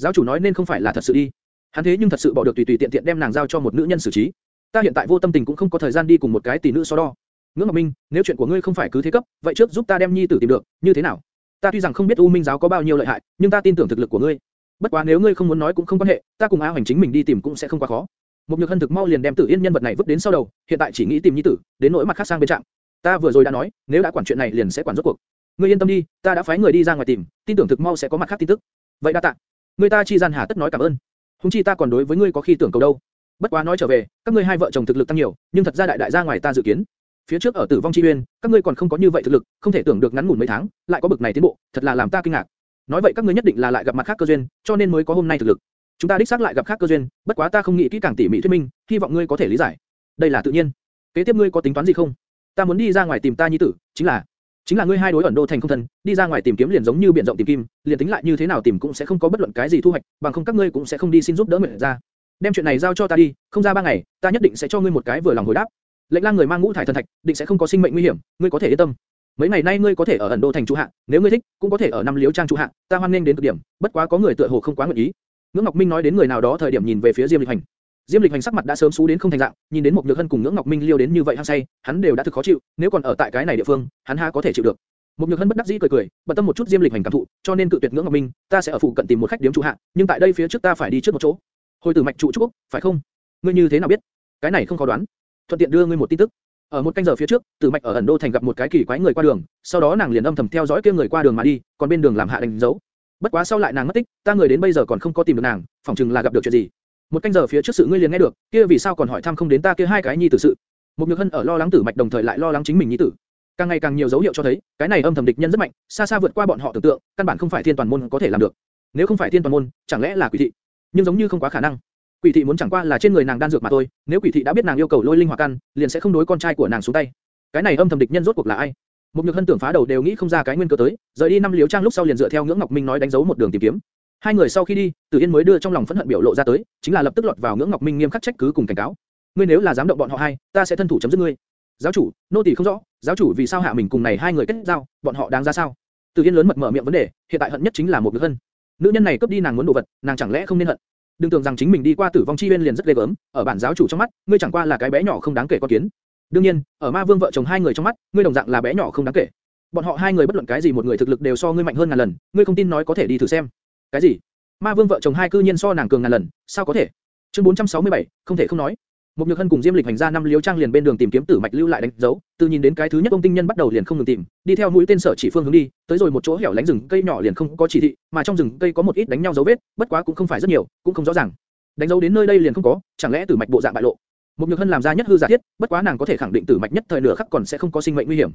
Giáo chủ nói nên không phải là thật sự đi. Hắn thế nhưng thật sự bỏ được tùy tùy tiện tiện đem nàng giao cho một nữ nhân xử trí. Ta hiện tại vô tâm tình cũng không có thời gian đi cùng một cái tỷ nữ so đo. Ngưỡng Ngọc Minh, nếu chuyện của ngươi không phải cứ thế cấp, vậy trước giúp ta đem nhi tử tìm được, như thế nào? Ta tuy rằng không biết U Minh giáo có bao nhiêu lợi hại, nhưng ta tin tưởng thực lực của ngươi. Bất quá nếu ngươi không muốn nói cũng không quan hệ, ta cùng A Hoành chính mình đi tìm cũng sẽ không quá khó. Một nhược hân thực mau liền đem Tử Yên nhân vật này vứt đến sau đầu, hiện tại chỉ nghĩ tìm nhi tử, đến nỗi mặt khác sang bên trạng. Ta vừa rồi đã nói, nếu đã quản chuyện này liền sẽ quản rốt cuộc. Ngươi yên tâm đi, ta đã phái người đi ra ngoài tìm, tin tưởng thực mau sẽ có mặt khác tin tức. Vậy đa tạ. Ngươi ta chi gian hà tất nói cảm ơn. Hùng chi ta còn đối với ngươi có khi tưởng cầu đâu. Bất quá nói trở về, các ngươi hai vợ chồng thực lực tăng nhiều, nhưng thật ra đại đại gia ngoài ta dự kiến. Phía trước ở Tử vong chi uyên, các ngươi còn không có như vậy thực lực, không thể tưởng được ngắn ngủn mấy tháng, lại có bực này tiến bộ, thật là làm ta kinh ngạc. Nói vậy các ngươi nhất định là lại gặp mặt khác cơ duyên, cho nên mới có hôm nay thực lực. Chúng ta đích xác lại gặp khác cơ duyên, bất quá ta không nghĩ kỹ càng tỉ mỉ thuyết minh, hy vọng ngươi có thể lý giải. Đây là tự nhiên. Kế tiếp ngươi có tính toán gì không? Ta muốn đi ra ngoài tìm ta nhi tử, chính là chính là ngươi hai đối ẩn đô thành không thân, đi ra ngoài tìm kiếm liền giống như biển rộng tìm kim, liền tính lại như thế nào tìm cũng sẽ không có bất luận cái gì thu hoạch, bằng không các ngươi cũng sẽ không đi xin giúp đỡ nguyện ra. Đem chuyện này giao cho ta đi, không ra ba ngày, ta nhất định sẽ cho ngươi một cái vừa lòng hồi đáp. Lệnh lang người mang ngũ thải thần thạch, định sẽ không có sinh mệnh nguy hiểm, ngươi có thể yên tâm. Mấy ngày nay ngươi có thể ở ẩn đô thành trụ hạ, nếu ngươi thích, cũng có thể ở năm liếu trang trụ hạ, ta hoan nghênh đến cực điểm, bất quá có người tựa hồ không quá nguyện ý. Ngưỡng Ngọc Minh nói đến người nào đó thời điểm nhìn về phía Diêm Lịch Hành. Diêm Lịch Hành sắc mặt đã sớm xú đến không thành dạng, nhìn đến một nhược hân cùng Ngưỡng Ngọc Minh liêu đến như vậy hăng say, hắn đều đã thực khó chịu, nếu còn ở tại cái này địa phương, hắn ha có thể chịu được. Một nhược hân bất đắc dĩ cười cười, bận tâm một chút Diêm Lịch Hành cảm thụ, cho nên cự tuyệt Ngưỡng Ngọc Minh, ta sẽ ở phụ cận tìm một khách điếm trụ hạ, nhưng tại đây phía trước ta phải đi trước một chỗ. Hồi tử mạch trụ trúc, phải không? Ngươi như thế nào biết? Cái này không khó đoán. Thuận tiện đưa ngươi một tin tức. Ở một canh giờ phía trước, Tử Mạch ở ẩn đô thành gặp một cái kỳ quái người qua đường, sau đó nàng liền âm thầm theo dõi kia người qua đường mà đi, còn bên đường làm hạ đánh dấu. Bất quá sau lại nàng mất tích, ta người đến bây giờ còn không có tìm được nàng, phỏng chừng là gặp được chuyện gì. Một canh giờ phía trước sự ngươi liền nghe được, kia vì sao còn hỏi thăm không đến ta kia hai cái nhi tử sự. Một nhược hân ở lo lắng Tử Mạch đồng thời lại lo lắng chính mình nhi tử. Càng ngày càng nhiều dấu hiệu cho thấy, cái này âm thầm địch nhân rất mạnh, xa xa vượt qua bọn họ tưởng tượng, căn bản không phải thiên toàn môn có thể làm được. Nếu không phải thiên toàn môn, chẳng lẽ là quỷ thị? Nhưng giống như không quá khả năng. Quỷ thị muốn chẳng qua là trên người nàng đan dược mà thôi, nếu quỷ thị đã biết nàng yêu cầu lôi linh hỏa căn, liền sẽ không đối con trai của nàng xuống tay. Cái này âm thầm địch nhân rốt cuộc là ai? Một nhược hân tưởng phá đầu đều nghĩ không ra cái nguyên cơ tới, rời đi năm liếu trang lúc sau liền dựa theo ngưỡng ngọc minh nói đánh dấu một đường tìm kiếm. Hai người sau khi đi, Tử Yên mới đưa trong lòng phẫn hận biểu lộ ra tới, chính là lập tức lọt vào ngưỡng ngọc minh nghiêm khắc trách cứ cùng cảnh cáo. Ngươi nếu là dám động bọn họ hai, ta sẽ thân thủ chấm dứt ngươi. Giáo chủ, nô tỳ không rõ, giáo chủ vì sao hạ mình cùng này hai người kết giao, bọn họ đáng ra sao? Tử Yên lớn mật mở miệng vấn đề, hiện tại hận nhất chính là một nữ hân. Nữ nhân này cướp đi nàng muốn đồ vật, nàng chẳng lẽ không nên hận? Đừng tưởng rằng chính mình đi qua tử vong chi uyên liền rất ghê gớm, ở bản giáo chủ trong mắt, ngươi chẳng qua là cái bé nhỏ không đáng kể con kiến. đương nhiên, ở ma vương vợ chồng hai người trong mắt, ngươi đồng dạng là bé nhỏ không đáng kể. bọn họ hai người bất luận cái gì một người thực lực đều so ngươi mạnh hơn ngàn lần, ngươi không tin nói có thể đi thử xem cái gì? ma vương vợ chồng hai cư nhiên so nàng cường ngàn lần, sao có thể? chương 467, không thể không nói. Một nhược hân cùng Diêm Lịch hành ra năm liếu trang liền bên đường tìm kiếm tử mạch lưu lại đánh dấu, từ nhìn đến cái thứ nhất ông tinh nhân bắt đầu liền không ngừng tìm, đi theo mũi tên sở chỉ phương hướng đi, tới rồi một chỗ hẻo lánh rừng cây nhỏ liền không có chỉ thị, mà trong rừng cây có một ít đánh nhau dấu vết, bất quá cũng không phải rất nhiều, cũng không rõ ràng. Đánh dấu đến nơi đây liền không có, chẳng lẽ tử mạch bộ dạng bại lộ? Một nhược hân làm ra nhất hư giả thiết, bất quá nàng có thể khẳng định tử mạch nhất thời nửa khắc còn sẽ không có sinh mệnh nguy hiểm.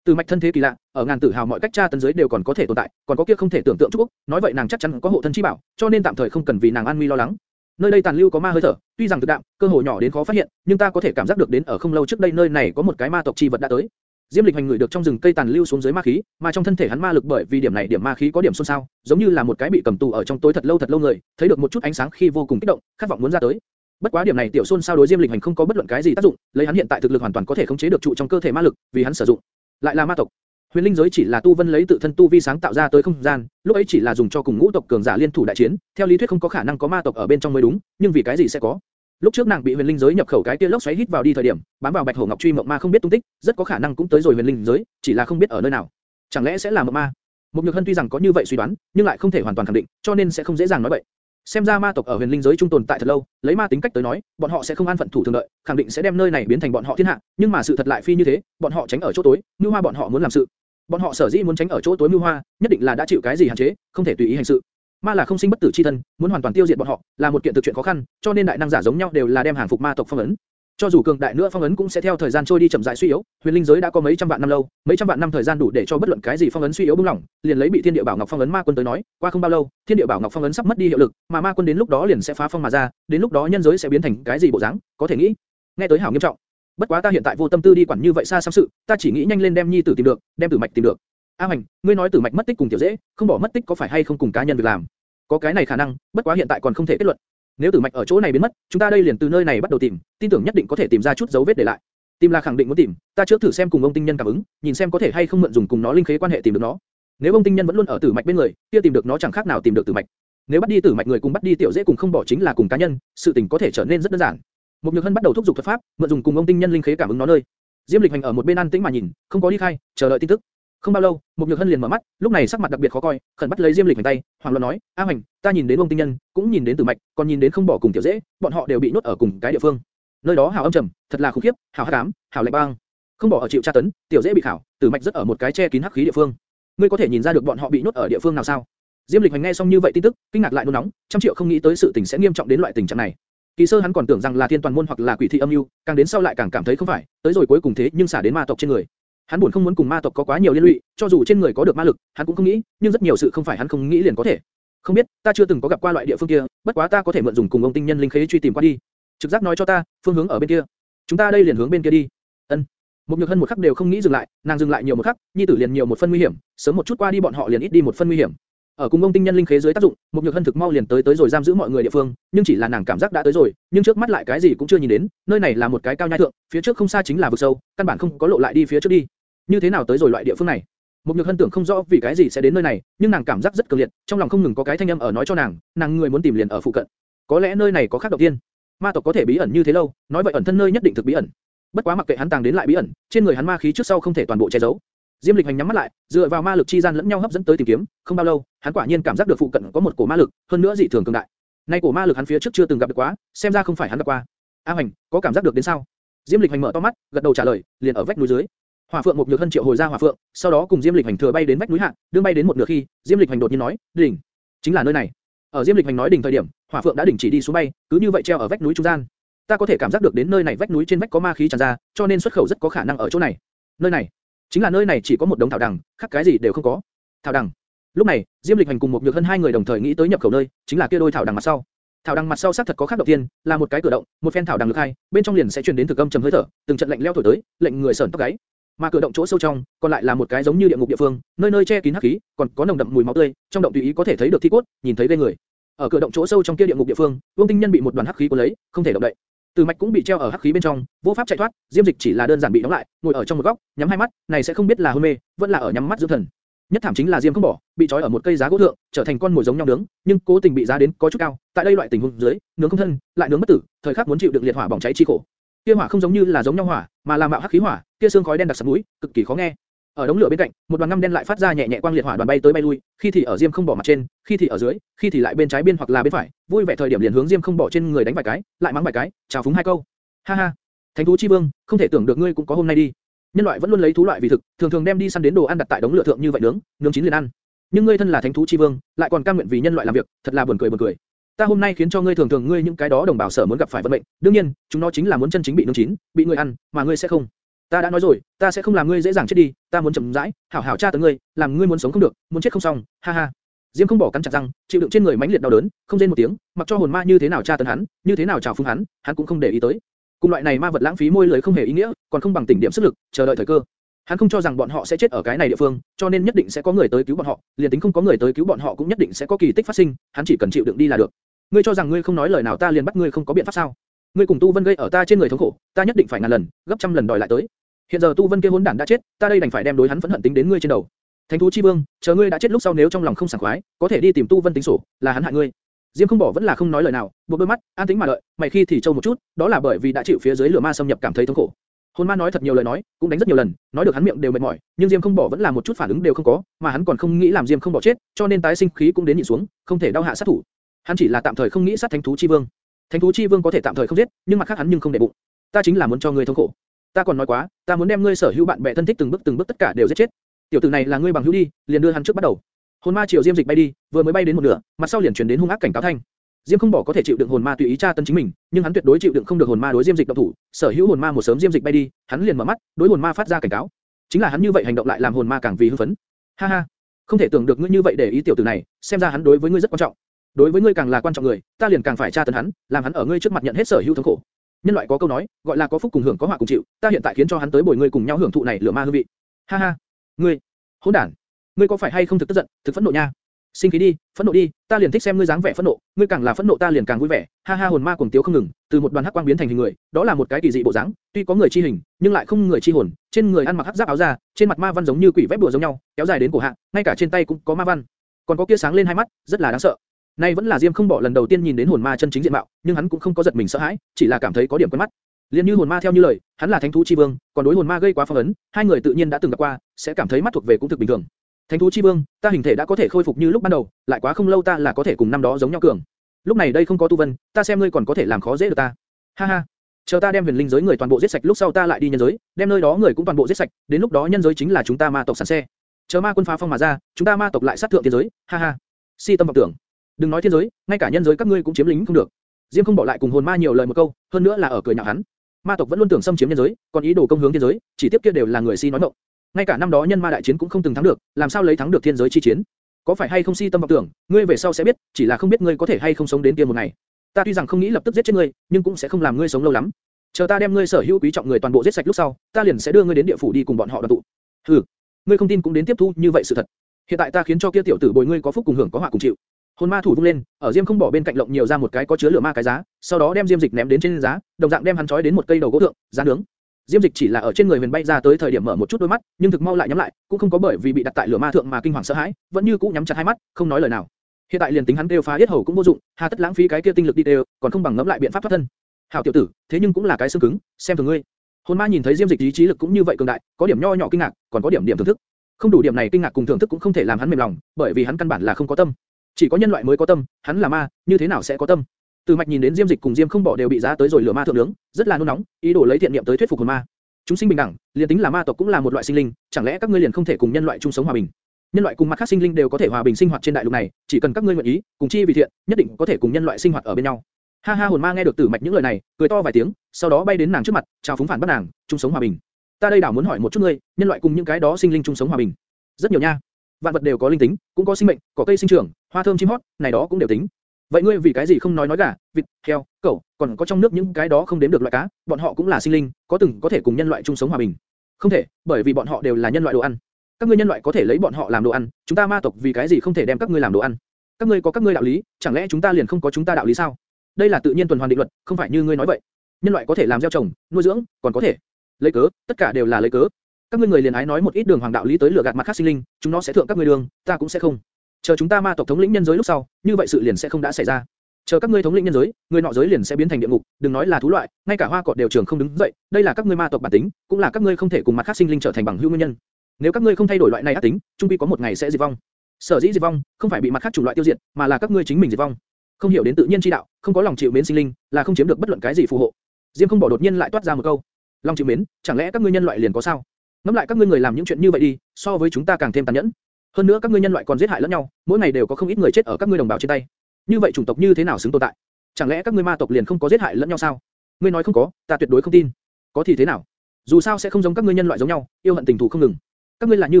Từ mạch thân thế kỳ lạ, ở ngàn tử hào mọi cách tra tấn giới đều còn có thể tồn tại, còn có kia không thể tưởng tượng chúc, nói vậy nàng chắc chắn có hộ thân chi bảo, cho nên tạm thời không cần vì nàng an nguy lo lắng. Nơi đây tàn lưu có ma hơi thở, tuy rằng thực đạm, cơ hội nhỏ đến khó phát hiện, nhưng ta có thể cảm giác được đến ở không lâu trước đây nơi này có một cái ma tộc chi vật đã tới. Diêm Lịch hành người được trong rừng cây tàn lưu xuống dưới ma khí, mà trong thân thể hắn ma lực bởi vì điểm này điểm ma khí có điểm xôn xao, giống như là một cái bị cầm tù ở trong tối thật lâu thật lâu người, thấy được một chút ánh sáng khi vô cùng kích động, khát vọng muốn ra tới. Bất quá điểm này tiểu xôn xao đối Diêm Lịch hành không có bất luận cái gì tác dụng, lấy hắn hiện tại thực lực hoàn toàn có thể khống chế được trụ trong cơ thể ma lực, vì hắn sử dụng. Lại là ma tộc. Huyền linh giới chỉ là tu vân lấy tự thân tu vi sáng tạo ra tới không gian, lúc ấy chỉ là dùng cho cùng ngũ tộc cường giả liên thủ đại chiến, theo lý thuyết không có khả năng có ma tộc ở bên trong mới đúng, nhưng vì cái gì sẽ có? Lúc trước nàng bị huyền linh giới nhập khẩu cái kia lốc xoáy hít vào đi thời điểm, bám vào bạch hổ ngọc truy mộng ma không biết tung tích, rất có khả năng cũng tới rồi huyền linh giới, chỉ là không biết ở nơi nào. Chẳng lẽ sẽ là mộng ma? Một nhược hân tuy rằng có như vậy suy đoán, nhưng lại không thể hoàn toàn khẳng định, cho nên sẽ không dễ dàng nói vậy. Xem ra ma tộc ở huyền linh giới trung tồn tại thật lâu, lấy ma tính cách tới nói, bọn họ sẽ không an phận thủ thường đợi, khẳng định sẽ đem nơi này biến thành bọn họ thiên hạ, nhưng mà sự thật lại phi như thế, bọn họ tránh ở chỗ tối, như hoa bọn họ muốn làm sự. Bọn họ sở dĩ muốn tránh ở chỗ tối mưu hoa, nhất định là đã chịu cái gì hạn chế, không thể tùy ý hành sự. Ma là không sinh bất tử chi thân, muốn hoàn toàn tiêu diệt bọn họ, là một kiện thực chuyện khó khăn, cho nên đại năng giả giống nhau đều là đem hàng phục ma tộc phong ấn. Cho dù cường đại nữa phong ấn cũng sẽ theo thời gian trôi đi chậm rãi suy yếu, huyền linh giới đã có mấy trăm vạn năm lâu, mấy trăm vạn năm thời gian đủ để cho bất luận cái gì phong ấn suy yếu bung lỏng, liền lấy bị thiên địa bảo ngọc phong ấn ma quân tới nói, qua không bao lâu, thiên địa bảo ngọc phong ấn sắp mất đi hiệu lực, mà ma quân đến lúc đó liền sẽ phá phong mà ra, đến lúc đó nhân giới sẽ biến thành cái gì bộ dáng, có thể nghĩ. Nghe tới hảo nghiêm trọng. Bất quá ta hiện tại vô tâm tư đi quản như vậy xa xăm sự, ta chỉ nghĩ nhanh lên đem nhi tử tìm được, đem tử mạch tìm được. A Hoành, ngươi nói Tử Mạch mất tích cùng Tiểu Dễ, không bỏ mất tích có phải hay không cùng cá nhân việc làm? Có cái này khả năng, bất quá hiện tại còn không thể kết luận. Nếu Tử Mạch ở chỗ này biến mất, chúng ta đây liền từ nơi này bắt đầu tìm, tin tưởng nhất định có thể tìm ra chút dấu vết để lại. Tìm là khẳng định muốn tìm, ta trước thử xem cùng ông tinh nhân cảm ứng, nhìn xem có thể hay không mượn dùng cùng nó linh khế quan hệ tìm được nó. Nếu ông tinh nhân vẫn luôn ở Tử Mạch bên người, kia tìm được nó chẳng khác nào tìm được Tử Mạch. Nếu bắt đi tử mạch người cùng bắt đi tiểu dễ cùng không bỏ chính là cùng cá nhân, sự tình có thể trở nên rất đơn giản. Một Nhược Hân bắt đầu thúc giục thuật pháp, mượn dùng cùng ông tinh nhân linh khế cảm ứng nó nơi. Diêm Lịch Hành ở một bên an tĩnh mà nhìn, không có đi khai, chờ đợi tin tức. Không bao lâu, một Nhược Hân liền mở mắt, lúc này sắc mặt đặc biệt khó coi, khẩn bắt lấy Diêm Lịch Hành tay, hoàng loạn nói, A Hoành, ta nhìn đến ông tinh nhân, cũng nhìn đến tử mạch, còn nhìn đến không bỏ cùng tiểu dễ, bọn họ đều bị nuốt ở cùng cái địa phương. Nơi đó hào âm trầm, thật là khủng khiếp, hào hắc ám, hào lạnh băng. Không bỏ ở chịu tra tấn, tiểu dễ bị khảo, tử mạch rất ở một cái che kín hắc khí địa phương. Ngươi có thể nhìn ra được bọn họ bị nuốt ở địa phương nào sao? Diêm Lịch Hành nghe xong như vậy tin tức, kinh ngạc lại nôn nóng, trăm triệu không nghĩ tới sự tình sẽ nghiêm trọng đến loại tình trạng này. Kỳ sơ hắn còn tưởng rằng là thiên toàn môn hoặc là quỷ thị âm U, càng đến sau lại càng cảm thấy không phải, tới rồi cuối cùng thế nhưng xả đến ma tộc trên người. Hắn buồn không muốn cùng ma tộc có quá nhiều liên lụy, cho dù trên người có được ma lực, hắn cũng không nghĩ, nhưng rất nhiều sự không phải hắn không nghĩ liền có thể. Không biết, ta chưa từng có gặp qua loại địa phương kia, bất quá ta có thể mượn dùng cùng ông tinh nhân linh khế truy tìm qua đi. Trực giác nói cho ta, phương hướng ở bên kia. Chúng ta đây liền hướng bên kia đi. Ân. Một nhược hân một khắc đều không nghĩ dừng lại, nàng dừng lại nhiều một khắc, nhi tử liền nhiều một phân nguy hiểm, sớm một chút qua đi bọn họ liền ít đi một phân nguy hiểm. Ở cùng ông tinh nhân linh khế dưới tác dụng, một nhược hân thực mau liền tới tới rồi giam giữ mọi người địa phương, nhưng chỉ là nàng cảm giác đã tới rồi, nhưng trước mắt lại cái gì cũng chưa nhìn đến, nơi này là một cái cao nhai thượng, phía trước không xa chính là vực sâu, căn bản không có lộ lại đi phía trước đi. Như thế nào tới rồi loại địa phương này? Một nhược hân tưởng không rõ vì cái gì sẽ đến nơi này, nhưng nàng cảm giác rất cường liệt, trong lòng không ngừng có cái thanh âm ở nói cho nàng, nàng người muốn tìm liền ở phụ cận. Có lẽ nơi này có khác đầu tiên. Ma tộc có thể bí ẩn như thế lâu, nói vậy ẩn thân nơi nhất định thực bí ẩn. Bất quá mặc kệ hắn tàng đến lại bí ẩn, trên người hắn ma khí trước sau không thể toàn bộ che giấu. Diêm Lịch Hành nhắm mắt lại, dựa vào ma lực chi gian lẫn nhau hấp dẫn tới tìm kiếm, không bao lâu, hắn quả nhiên cảm giác được phụ cận có một cổ ma lực, hơn nữa dị thường cường đại. Nay cổ ma lực hắn phía trước chưa từng gặp được quá, xem ra không phải hắn gặp qua. A Hành, có cảm giác được đến sao? Diêm Lịch Hành mở to mắt, gật đầu trả lời, liền ở vách núi dưới. Hỏa Phượng một nhược hân triệu hồi ra Hỏa Phượng, sau đó cùng Diêm Lịch Hành thừa bay đến vách núi hạ, đương bay đến một nửa khi, Diêm Lịch Hành đột nhiên nói, đỉnh, chính là nơi này. Ở Diêm Lịch Hành nói đỉnh thời điểm, Hỏa Phượng đã đỉnh chỉ đi xuống bay, cứ như vậy treo ở vách núi trung gian. Ta có thể cảm giác được đến nơi này vách núi trên vách có ma khí tràn ra, cho nên xuất khẩu rất có khả năng ở chỗ này. Nơi này, chính là nơi này chỉ có một đống thảo đằng, khác cái gì đều không có. Thảo đằng. Lúc này, Diêm Lịch Hành cùng một nhược hân hai người đồng thời nghĩ tới nhập khẩu nơi, chính là kia đôi thảo đằng mặt sau. Thảo đằng mặt sau xác thật có khác đầu tiên, là một cái cửa động, một phen thảo đằng lực hai, bên trong liền sẽ truyền đến thực âm trầm hơi thở, từng trận lạnh leo thổi tới, lệnh người sởn tóc gáy. Mà cửa động chỗ sâu trong, còn lại là một cái giống như địa ngục địa phương, nơi nơi che kín hắc khí, còn có nồng đậm mùi máu tươi, trong động tùy ý có thể thấy được thi cốt, nhìn thấy ghê người. Ở cửa động chỗ sâu trong kia địa ngục địa phương, Vương Tinh Nhân bị một đoàn hắc khí cuốn lấy, không thể động đậy. Từ mạch cũng bị treo ở hắc khí bên trong, vô pháp chạy thoát, Diêm Dịch chỉ là đơn giản bị đóng lại, ngồi ở trong một góc, nhắm hai mắt, này sẽ không biết là hôn mê, vẫn là ở nhắm mắt dưỡng thần. Nhất thảm chính là Diêm không bỏ, bị trói ở một cây giá gỗ thượng, trở thành con mồi giống nhau nướng, nhưng cố tình bị giá đến có chút cao. Tại đây loại tình huống dưới, nướng không thân, lại nướng bất tử, thời khắc muốn chịu được liệt hỏa bỏng cháy chi khổ. Kia hỏa không giống như là giống nhau hỏa, mà là mạo hắc khí hỏa, kia xương khói đen đặc sặc mũi, cực kỳ khó nghe. Ở đống lửa bên cạnh, một đoàn ngăm đen lại phát ra nhẹ nhẹ quang liệt hỏa đoàn bay tới bay lui, khi thì ở Diêm không bỏ mặt trên, khi thì ở dưới, khi thì lại bên trái bên hoặc là bên phải, vui vẻ thời điểm liền hướng Diêm không bỏ trên người đánh vài cái, lại mắng vài cái, chào phúng hai câu. Ha ha, Thánh thú chi vương, không thể tưởng được ngươi cũng có hôm nay đi. Nhân loại vẫn luôn lấy thú loại vì thực, thường thường đem đi săn đến đồ ăn đặt tại đống lửa thượng như vậy nướng, nướng chín liền ăn. Nhưng ngươi thân là thánh thú chi vương, lại còn cam nguyện vì nhân loại làm việc, thật là buồn cười buồn cười. Ta hôm nay khiến cho ngươi thường thường ngươi những cái đó đồng bào sở muốn gặp phải vận mệnh, đương nhiên, chúng nó chính là muốn chân chính bị nướng chín, bị ngươi ăn, mà ngươi sẽ không. Ta đã nói rồi, ta sẽ không làm ngươi dễ dàng chết đi, ta muốn chậm rãi, hảo hảo tra tấn ngươi, làm ngươi muốn sống không được, muốn chết không xong, ha ha. Diêm không bỏ cắn chặt răng, chịu đựng trên người mãnh liệt đau đớn, không rên một tiếng, mặc cho hồn ma như thế nào tra tấn hắn, như thế nào trào phúng hắn, hắn cũng không để ý tới. Cùng loại này ma vật lãng phí môi lưỡi không hề ý nghĩa, còn không bằng tỉnh điểm sức lực, chờ đợi thời cơ. Hắn không cho rằng bọn họ sẽ chết ở cái này địa phương, cho nên nhất định sẽ có người tới cứu bọn họ, liền tính không có người tới cứu bọn họ cũng nhất định sẽ có kỳ tích phát sinh, hắn chỉ cần chịu đựng đi là được. Ngươi cho rằng ngươi không nói lời nào ta liền bắt ngươi không có biện pháp sao? Ngươi cùng Tu Vân gây ở ta trên người thống khổ, ta nhất định phải ngàn lần, gấp trăm lần đòi lại tới. Hiện giờ Tu Vân kia hỗn đản đã chết, ta đây đành phải đem đối hắn phẫn hận tính đến ngươi trên đầu. Thánh thú chi vương, chờ ngươi đã chết lúc sau nếu trong lòng không sảng khoái, có thể đi tìm Tu Vân tính sổ, là hắn hại ngươi. Diêm không bỏ vẫn là không nói lời nào, buộc đôi mắt, an tĩnh mà đợi, mày khi thì trâu một chút, đó là bởi vì đã chịu phía dưới lửa ma xâm nhập cảm thấy thống khổ. Hồn ma nói thật nhiều lời nói, cũng đánh rất nhiều lần, nói được hắn miệng đều mệt mỏi, nhưng Diêm không bỏ vẫn là một chút phản ứng đều không có, mà hắn còn không nghĩ làm Diêm không bỏ chết, cho nên tái sinh khí cũng đến nhịn xuống, không thể đau hạ sát thủ. Hắn chỉ là tạm thời không nghĩ sát thánh thú chi vương. Thánh thú chi vương có thể tạm thời không giết, nhưng mặt khác hắn nhưng không để bụng. Ta chính là muốn cho ngươi thống khổ. Ta còn nói quá, ta muốn đem ngươi sở hữu bạn bè thân thích từng bước từng bước tất cả đều giết chết. Tiểu tử này là ngươi bằng hữu đi, liền đưa hắn trước bắt đầu. Hồn ma triều Diêm Dịch bay đi, vừa mới bay đến một nửa, mặt sau liền truyền đến hung ác cảnh cáo thanh. Diêm không bỏ có thể chịu đựng hồn ma tùy ý tra tấn chính mình, nhưng hắn tuyệt đối chịu đựng không được hồn ma đối Diêm Dịch động thủ. Sở hữu hồn ma một sớm Diêm Dịch bay đi, hắn liền mở mắt, đối hồn ma phát ra cảnh cáo. Chính là hắn như vậy hành động lại làm hồn ma càng vì hưng phấn. Ha ha, không thể tưởng được ngươi như vậy để ý tiểu tử này, xem ra hắn đối với ngươi rất quan trọng. Đối với ngươi càng là quan trọng người, ta liền càng phải tra tấn hắn, làm hắn ở ngươi trước mặt nhận hết sở hữu thống khổ. Nhân loại có câu nói, gọi là có phúc cùng hưởng có họa cùng chịu, ta hiện tại khiến cho hắn tới bồi ngươi cùng nhau hưởng thụ này lửa ma hương vị. Ha ha, ngươi, hỗn đản, ngươi có phải hay không thực tức giận, thực phẫn nộ nha? sinh khí đi, phẫn nộ đi, ta liền thích xem ngươi dáng vẻ phẫn nộ, ngươi càng là phẫn nộ ta liền càng vui vẻ. Ha ha hồn ma cuồng tiếu không ngừng, từ một đoàn hắc quang biến thành hình người, đó là một cái kỳ dị bộ dáng, tuy có người chi hình, nhưng lại không người chi hồn, trên người ăn mặc hắc giáp áo da, trên mặt ma văn giống như quỷ vẽ bùa giống nhau, kéo dài đến cổ hạ, ngay cả trên tay cũng có ma văn, còn có kia sáng lên hai mắt, rất là đáng sợ. Nay vẫn là Diêm không bỏ lần đầu tiên nhìn đến hồn ma chân chính diện mạo, nhưng hắn cũng không có giật mình sợ hãi, chỉ là cảm thấy có điểm quen mắt. Liên như hồn ma theo như lời, hắn là thánh thú chi vương, còn đối hồn ma gây quá phong ấn, hai người tự nhiên đã từng gặp qua, sẽ cảm thấy mắt thuộc về cũng thực bình thường. Thánh thú chi vương, ta hình thể đã có thể khôi phục như lúc ban đầu, lại quá không lâu ta là có thể cùng năm đó giống nhau cường. Lúc này đây không có tu vân, ta xem ngươi còn có thể làm khó dễ được ta. Ha ha, chờ ta đem huyền linh giới người toàn bộ giết sạch lúc sau ta lại đi nhân giới, đem nơi đó người cũng toàn bộ giết sạch, đến lúc đó nhân giới chính là chúng ta ma tộc sản xe. Chờ ma quân phá phong mà ra, chúng ta ma tộc lại sát thượng thiên giới, ha ha. Si tâm vọng tưởng, đừng nói thiên giới, ngay cả nhân giới các ngươi cũng chiếm lính không được. Diêm không bỏ lại cùng hồn ma nhiều lời một câu, hơn nữa là ở cười nhạo hắn. Ma tộc vẫn luôn tưởng xâm chiếm nhân giới, còn ý đồ công hướng thiên giới, chỉ tiếp kia đều là người si nói mộng. Ngay cả năm đó nhân ma đại chiến cũng không từng thắng được, làm sao lấy thắng được thiên giới chi chiến? Có phải hay không si tâm vọng tưởng, ngươi về sau sẽ biết, chỉ là không biết ngươi có thể hay không sống đến kia một ngày. Ta tuy rằng không nghĩ lập tức giết chết ngươi, nhưng cũng sẽ không làm ngươi sống lâu lắm. Chờ ta đem ngươi sở hữu quý trọng người toàn bộ giết sạch lúc sau, ta liền sẽ đưa ngươi đến địa phủ đi cùng bọn họ đoàn tụ. Hừ, ngươi không tin cũng đến tiếp thu như vậy sự thật. Hiện tại ta khiến cho kia tiểu tử bồi ngươi có phúc cùng hưởng có họa cùng chịu. Hồn ma thủ vung lên, ở diêm không bỏ bên cạnh lộng nhiều ra một cái có chứa lửa ma cái giá, sau đó đem diêm dịch ném đến trên giá, đồng dạng đem hắn trói đến một cây đầu gỗ thượng, giá nướng. Diêm Dịch chỉ là ở trên người huyền bay ra tới thời điểm mở một chút đôi mắt, nhưng thực mau lại nhắm lại, cũng không có bởi vì bị đặt tại lửa ma thượng mà kinh hoàng sợ hãi, vẫn như cũ nhắm chặt hai mắt, không nói lời nào. Hiện tại liền tính hắn kêu phá yết hầu cũng vô dụng, hà tất lãng phí cái kia tinh lực đi đều, còn không bằng ngẫm lại biện pháp thoát thân. Hảo tiểu tử, thế nhưng cũng là cái xương cứng, xem thường ngươi. Hồn ma nhìn thấy Diêm Dịch ý chí lực cũng như vậy cường đại, có điểm nho nhỏ kinh ngạc, còn có điểm điểm thưởng thức. Không đủ điểm này kinh ngạc cùng thưởng thức cũng không thể làm hắn mềm lòng, bởi vì hắn căn bản là không có tâm. Chỉ có nhân loại mới có tâm, hắn là ma, như thế nào sẽ có tâm? Từ mạch nhìn đến Diêm Dịch cùng Diêm không bỏ đều bị giá tới rồi lửa ma thượng nướng, rất là nôn nóng, ý đồ lấy thiện niệm tới thuyết phục hồn ma. Chúng sinh bình đẳng, liền tính là ma tộc cũng là một loại sinh linh, chẳng lẽ các ngươi liền không thể cùng nhân loại chung sống hòa bình? Nhân loại cùng mặt khác sinh linh đều có thể hòa bình sinh hoạt trên đại lục này, chỉ cần các ngươi nguyện ý, cùng chi vì thiện, nhất định có thể cùng nhân loại sinh hoạt ở bên nhau. Ha ha hồn ma nghe được Tử Mạch những lời này, cười to vài tiếng, sau đó bay đến nàng trước mặt, chào phúng phản bắt nàng, chung sống hòa bình. Ta đây đảo muốn hỏi một chút ngươi, nhân loại cùng những cái đó sinh linh chung sống hòa bình. Rất nhiều nha. Vạn vật đều có linh tính, cũng có sinh mệnh, cỏ cây sinh trưởng, hoa thơm chim hót, này đó cũng đều tính. Vậy ngươi vì cái gì không nói nói gà, vịt, heo, cẩu, còn có trong nước những cái đó không đếm được loại cá, bọn họ cũng là sinh linh, có từng có thể cùng nhân loại chung sống hòa bình. Không thể, bởi vì bọn họ đều là nhân loại đồ ăn. Các ngươi nhân loại có thể lấy bọn họ làm đồ ăn, chúng ta ma tộc vì cái gì không thể đem các ngươi làm đồ ăn? Các ngươi có các ngươi đạo lý, chẳng lẽ chúng ta liền không có chúng ta đạo lý sao? Đây là tự nhiên tuần hoàn định luật, không phải như ngươi nói vậy. Nhân loại có thể làm gieo trồng, nuôi dưỡng, còn có thể lấy cớ, tất cả đều là lấy cớ. Các ngươi người liền ái nói một ít đường hoàng đạo lý tới lừa gạt mặt khác sinh linh, chúng nó sẽ thượng các ngươi đường, ta cũng sẽ không. Chờ chúng ta ma tộc thống lĩnh nhân giới lúc sau, như vậy sự liền sẽ không đã xảy ra. Chờ các ngươi thống lĩnh nhân giới, người nọ giới liền sẽ biến thành địa ngục, đừng nói là thú loại, ngay cả hoa cỏ đều trường không đứng dậy, đây là các ngươi ma tộc bản tính, cũng là các ngươi không thể cùng mặt khác sinh linh trở thành bằng hữu nguyên nhân. Nếu các ngươi không thay đổi loại này ác tính, trung quy có một ngày sẽ diệt vong. Sở dĩ diệt vong, không phải bị mặt khác chủng loại tiêu diệt, mà là các ngươi chính mình diệt vong. Không hiểu đến tự nhiên chi đạo, không có lòng chịu mến sinh linh, là không chiếm được bất luận cái gì phù hộ. Diêm không bỏ đột nhiên lại toát ra một câu, lòng chịu mến, chẳng lẽ các ngươi nhân loại liền có sao? Ngẫm lại các ngươi người làm những chuyện như vậy đi, so với chúng ta càng thêm tàn nhẫn. Hơn nữa các ngươi nhân loại còn giết hại lẫn nhau, mỗi ngày đều có không ít người chết ở các ngươi đồng bào trên tay. Như vậy chủng tộc như thế nào xứng tồn tại? Chẳng lẽ các ngươi ma tộc liền không có giết hại lẫn nhau sao? Ngươi nói không có, ta tuyệt đối không tin. Có thì thế nào? Dù sao sẽ không giống các ngươi nhân loại giống nhau, yêu hận tình thù không ngừng. Các ngươi là như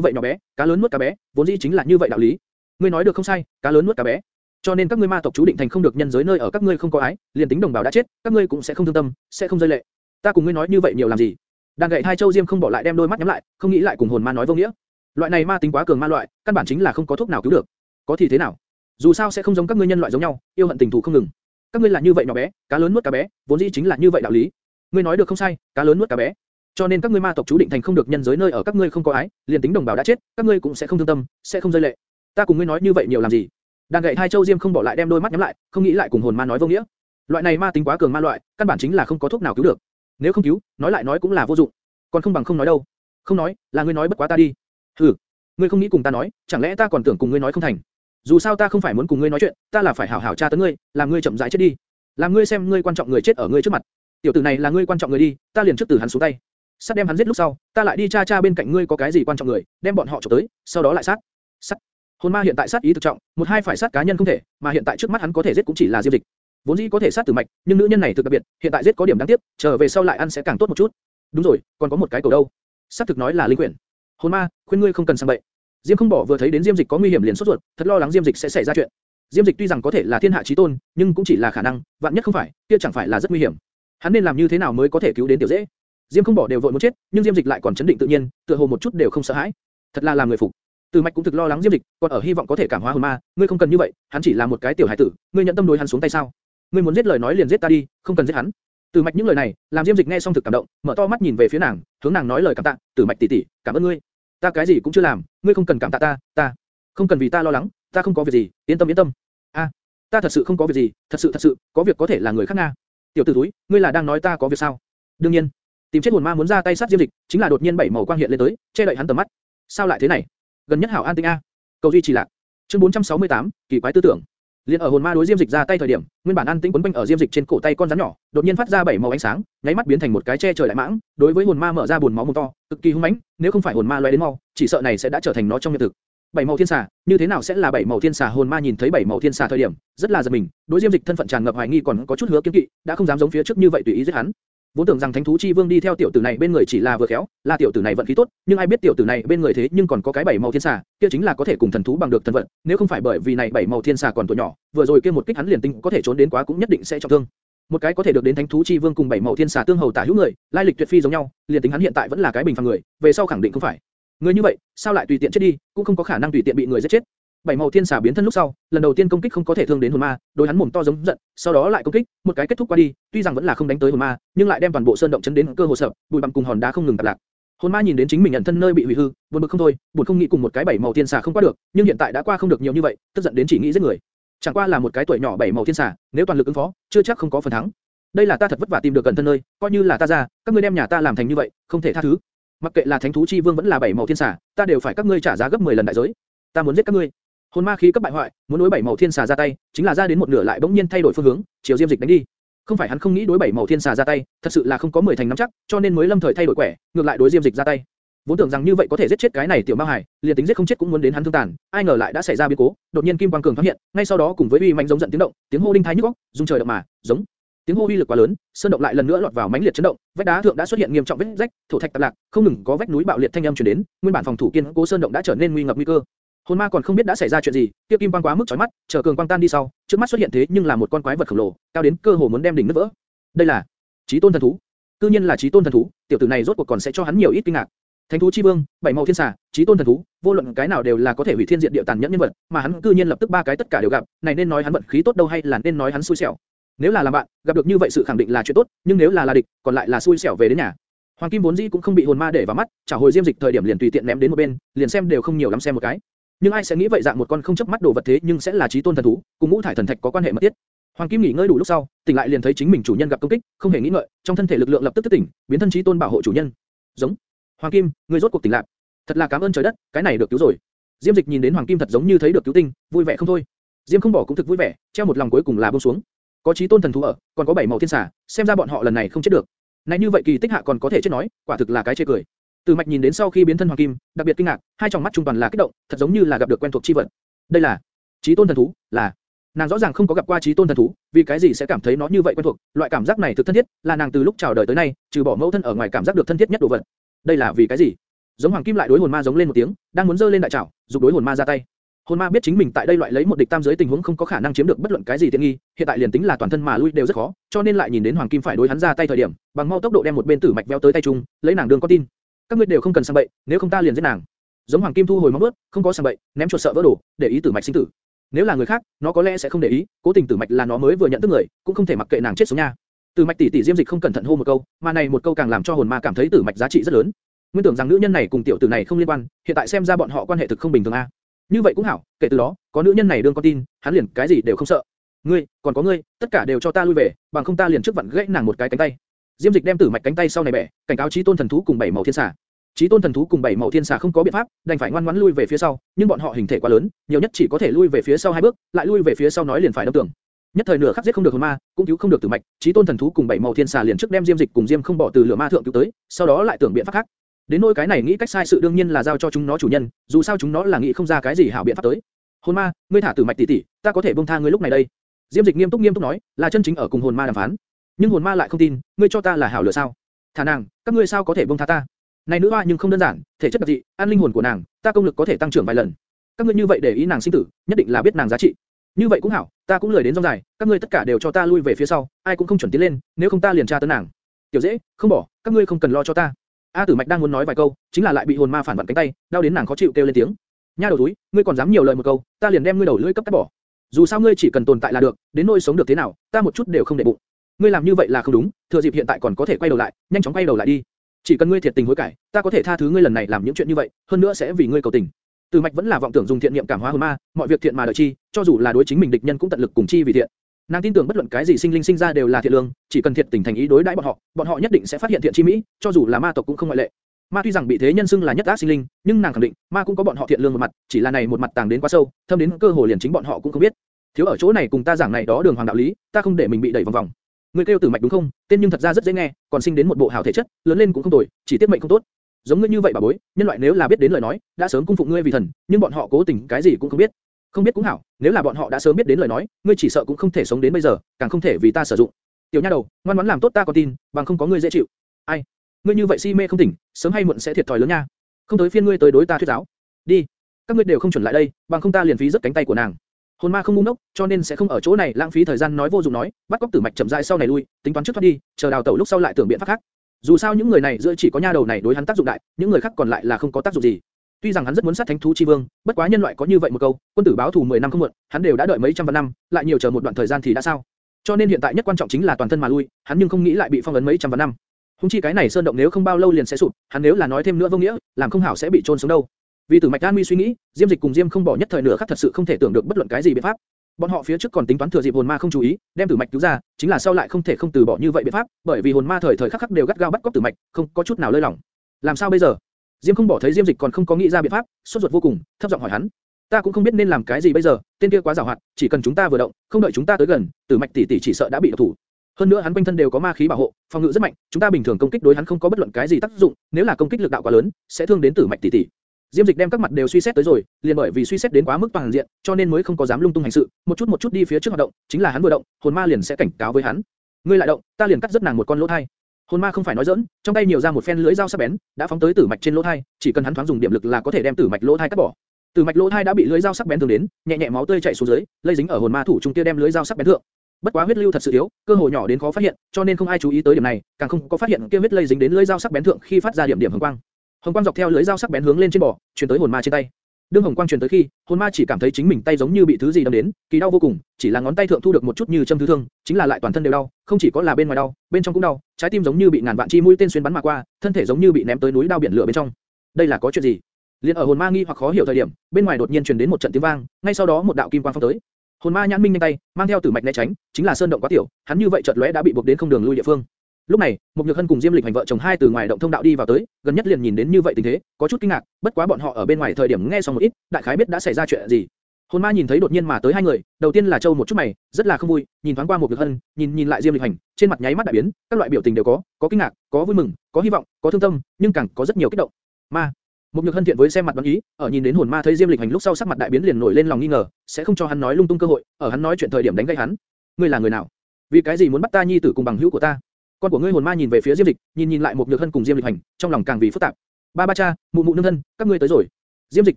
vậy nhỏ bé, cá lớn nuốt cá bé, vốn dĩ chính là như vậy đạo lý. Ngươi nói được không sai, cá lớn nuốt cá bé. Cho nên các ngươi ma tộc chú định thành không được nhân giới nơi ở các ngươi không có ái, liền tính đồng bào đã chết, các ngươi cũng sẽ không thương tâm, sẽ không rơi lệ. Ta cùng ngươi nói như vậy nhiều làm gì? Đàn gậy hai châu diêm không bỏ lại đem đôi mắt nhắm lại, không nghĩ lại cùng hồn ma nói vô nghĩa. Loại này ma tính quá cường ma loại, căn bản chính là không có thuốc nào cứu được. Có thì thế nào? Dù sao sẽ không giống các ngươi nhân loại giống nhau, yêu hận tình thù không ngừng. Các ngươi là như vậy nhỏ bé, cá lớn nuốt cá bé, vốn dĩ chính là như vậy đạo lý. Ngươi nói được không sai, cá lớn nuốt cá bé. Cho nên các ngươi ma tộc chú định thành không được nhân giới nơi ở các ngươi không có ái, liền tính đồng bào đã chết, các ngươi cũng sẽ không thương tâm, sẽ không rơi lệ. Ta cùng ngươi nói như vậy nhiều làm gì? Đàn gậy hai châu diêm không bỏ lại đem đôi mắt nhắm lại, không nghĩ lại cùng hồn ma nói vô nghĩa. Loại này ma tính quá cường ma loại, căn bản chính là không có thuốc nào cứu được. Nếu không cứu, nói lại nói cũng là vô dụng. Còn không bằng không nói đâu. Không nói, là ngươi nói bất quá ta đi. Hừ, ngươi không nghĩ cùng ta nói, chẳng lẽ ta còn tưởng cùng ngươi nói không thành? Dù sao ta không phải muốn cùng ngươi nói chuyện, ta là phải hảo hảo tra tấn ngươi, làm ngươi chậm rãi chết đi. Làm ngươi xem ngươi quan trọng người chết ở ngươi trước mặt. Tiểu tử này là ngươi quan trọng người đi, ta liền trước từ hắn xuống tay. Sát đem hắn giết lúc sau, ta lại đi tra tra bên cạnh ngươi có cái gì quan trọng người, đem bọn họ chụp tới, sau đó lại sát. Sát. Hồn ma hiện tại sát ý thực trọng, một hai phải sát cá nhân không thể, mà hiện tại trước mắt hắn có thể giết cũng chỉ là diêm dịch. Vốn dĩ có thể sát tử mạch, nhưng nữ nhân này thực đặc biệt, hiện tại giết có điểm đáng tiếc, trở về sau lại ăn sẽ càng tốt một chút. Đúng rồi, còn có một cái cầu đâu. Sát thực nói là linh quyển. Hồn ma, khuyên ngươi không cần sang bậy. Diêm không bỏ vừa thấy đến Diêm Dịch có nguy hiểm liền sốt ruột, thật lo lắng Diêm Dịch sẽ xảy ra chuyện. Diêm Dịch tuy rằng có thể là thiên hạ chí tôn, nhưng cũng chỉ là khả năng, vạn nhất không phải, kia chẳng phải là rất nguy hiểm. Hắn nên làm như thế nào mới có thể cứu đến tiểu dễ? Diêm không bỏ đều vội muốn chết, nhưng Diêm Dịch lại còn chấn định tự nhiên, tựa hồ một chút đều không sợ hãi. Thật là làm người phục. Từ Mạch cũng thực lo lắng Diêm Dịch, còn ở hy vọng có thể cảm hóa hồn ma, ngươi không cần như vậy, hắn chỉ là một cái tiểu hải tử, ngươi nhận tâm đối hắn xuống tay sao? Ngươi muốn giết lời nói liền giết ta đi, không cần giết hắn. Từ Mạch những lời này, làm Diêm Dịch nghe xong thực cảm động, mở to mắt nhìn về phía nàng, hướng nàng nói lời cảm tạ, Từ Mạch tỷ tỷ, cảm ơn ngươi. Ta cái gì cũng chưa làm, ngươi không cần cảm tạ ta, ta không cần vì ta lo lắng, ta không có việc gì, yên tâm yên tâm. A, Ta thật sự không có việc gì, thật sự thật sự, có việc có thể là người khác nga. Tiểu tử túi, ngươi là đang nói ta có việc sao? Đương nhiên, tìm chết hồn ma muốn ra tay sát Diêm Dịch, chính là đột nhiên bảy màu quang hiện lên tới, che đậy hắn tầm mắt. Sao lại thế này? Gần nhất hảo an tinh a. Cầu duy trì lạc. Chương 468, kỳ quái tư tưởng. Liên ở hồn ma đối Diêm Dịch ra tay thời điểm, nguyên bản an tĩnh quấn quanh ở Diêm Dịch trên cổ tay con rắn nhỏ, đột nhiên phát ra bảy màu ánh sáng, nháy mắt biến thành một cái che trời đại mãng, đối với hồn ma mở ra buồn máu mồm to, cực kỳ hung mãnh, nếu không phải hồn ma lóe đến mau, chỉ sợ này sẽ đã trở thành nó trong hiện thực. Bảy màu thiên xà, như thế nào sẽ là bảy màu thiên xà? Hồn ma nhìn thấy bảy màu thiên xà thời điểm, rất là giật mình, đối Diêm Dịch thân phận tràn ngập hoài nghi còn có chút hứa kiêng kỵ, đã không dám giống phía trước như vậy tùy ý giết hắn. Vốn tưởng rằng Thánh thú chi vương đi theo tiểu tử này bên người chỉ là vừa khéo, là tiểu tử này vận khí tốt, nhưng ai biết tiểu tử này bên người thế nhưng còn có cái bảy màu thiên xà, kia chính là có thể cùng thần thú bằng được thần vận, nếu không phải bởi vì này bảy màu thiên xà còn tuổi nhỏ, vừa rồi kia một kích hắn liền tinh có thể trốn đến quá cũng nhất định sẽ trọng thương. Một cái có thể được đến Thánh thú chi vương cùng bảy màu thiên xà tương hầu tả hữu người, lai lịch tuyệt phi giống nhau, liền tính hắn hiện tại vẫn là cái bình phàm người, về sau khẳng định không phải. Người như vậy, sao lại tùy tiện chết đi, cũng không có khả năng tùy tiện bị người giết chết. Bảy màu thiên xà biến thân lúc sau, lần đầu tiên công kích không có thể thương đến hồn ma, đối hắn mồm to giống giận, sau đó lại công kích, một cái kết thúc qua đi, tuy rằng vẫn là không đánh tới hồn ma, nhưng lại đem toàn bộ sơn động chấn đến cơ hồ sập, bụi bặm cùng hòn đá không ngừng tạp lạc. Hồn ma nhìn đến chính mình nhận thân nơi bị hủy hư, buồn bực không thôi, buồn không nghĩ cùng một cái bảy màu thiên xà không qua được, nhưng hiện tại đã qua không được nhiều như vậy, tức giận đến chỉ nghĩ giết người. Chẳng qua là một cái tuổi nhỏ bảy màu thiên xà, nếu toàn lực ứng phó, chưa chắc không có phần thắng. Đây là ta thật vất vả tìm được gần thân nơi, coi như là ta ra, các ngươi đem nhà ta làm thành như vậy, không thể tha thứ. Mặc kệ là thánh thú chi vương vẫn là bảy màu thiên xà, ta đều phải các ngươi trả giá gấp 10 lần đại giới. Ta muốn giết các ngươi. Hồn ma khí cấp bại hoại, muốn đối bảy màu thiên xà ra tay, chính là ra đến một nửa lại bỗng nhiên thay đổi phương hướng, chiều Diêm Dịch đánh đi. Không phải hắn không nghĩ đối bảy màu thiên xà ra tay, thật sự là không có mười thành nắm chắc, cho nên mới lâm thời thay đổi quẻ, ngược lại đối Diêm Dịch ra tay. Vốn tưởng rằng như vậy có thể giết chết cái này tiểu ma hải, liền tính giết không chết cũng muốn đến hắn thương tàn, ai ngờ lại đã xảy ra biến cố, đột nhiên kim quang cường phát hiện, ngay sau đó cùng với uy mạnh giống giận tiếng động, tiếng hô đinh thái nhức óc, rung trời động mà, giống. Tiếng hô uy lực quá lớn, sơn động lại lần nữa lọt vào mãnh liệt chấn động, vách đá thượng đã xuất hiện nghiêm trọng vết rách, thổ thạch tạc lạc, không ngừng có vách núi bạo liệt thanh âm truyền đến, nguyên bản phòng thủ kiên cố sơn động đã trở nên nguy ngập nguy cơ. Hồn ma còn không biết đã xảy ra chuyện gì, kia kim quang quá mức chói mắt, chờ cường quang tan đi sau, trước mắt xuất hiện thế nhưng là một con quái vật khổng lồ, cao đến cơ hồ muốn đem đỉnh nứt vỡ. Đây là Chí Tôn thần thú. Cư nhiên là Chí Tôn thần thú, tiểu tử này rốt cuộc còn sẽ cho hắn nhiều ít kinh ngạc. Thánh thú chi vương, bảy màu thiên xà, Chí Tôn thần thú, vô luận cái nào đều là có thể hủy thiên diệt địa tàn nhẫn nhân vật, mà hắn cư nhiên lập tức ba cái tất cả đều gặp, này nên nói hắn vận khí tốt đâu hay là nên nói hắn xui xẻo. Nếu là làm bạn, gặp được như vậy sự khẳng định là chuyện tốt, nhưng nếu là là địch, còn lại là xui xẻo về đến nhà. Hoàng Kim vốn dĩ cũng không bị hồn ma để vào mắt, trả hồi diêm dịch thời điểm liền tùy tiện ném đến một bên, liền xem đều không nhiều lắm xem một cái. Nhưng ai sẽ nghĩ vậy dạng một con không chớp mắt đồ vật thế nhưng sẽ là chí tôn thần thú, cùng ngũ thải thần thạch có quan hệ mật thiết. Hoàng Kim nghỉ ngơi đủ lúc sau, tỉnh lại liền thấy chính mình chủ nhân gặp công kích, không hề nghĩ ngợi, trong thân thể lực lượng lập tức thức tỉnh, biến thân chí tôn bảo hộ chủ nhân. Giống. Hoàng Kim, ngươi rốt cuộc tỉnh lại. Thật là cảm ơn trời đất, cái này được cứu rồi. Diêm Dịch nhìn đến Hoàng Kim thật giống như thấy được cứu tinh, vui vẻ không thôi. Diêm không bỏ cũng thực vui vẻ, treo một lòng cuối cùng là buông xuống. Có chí tôn thần thú ở, còn có bảy màu thiên xà, xem ra bọn họ lần này không chết được. Này như vậy kỳ tích hạ còn có thể chết nói, quả thực là cái chê cười. Từ Mạch nhìn đến sau khi biến thân hoàng kim, đặc biệt kinh ngạc, hai tròng mắt trung toàn là kích động, thật giống như là gặp được quen thuộc chi vật. Đây là Chí Tôn thần thú, là nàng rõ ràng không có gặp qua Chí Tôn thần thú, vì cái gì sẽ cảm thấy nó như vậy quen thuộc? Loại cảm giác này thực thân thiết, là nàng từ lúc chào đời tới nay, trừ bỏ mẫu thân ở ngoài cảm giác được thân thiết nhất đồ vật. Đây là vì cái gì? Giống hoàng kim lại đối hồn ma giống lên một tiếng, đang muốn giơ lên đại chảo, dục đối hồn ma ra tay. Hồn ma biết chính mình tại đây loại lấy một địch tam giới tình huống không có khả năng chiếm được bất luận cái gì tiện nghi, hiện tại liền tính là toàn thân mà lui đều rất khó, cho nên lại nhìn đến hoàng kim phải đối hắn ra tay thời điểm, bằng mau tốc độ đem một bên tử mạch véo tới tay trung, lấy nàng đường con tin. Các ngươi đều không cần sang bậy, nếu không ta liền giết nàng. Giống hoàng kim thu hồi móng vuốt, không có sang bậy, ném chuột sợ vỡ đồ, để ý tử mạch sinh tử. Nếu là người khác, nó có lẽ sẽ không để ý, cố tình tử mạch là nó mới vừa nhận thức người, cũng không thể mặc kệ nàng chết sống nha. Tử mạch tỷ tỷ diêm dịch không cẩn thận hô một câu, mà này một câu càng làm cho hồn ma cảm thấy tử mạch giá trị rất lớn. Nguyên tưởng rằng nữ nhân này cùng tiểu tử này không liên quan, hiện tại xem ra bọn họ quan hệ thực không bình thường a. Như vậy cũng hảo, kể từ đó, có nữ nhân này đương con tin, hắn liền cái gì đều không sợ. Ngươi, còn có ngươi, tất cả đều cho ta lui về, bằng không ta liền trước vặn gãy nàng một cái cánh tay. Diêm Dịch đem tử mạch cánh tay sau này bẻ, cảnh cáo Chí Tôn thần thú cùng bảy màu thiên xà. Chí Tôn thần thú cùng bảy màu thiên xà không có biện pháp, đành phải ngoan ngoãn lui về phía sau, nhưng bọn họ hình thể quá lớn, nhiều nhất chỉ có thể lui về phía sau hai bước, lại lui về phía sau nói liền phải đâm tưởng. Nhất thời nửa khắc giết không được hồn ma, cũng cứu không được tử mạch, Chí Tôn thần thú cùng bảy màu thiên xà liền trước đem Diêm Dịch cùng Diêm không bỏ từ lửa ma thượng cứu tới, sau đó lại tưởng biện pháp khác. Đến nỗi cái này nghĩ cách sai sự đương nhiên là giao cho chúng nó chủ nhân, dù sao chúng nó là nghĩ không ra cái gì hảo biện pháp tới. Hồn ma, ngươi thả tử mạch tỷ tỷ, ta có thể buông tha ngươi lúc này đây. Diêm Dịch nghiêm túc nghiêm túc nói, là chân chính ở cùng hồn ma đàm phán. Nhưng hồn ma lại không tin, ngươi cho ta là hảo lựa sao? Thả nàng, các ngươi sao có thể buông tha ta? Này nữ hoa nhưng không đơn giản, thể chất đặc dị, an linh hồn của nàng, ta công lực có thể tăng trưởng vài lần. Các ngươi như vậy để ý nàng sinh tử, nhất định là biết nàng giá trị. Như vậy cũng hảo, ta cũng lười đến rong dài, các ngươi tất cả đều cho ta lui về phía sau, ai cũng không chuẩn tiến lên, nếu không ta liền tra tấn nàng. Tiểu dễ, không bỏ, các ngươi không cần lo cho ta. A Tử Mạch đang muốn nói vài câu, chính là lại bị hồn ma phản vặn cánh tay, đau đến nàng khó chịu kêu lên tiếng. Nha đầu túi, ngươi còn dám nhiều lời một câu, ta liền đem ngươi đầu lưỡi cấp cắt bỏ. Dù sao ngươi chỉ cần tồn tại là được, đến nỗi sống được thế nào, ta một chút đều không để bụng. Ngươi làm như vậy là không đúng, thừa dịp hiện tại còn có thể quay đầu lại, nhanh chóng quay đầu lại đi. Chỉ cần ngươi thiệt tình hối cải, ta có thể tha thứ ngươi lần này làm những chuyện như vậy, hơn nữa sẽ vì ngươi cầu tình. Từ Mạch vẫn là vọng tưởng dùng thiện niệm cảm hóa hồn ma, mọi việc thiện mà đợi chi, cho dù là đối chính mình địch nhân cũng tận lực cùng chi vì thiện. Nàng tin tưởng bất luận cái gì sinh linh sinh ra đều là thiện lương, chỉ cần thiệt tình thành ý đối đãi bọn họ, bọn họ nhất định sẽ phát hiện thiện chi mỹ, cho dù là ma tộc cũng không ngoại lệ. Ma tuy rằng bị thế nhân xưng là nhất ác sinh linh, nhưng nàng khẳng định, ma cũng có bọn họ thiện lương một mặt, chỉ là này một mặt tàng đến quá sâu, thâm đến cơ hồ liền chính bọn họ cũng không biết. Thiếu ở chỗ này cùng ta giảng này đó đường hoàng đạo lý, ta không để mình bị đẩy vòng vòng. Người kêu tử mạch đúng không? Tên nhưng thật ra rất dễ nghe, còn sinh đến một bộ hảo thể chất, lớn lên cũng không tồi, chỉ tiếc mệnh không tốt. Giống ngươi như vậy bà bối, nhân loại nếu là biết đến lời nói, đã sớm cung phụng ngươi vì thần, nhưng bọn họ cố tình cái gì cũng không biết. Không biết cũng hảo, nếu là bọn họ đã sớm biết đến lời nói, ngươi chỉ sợ cũng không thể sống đến bây giờ, càng không thể vì ta sử dụng. Tiểu nha đầu, ngoan ngoãn làm tốt ta còn tin, bằng không có ngươi dễ chịu. Ai? Ngươi như vậy si mê không tỉnh, sớm hay muộn sẽ thiệt thòi lớn nha. Không tới phiên ngươi tới đối ta thuyết giáo. Đi, các ngươi đều không chuẩn lại đây, bằng không ta liền phí rất cánh tay của nàng. Hồn ma không ngu ngốc, cho nên sẽ không ở chỗ này lãng phí thời gian nói vô dụng nói, bắt cóc tử mạch chậm rãi sau này lui, tính toán trước thoát đi, chờ đào tẩu lúc sau lại tưởng biện pháp khác. Dù sao những người này giữa chỉ có nha đầu này đối hắn tác dụng đại, những người khác còn lại là không có tác dụng gì. Tuy rằng hắn rất muốn sát thánh thú chi vương, bất quá nhân loại có như vậy một câu, quân tử báo thù 10 năm không muộn, hắn đều đã đợi mấy trăm vạn năm, lại nhiều chờ một đoạn thời gian thì đã sao? Cho nên hiện tại nhất quan trọng chính là toàn thân mà lui, hắn nhưng không nghĩ lại bị phong ấn mấy trăm vạn năm. Hùng chi cái này sơn động nếu không bao lâu liền sẽ sụp, hắn nếu là nói thêm nữa vô nghĩa, làm không hảo sẽ bị trôn xuống đâu. Vì Tử Mạch An uy suy nghĩ, Diêm Dịch cùng Diêm không bỏ nhất thời nửa khắc thật sự không thể tưởng được bất luận cái gì biện pháp. Bọn họ phía trước còn tính toán thừa dịp hồn ma không chú ý, đem Tử Mạch cứu ra, chính là sau lại không thể không từ bỏ như vậy biện pháp, bởi vì hồn ma thời thời khắc khắc đều gắt gao bắt cóc Tử Mạch, không có chút nào lơi lỏng. Làm sao bây giờ? Diêm không bỏ thấy Diêm Dịch còn không có nghĩ ra biện pháp, sốt ruột vô cùng, thấp giọng hỏi hắn. Ta cũng không biết nên làm cái gì bây giờ, tên kia quá giàu hoạt, chỉ cần chúng ta vừa động, không đợi chúng ta tới gần, Tử Mạch tỷ tỷ chỉ sợ đã bị độc thủ. Hơn nữa hắn quanh thân đều có ma khí bảo hộ, phòng ngự rất mạnh, chúng ta bình thường công kích đối hắn không có bất luận cái gì tác dụng, nếu là công kích lực đạo quá lớn, sẽ thương đến Tử Mạch tỷ tỷ. Diêm Dịch đem các mặt đều suy xét tới rồi, liền bởi vì suy xét đến quá mức toàn diện, cho nên mới không có dám lung tung hành sự, một chút một chút đi phía trước hoạt động, chính là hắn vừa động, hồn ma liền sẽ cảnh cáo với hắn. Ngươi lại động, ta liền cắt rất nàng một con lỗ thai. Hồn ma không phải nói giỡn, trong tay nhiều ra một phen lưỡi dao sắc bén, đã phóng tới tử mạch trên lỗ thai, chỉ cần hắn thoáng dùng điểm lực là có thể đem tử mạch lỗ thai cắt bỏ. Tử mạch lỗ thai đã bị lưỡi dao sắc bén thương đến, nhẹ nhẹ máu tươi chảy xuống dưới, lây dính ở hồn ma thủ trung kia đem lưỡi dao sắc bén thượng. Bất quá huyết lưu thật sự yếu, cơ hội nhỏ đến khó phát hiện, cho nên không ai chú ý tới điểm này, càng không có phát hiện kia huyết lây dính đến lưỡi dao sắc bén thượng khi phát ra điểm điểm hồng quang. Hồng quang dọc theo lưỡi dao sắc bén hướng lên trên bò, truyền tới hồn ma trên tay. Đương hồng quang truyền tới khi, hồn ma chỉ cảm thấy chính mình tay giống như bị thứ gì đâm đến, kỳ đau vô cùng, chỉ là ngón tay thượng thu được một chút như châm thứ thương, chính là lại toàn thân đều đau, không chỉ có là bên ngoài đau, bên trong cũng đau, trái tim giống như bị ngàn vạn chi mũi tên xuyên bắn mà qua, thân thể giống như bị ném tới núi đao biển lửa bên trong. Đây là có chuyện gì? Liên ở hồn ma nghi hoặc khó hiểu thời điểm, bên ngoài đột nhiên truyền đến một trận tiếng vang, ngay sau đó một đạo kim quang phong tới. Hồn ma nhãn minh nhanh tay, mang theo tử mạch né tránh, chính là sơn động quá tiểu, hắn như vậy chợt lóe đã bị buộc đến không đường lui địa phương. Lúc này, một nhược hân cùng Diêm Lịch hành vợ chồng hai từ ngoài động thông đạo đi vào tới, gần nhất liền nhìn đến như vậy tình thế, có chút kinh ngạc, bất quá bọn họ ở bên ngoài thời điểm nghe xong một ít, đại khái biết đã xảy ra chuyện gì. Hồn ma nhìn thấy đột nhiên mà tới hai người, đầu tiên là Châu một chút mày, rất là không vui, nhìn thoáng qua một nhược hân, nhìn nhìn lại Diêm Lịch hành, trên mặt nháy mắt đại biến, các loại biểu tình đều có, có kinh ngạc, có vui mừng, có hy vọng, có thương tâm, nhưng càng có rất nhiều kích động. Ma, một nhược hân thiện với xem mặt đoán ý, ở nhìn đến hồn ma thấy Diêm Lịch hành lúc sau sắc mặt đại biến liền nổi lên lòng nghi ngờ, sẽ không cho hắn nói lung tung cơ hội, ở hắn nói chuyện thời điểm đánh gây hắn. Ngươi là người nào? Vì cái gì muốn bắt ta nhi tử cùng bằng hữu của ta? Con của ngươi hồn ma nhìn về phía Diêm Lịch, nhìn nhìn lại một nhược thân cùng Diêm Lịch hành, trong lòng càng vì phức tạp. Ba ba cha, mụ mụ nương thân, các ngươi tới rồi. Diêm Dịch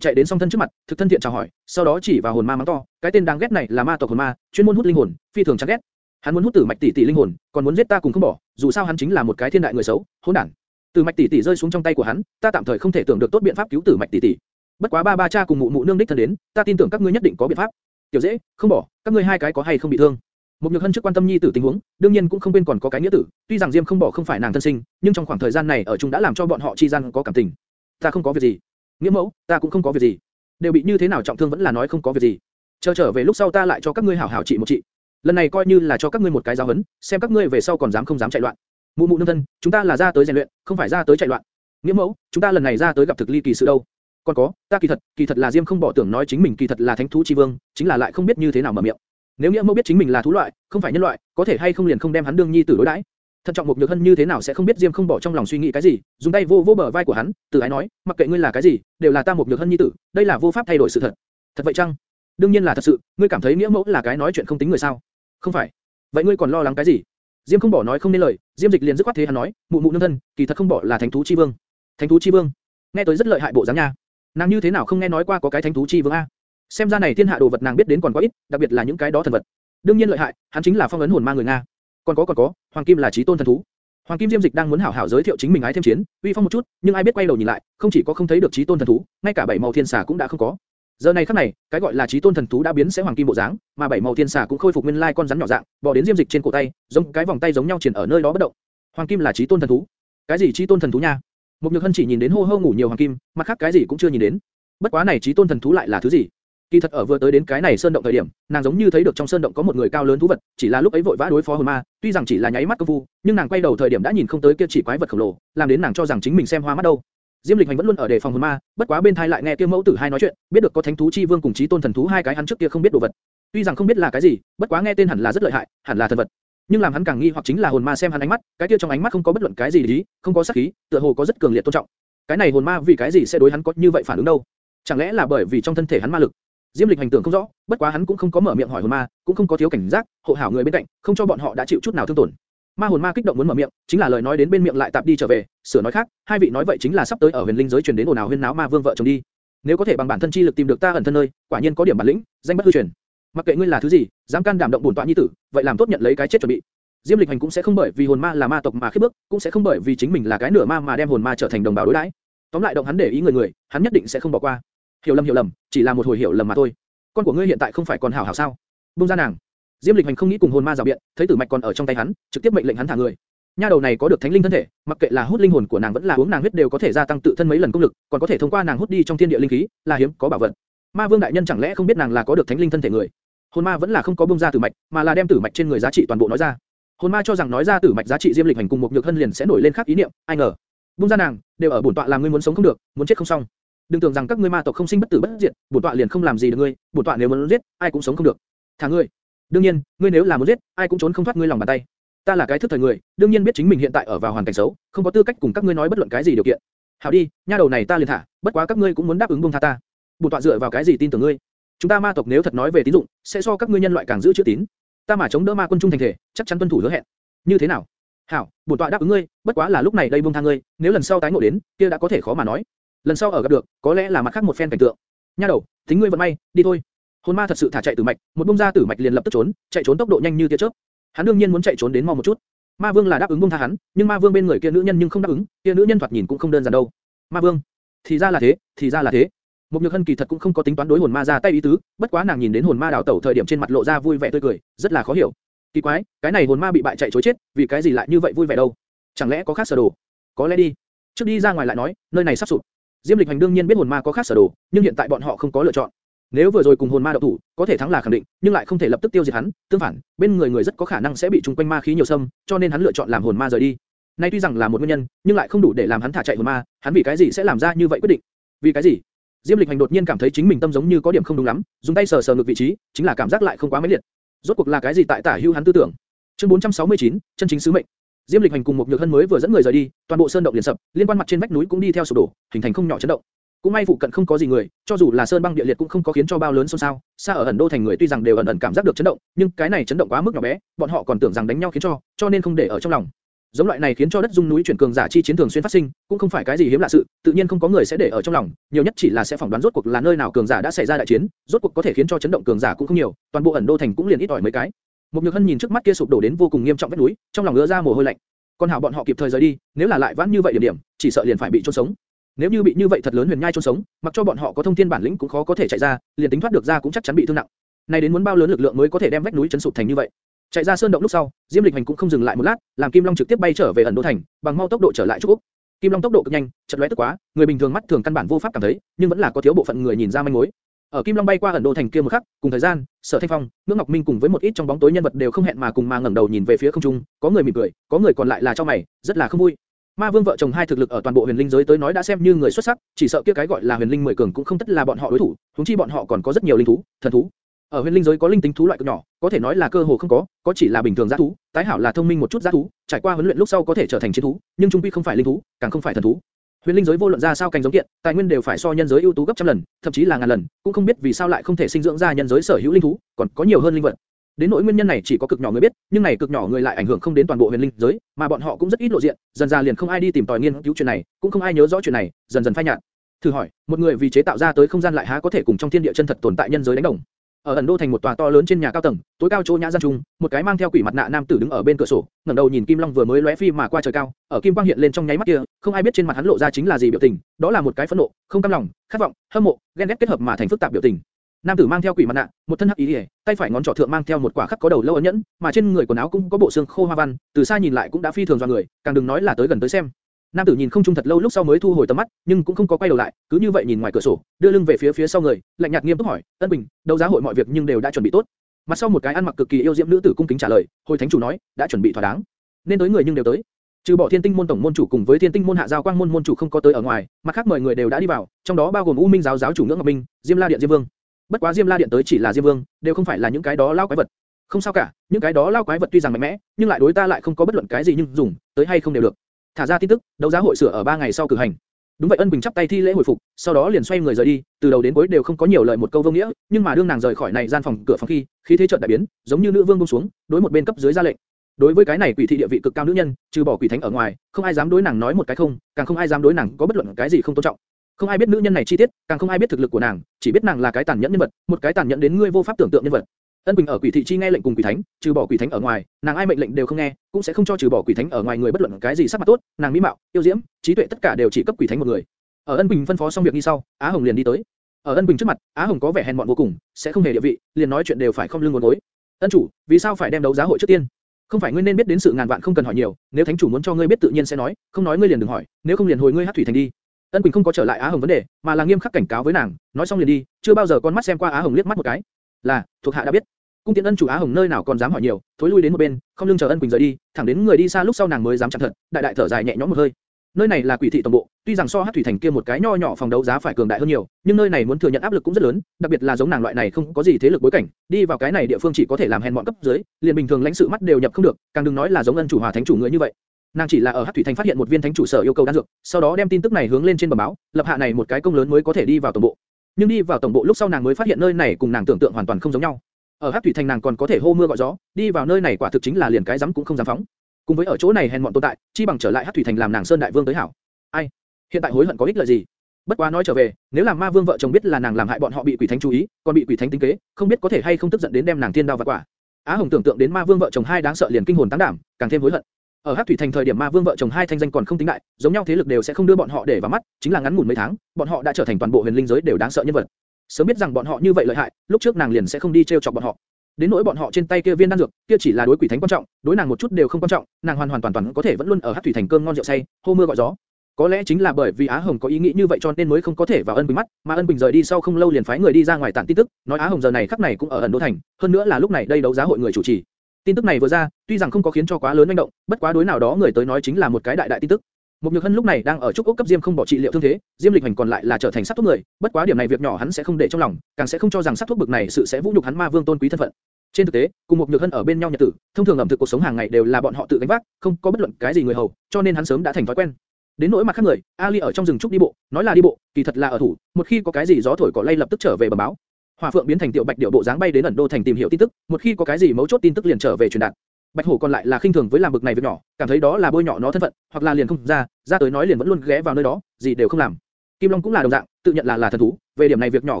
chạy đến song thân trước mặt, thực thân thiện chào hỏi, sau đó chỉ vào hồn ma mắng to, cái tên đáng ghét này là ma tộc hồn ma, chuyên môn hút linh hồn, phi thường chán ghét. Hắn muốn hút tử mạch tỷ tỷ linh hồn, còn muốn giết ta cùng không bỏ, dù sao hắn chính là một cái thiên đại người xấu, hỗn đản. Tử mạch tỷ tỷ rơi xuống trong tay của hắn, ta tạm thời không thể tưởng được tốt biện pháp cứu tử mạch tỷ tỷ. Bất quá ba ba cha cùng mụ mụ nương đích thân đến, ta tin tưởng các ngươi nhất định có biện pháp. Tiểu dễ, không bỏ, các ngươi hai cái có hay không bị thương? Một nhược hân trước quan tâm nhi tử tình huống, đương nhiên cũng không quên còn có cái nghĩa tử. Tuy rằng Diêm không bỏ không phải nàng thân sinh, nhưng trong khoảng thời gian này ở chung đã làm cho bọn họ chi gian có cảm tình. Ta không có việc gì. Nghĩa mẫu, ta cũng không có việc gì. Đều bị như thế nào trọng thương vẫn là nói không có việc gì. Chờ trở về lúc sau ta lại cho các ngươi hảo hảo trị một trị. Lần này coi như là cho các ngươi một cái giáo huấn, xem các ngươi về sau còn dám không dám chạy loạn. Mụ mụ nương thân, chúng ta là ra tới rèn luyện, không phải ra tới chạy loạn. Nghĩa mẫu, chúng ta lần này ra tới gặp thực ly kỳ sự đâu. Còn có, ta kỳ thật, kỳ thật là Diêm không bỏ tưởng nói chính mình kỳ thật là thánh thú chi vương, chính là lại không biết như thế nào mở miệng. Nếu nghĩa mẫu biết chính mình là thú loại, không phải nhân loại, có thể hay không liền không đem hắn đương nhi tử đối đãi. Thận trọng một nhược hân như thế nào sẽ không biết Diêm không bỏ trong lòng suy nghĩ cái gì, dùng tay vô vô bờ vai của hắn, từ ái nói, mặc kệ ngươi là cái gì, đều là ta một nhược hân nhi tử, đây là vô pháp thay đổi sự thật. Thật vậy chăng? Đương nhiên là thật sự, ngươi cảm thấy nghĩa mẫu là cái nói chuyện không tính người sao? Không phải. Vậy ngươi còn lo lắng cái gì? Diêm không bỏ nói không nên lời, Diêm dịch liền dứt khoát thế hắn nói, mụ mụ nương thân, kỳ thật không bỏ là thánh thú chi vương. Thánh thú chi vương, nghe tới rất lợi hại bộ dáng nha. Nàng như thế nào không nghe nói qua có cái thánh thú chi vương a? Xem ra này thiên hạ đồ vật nàng biết đến còn quá ít, đặc biệt là những cái đó thần vật. đương nhiên lợi hại, hắn chính là phong ấn hồn ma người nga. còn có còn có, hoàng kim là chí tôn thần thú. Hoàng Kim Diêm Dịch đang muốn hảo hảo giới thiệu chính mình ái thêm chiến, uy phong một chút, nhưng ai biết quay đầu nhìn lại, không chỉ có không thấy được chí tôn thần thú, ngay cả bảy màu thiên xà cũng đã không có. Giờ này khắc này, cái gọi là chí tôn thần thú đã biến sẽ hoàng kim bộ dáng, mà bảy màu thiên xà cũng khôi phục nguyên lai con rắn nhỏ dạng, bò đến Diêm Dịch trên cổ tay, giống cái vòng tay giống nhau triển ở nơi đó bất động. Hoàng kim là chí tôn thần thú. Cái gì chí tôn thần thú nha? Một Nhược Hân chỉ nhìn đến hô hô ngủ nhiều hoàng kim, mặt khác cái gì cũng chưa nhìn đến. Bất quá này chí tôn thần thú lại là thứ gì? Kỳ thật ở vừa tới đến cái này sơn động thời điểm, nàng giống như thấy được trong sơn động có một người cao lớn thú vật, chỉ là lúc ấy vội vã đối phó hồn ma, tuy rằng chỉ là nháy mắt cơ vu, nhưng nàng quay đầu thời điểm đã nhìn không tới kia chỉ quái vật khổng lồ, làm đến nàng cho rằng chính mình xem hoa mắt đâu. Diêm Lịch Hành vẫn luôn ở đề phòng hồn ma, bất quá bên thai lại nghe kia mẫu tử hai nói chuyện, biết được có thánh thú chi vương cùng chí tôn thần thú hai cái hắn trước kia không biết đồ vật. Tuy rằng không biết là cái gì, bất quá nghe tên hẳn là rất lợi hại, hẳn là thần vật. Nhưng làm hắn càng nghi hoặc chính là hồn ma xem hắn ánh mắt, cái kia trong ánh mắt không có bất luận cái gì lý, không có sát khí, tựa hồ có rất cường liệt tôn trọng. Cái này hồn ma vì cái gì sẽ đối hắn có như vậy phản ứng đâu? Chẳng lẽ là bởi vì trong thân thể hắn ma lực? Diêm Lịch hành tưởng không rõ, bất quá hắn cũng không có mở miệng hỏi hồn ma, cũng không có thiếu cảnh giác, hộ hảo người bên cạnh, không cho bọn họ đã chịu chút nào thương tổn. Ma hồn ma kích động muốn mở miệng, chính là lời nói đến bên miệng lại tạm đi trở về, sửa nói khác, hai vị nói vậy chính là sắp tới ở huyền linh giới truyền đến ồn ào huyên náo ma vương vợ chồng đi. Nếu có thể bằng bản thân chi lực tìm được ta ẩn thân nơi, quả nhiên có điểm bản lĩnh, danh bất hư truyền. Mặc kệ ngươi là thứ gì, dám can đảm động bổn tọa nhi tử, vậy làm tốt nhận lấy cái chết chuẩn bị. Diêm Lịch Hành cũng sẽ không bởi vì hồn ma là ma tộc mà khiếp bước, cũng sẽ không bởi vì chính mình là cái nửa ma mà đem hồn ma trở thành đồng bào đối đãi. Tóm lại động hắn để ý người người, hắn nhất định sẽ không bỏ qua. Hiểu lầm hiểu lầm, chỉ là một hồi hiểu lầm mà thôi. Con của ngươi hiện tại không phải còn hảo hảo sao? Buông ra nàng. Diêm Lịch Hành không nghĩ cùng hồn ma rào biện, thấy tử mạch còn ở trong tay hắn, trực tiếp mệnh lệnh hắn thả người. Nha đầu này có được thánh linh thân thể, mặc kệ là hút linh hồn của nàng vẫn là uống nàng huyết đều có thể gia tăng tự thân mấy lần công lực, còn có thể thông qua nàng hút đi trong thiên địa linh khí, là hiếm có bảo vật. Ma Vương đại nhân chẳng lẽ không biết nàng là có được thánh linh thân thể người? Hồn ma vẫn là không có bung ra tử mạch, mà là đem tử mạch trên người giá trị toàn bộ nói ra. Hồn ma cho rằng nói ra tử mạch giá trị diêm lịch hành cùng một nhược thân liền sẽ nổi lên khác ý niệm, ai ngờ, bung ra nàng, đều ở bổn tọa làm ngươi muốn sống không được, muốn chết không xong. Đừng tưởng rằng các ngươi ma tộc không sinh bất tử bất diệt, bổn tọa liền không làm gì được ngươi, bổn tọa nếu muốn giết, ai cũng sống không được. Thả ngươi. đương nhiên, ngươi nếu là muốn giết, ai cũng trốn không thoát ngươi lòng bàn tay. Ta là cái thức thời người, đương nhiên biết chính mình hiện tại ở vào hoàn cảnh xấu, không có tư cách cùng các ngươi nói bất luận cái gì điều kiện. Hảo đi, nha đầu này ta liền thả, bất quá các ngươi cũng muốn đáp ứng buông tha ta. Bổn tọa dựa vào cái gì tin tưởng ngươi? Chúng ta ma tộc nếu thật nói về tín dụng, sẽ so các ngươi nhân loại càng giữ chữ tín. Ta mà chống đỡ ma quân trung thành thể, chắc chắn tuân thủ hứa hẹn. Như thế nào? Hảo, bổn tọa đáp ứng ngươi, bất quá là lúc này đây buông tha ngươi, nếu lần sau tái ngộ đến, kia đã có thể khó mà nói. Lần sau ở gặp được, có lẽ là mặt khác một phen cảnh tượng. Nha đầu, tính ngươi vận may, đi thôi. Hồn ma thật sự thả chạy tử mạch, một bung ra tử mạch liền lập tức trốn, chạy trốn tốc độ nhanh như tia chớp. Hắn đương nhiên muốn chạy trốn đến mau một chút. Ma Vương là đáp ứng buông tha hắn, nhưng Ma Vương bên người kia nữ nhân nhưng không đáp ứng, kia nữ nhân thoạt nhìn cũng không đơn giản đâu. Ma Vương, thì ra là thế, thì ra là thế. Một nhược hân kỳ thật cũng không có tính toán đối hồn ma ra tay ý tứ, bất quá nàng nhìn đến hồn ma đào tẩu thời điểm trên mặt lộ ra vui vẻ tươi cười, rất là khó hiểu. Kỳ quái, cái này hồn ma bị bại chạy trối chết, vì cái gì lại như vậy vui vẻ đâu? Chẳng lẽ có khác sở đồ? Có lẽ đi. Trước đi ra ngoài lại nói, nơi này sắp sụp. Diêm Lịch Hành đương nhiên biết hồn ma có khác sở đồ, nhưng hiện tại bọn họ không có lựa chọn. Nếu vừa rồi cùng hồn ma đậu thủ, có thể thắng là khẳng định, nhưng lại không thể lập tức tiêu diệt hắn, tương phản, bên người người rất có khả năng sẽ bị trùng quanh ma khí nhiều xâm, cho nên hắn lựa chọn làm hồn ma rời đi. Nay tuy rằng là một nguyên nhân, nhưng lại không đủ để làm hắn thả chạy hồn ma, hắn vì cái gì sẽ làm ra như vậy quyết định? Vì cái gì? Diêm Lịch Hành đột nhiên cảm thấy chính mình tâm giống như có điểm không đúng lắm, dùng tay sờ sờ ngược vị trí, chính là cảm giác lại không quá mãnh liệt. Rốt cuộc là cái gì tại tả hưu hắn tư tưởng? Chương 469, chân chính sứ mệnh. Diêm Lịch Hành cùng một nhược hân mới vừa dẫn người rời đi, toàn bộ sơn động liền sập, liên quan mặt trên vách núi cũng đi theo sụp đổ, hình thành không nhỏ chấn động. Cũng may phụ cận không có gì người, cho dù là sơn băng địa liệt cũng không có khiến cho bao lớn xôn xao. Xa ở ẩn đô thành người tuy rằng đều ẩn ẩn cảm giác được chấn động, nhưng cái này chấn động quá mức nhỏ bé, bọn họ còn tưởng rằng đánh nhau khiến cho, cho nên không để ở trong lòng. Giống loại này khiến cho đất dung núi chuyển cường giả chi chiến thường xuyên phát sinh, cũng không phải cái gì hiếm lạ sự, tự nhiên không có người sẽ để ở trong lòng, nhiều nhất chỉ là sẽ phỏng đoán rốt cuộc là nơi nào cường giả đã xảy ra đại chiến, rốt cuộc có thể khiến cho chấn động cường giả cũng không nhiều, toàn bộ ẩn đô thành cũng liền ít ỏi mấy cái. Một nhược hân nhìn trước mắt kia sụp đổ đến vô cùng nghiêm trọng vách núi, trong lòng ngứa ra mồ hôi lạnh. Con hảo bọn họ kịp thời rời đi, nếu là lại vãn như vậy điểm điểm, chỉ sợ liền phải bị chôn sống. Nếu như bị như vậy thật lớn huyền nhai chôn sống, mặc cho bọn họ có thông thiên bản lĩnh cũng khó có thể chạy ra, liền tính thoát được ra cũng chắc chắn bị thương nặng. Này đến muốn bao lớn lực lượng mới có thể đem vách núi chấn sụp thành như vậy. Chạy ra sơn động lúc sau, Diêm Lịch Hành cũng không dừng lại một lát, làm Kim Long trực tiếp bay trở về ẩn đô thành, bằng mau tốc độ trở lại Trúc Úc. Kim Long tốc độ cực nhanh, chật lóe tức quá, người bình thường mắt thường căn bản vô pháp cảm thấy, nhưng vẫn là có thiếu bộ phận người nhìn ra manh mối. Ở Kim Long bay qua ẩn đô thành kia một khắc, cùng thời gian, Sở Thanh Phong, Ngưỡng Ngọc Minh cùng với một ít trong bóng tối nhân vật đều không hẹn mà cùng mà ngẩng đầu nhìn về phía không trung, có người mỉm cười, có người còn lại là cho mày, rất là không vui. Ma Vương vợ chồng hai thực lực ở toàn bộ huyền linh giới tới nói đã xem như người xuất sắc, chỉ sợ kia cái gọi là huyền linh mười cường cũng không tất là bọn họ đối thủ, chúng chi bọn họ còn có rất nhiều linh thú, thần thú. Ở huyền linh giới có linh tính thú loại cực nhỏ, có thể nói là cơ hồ không có, có chỉ là bình thường giá thú, tái hảo là thông minh một chút giá thú, trải qua huấn luyện lúc sau có thể trở thành chiến thú, nhưng trung quy không phải linh thú, càng không phải thần thú. Huyền linh giới vô luận ra sao cảnh giống kiện, tài nguyên đều phải so nhân giới ưu tú gấp trăm lần, thậm chí là ngàn lần, cũng không biết vì sao lại không thể sinh dưỡng ra nhân giới sở hữu linh thú, còn có nhiều hơn linh vật. Đến nỗi nguyên nhân này chỉ có cực nhỏ người biết, nhưng này cực nhỏ người lại ảnh hưởng không đến toàn bộ huyền linh giới, mà bọn họ cũng rất ít lộ diện, dần dần liền không ai đi tìm tòi nghiên cứu chuyện này, cũng không ai nhớ rõ chuyện này, dần dần phai nhạt. Thử hỏi, một người vì chế tạo ra tới không gian lại há có thể cùng trong thiên địa chân thật tồn tại nhân giới đánh đồng? Ở ẩn đô thành một tòa to lớn trên nhà cao tầng, tối cao chỗ nhã gian trung, một cái mang theo quỷ mặt nạ nam tử đứng ở bên cửa sổ, ngẩng đầu nhìn Kim Long vừa mới lóe phi mà qua trời cao, ở kim quang hiện lên trong nháy mắt kia, không ai biết trên mặt hắn lộ ra chính là gì biểu tình, đó là một cái phẫn nộ, không cam lòng, khát vọng, hâm mộ, ghen ghét kết hợp mà thành phức tạp biểu tình. Nam tử mang theo quỷ mặt nạ, một thân hắc y, tay phải ngón trỏ thượng mang theo một quả khắc có đầu lâu ấn nhẫn, mà trên người quần áo cũng có bộ xương khô hoa văn, từ xa nhìn lại cũng đã phi thường do người, càng đừng nói là tới gần tới xem. Nam tử nhìn không trung thật lâu lúc sau mới thu hồi tầm mắt, nhưng cũng không có quay đầu lại, cứ như vậy nhìn ngoài cửa sổ, đưa lưng về phía phía sau người, lạnh nhạt nghiêm túc hỏi, "Tân Bình, đấu giá hội mọi việc nhưng đều đã chuẩn bị tốt. Mặt sau một cái ăn mặc cực kỳ yêu diễm nữ tử cung kính trả lời, hồi thánh chủ nói, đã chuẩn bị thỏa đáng, nên tới người nhưng đều tới. Trừ bỏ Thiên Tinh môn tổng môn chủ cùng với Thiên Tinh môn hạ giao quang môn môn chủ không có tới ở ngoài, mặt khác mời người đều đã đi vào, trong đó bao gồm U Minh giáo giáo chủ Ngưỡng Ngọc Minh, Diêm La Điện Diêm Vương. Bất quá Diêm La Điện tới chỉ là Diêm Vương, đều không phải là những cái đó lao quái vật. Không sao cả, những cái đó lao quái vật tuy rằng mạnh mẽ, nhưng lại đối ta lại không có bất luận cái gì nhưng dùng, tới hay không đều được. Thả ra tin tức, đấu giá hội sửa ở 3 ngày sau cử hành. Đúng vậy Ân Bình chắp tay thi lễ hồi phục, sau đó liền xoay người rời đi, từ đầu đến cuối đều không có nhiều lời một câu vô nghĩa, nhưng mà đương nàng rời khỏi này gian phòng cửa phòng khi, khí thế chợt đại biến, giống như nữ vương buông xuống, đối một bên cấp dưới ra lệnh. Đối với cái này quỷ thị địa vị cực cao nữ nhân, trừ bỏ quỷ thánh ở ngoài, không ai dám đối nàng nói một cái không, càng không ai dám đối nàng có bất luận cái gì không tôn trọng. Không ai biết nữ nhân này chi tiết, càng không ai biết thực lực của nàng, chỉ biết nàng là cái tàn nhẫn nhân vật, một cái tàn nhẫn đến ngươi vô pháp tưởng tượng nhân vật. Ân Bình ở quỷ thị chi nghe lệnh cùng quỷ thánh, trừ bỏ quỷ thánh ở ngoài, nàng ai mệnh lệnh đều không nghe, cũng sẽ không cho trừ bỏ quỷ thánh ở ngoài người bất luận cái gì sắc mặt tốt, nàng mỹ mạo, yêu diễm, trí tuệ tất cả đều chỉ cấp quỷ thánh một người. Ở Ân Bình phân phó xong việc đi sau, Á Hồng liền đi tới. Ở Ân Bình trước mặt, Á Hồng có vẻ hèn mọn vô cùng, sẽ không hề địa vị, liền nói chuyện đều phải không lưng ngốn gối. Ân chủ, vì sao phải đem đấu giá hội trước tiên? Không phải ngươi nên biết đến sự ngàn vạn không cần hỏi nhiều, nếu thánh chủ muốn cho ngươi biết tự nhiên sẽ nói, không nói ngươi liền đừng hỏi, nếu không liền hồi ngươi hát thủy thành đi. Ân Quỳnh không có trở lại Á Hồng vấn đề, mà là nghiêm khắc cảnh cáo với nàng, nói xong liền đi, chưa bao giờ con mắt xem qua Á Hồng liếc mắt một cái. Là, thuộc hạ đã biết. Cung tiễn ân chủ Á Hồng nơi nào còn dám hỏi nhiều, thối lui đến một bên, không lưng chờ ân Quỳnh rời đi, thẳng đến người đi xa lúc sau nàng mới dám chạm thật, đại đại thở dài nhẹ nhõm một hơi. Nơi này là quỷ thị tổng bộ, tuy rằng so hát thủy thành kia một cái nho nhỏ phòng đấu giá phải cường đại hơn nhiều, nhưng nơi này muốn thừa nhận áp lực cũng rất lớn, đặc biệt là giống nàng loại này không có gì thế lực bối cảnh, đi vào cái này địa phương chỉ có thể làm hèn mọn cấp dưới, liền bình thường lãnh sự mắt đều nhập không được, càng đừng nói là giống ân chủ hòa thánh chủ người như vậy. Nàng chỉ là ở Hắc Thủy Thành phát hiện một viên thánh chủ sở yêu cầu đan dược, sau đó đem tin tức này hướng lên trên bờ báo, lập hạ này một cái công lớn mới có thể đi vào tổng bộ. Nhưng đi vào tổng bộ lúc sau nàng mới phát hiện nơi này cùng nàng tưởng tượng hoàn toàn không giống nhau. Ở Hắc Thủy Thành nàng còn có thể hô mưa gọi gió, đi vào nơi này quả thực chính là liền cái dám cũng không dám phóng. Cùng với ở chỗ này hèn mọn tồn tại, chi bằng trở lại Hắc Thủy Thành làm nàng sơn đại vương tới hảo. Ai? Hiện tại hối hận có ích lợi gì? Bất quá nói trở về, nếu làm ma vương vợ chồng biết là nàng làm hại bọn họ bị quỷ thánh chú ý, còn bị quỷ thánh tính kế, không biết có thể hay không tức giận đến đem nàng thiên đao vặt quả. Á Hồng tưởng tượng đến ma vương vợ chồng hai đáng sợ liền kinh hồn tăng đảm, càng thêm hối hận. Ở Hắc Thủy Thành thời điểm ma vương vợ chồng hai thanh danh còn không tính đại, giống nhau thế lực đều sẽ không đưa bọn họ để vào mắt, chính là ngắn ngủn mấy tháng, bọn họ đã trở thành toàn bộ huyền linh giới đều đáng sợ nhân vật. Sớm biết rằng bọn họ như vậy lợi hại, lúc trước nàng liền sẽ không đi treo chọc bọn họ. Đến nỗi bọn họ trên tay kia viên đan dược, kia chỉ là đối quỷ thánh quan trọng, đối nàng một chút đều không quan trọng, nàng hoàn hoàn toàn toàn có thể vẫn luôn ở Hắc Thủy Thành cơm ngon rượu say, hô mưa gọi gió. Có lẽ chính là bởi vì Á Hồng có ý nghĩ như vậy cho nên mới không có thể vào ân bình mắt, mà ân bình rời đi sau không lâu liền phái người đi ra ngoài tản tin tức, nói Á Hồng giờ này khắc này cũng ở ẩn đô thành, hơn nữa là lúc này đây đấu giá hội người chủ trì. Tin tức này vừa ra, tuy rằng không có khiến cho quá lớn manh động, bất quá đối nào đó người tới nói chính là một cái đại đại tin tức. Mục Nhược Hân lúc này đang ở trúc ốc cấp Diêm không bỏ trị liệu thương thế, Diêm Lịch Hành còn lại là trở thành sát thuốc người, bất quá điểm này việc nhỏ hắn sẽ không để trong lòng, càng sẽ không cho rằng sát thuốc bực này sự sẽ vũ nhục hắn ma vương tôn quý thân phận. Trên thực tế, cùng Mục Nhược Hân ở bên nhau nhật tử, thông thường ẩm thực cuộc sống hàng ngày đều là bọn họ tự gánh vác, không có bất luận cái gì người hầu, cho nên hắn sớm đã thành thói quen. Đến nỗi mặt khác người, Ali ở trong rừng trúc đi bộ, nói là đi bộ, kỳ thật là ở thủ, một khi có cái gì gió thổi cỏ lay lập tức trở về bẩm báo. Hỏa Phượng biến thành tiểu bạch điểu bộ dáng bay đến ẩn đô thành tìm hiểu tin tức, một khi có cái gì mấu chốt tin tức liền trở về truyền đạt. Bạch Hổ còn lại là khinh thường với làm bực này việc nhỏ, cảm thấy đó là bôi nhỏ nó thân phận, hoặc là liền không ra, ra tới nói liền vẫn luôn ghé vào nơi đó, gì đều không làm. Kim Long cũng là đồng dạng, tự nhận là là thần thú, về điểm này việc nhỏ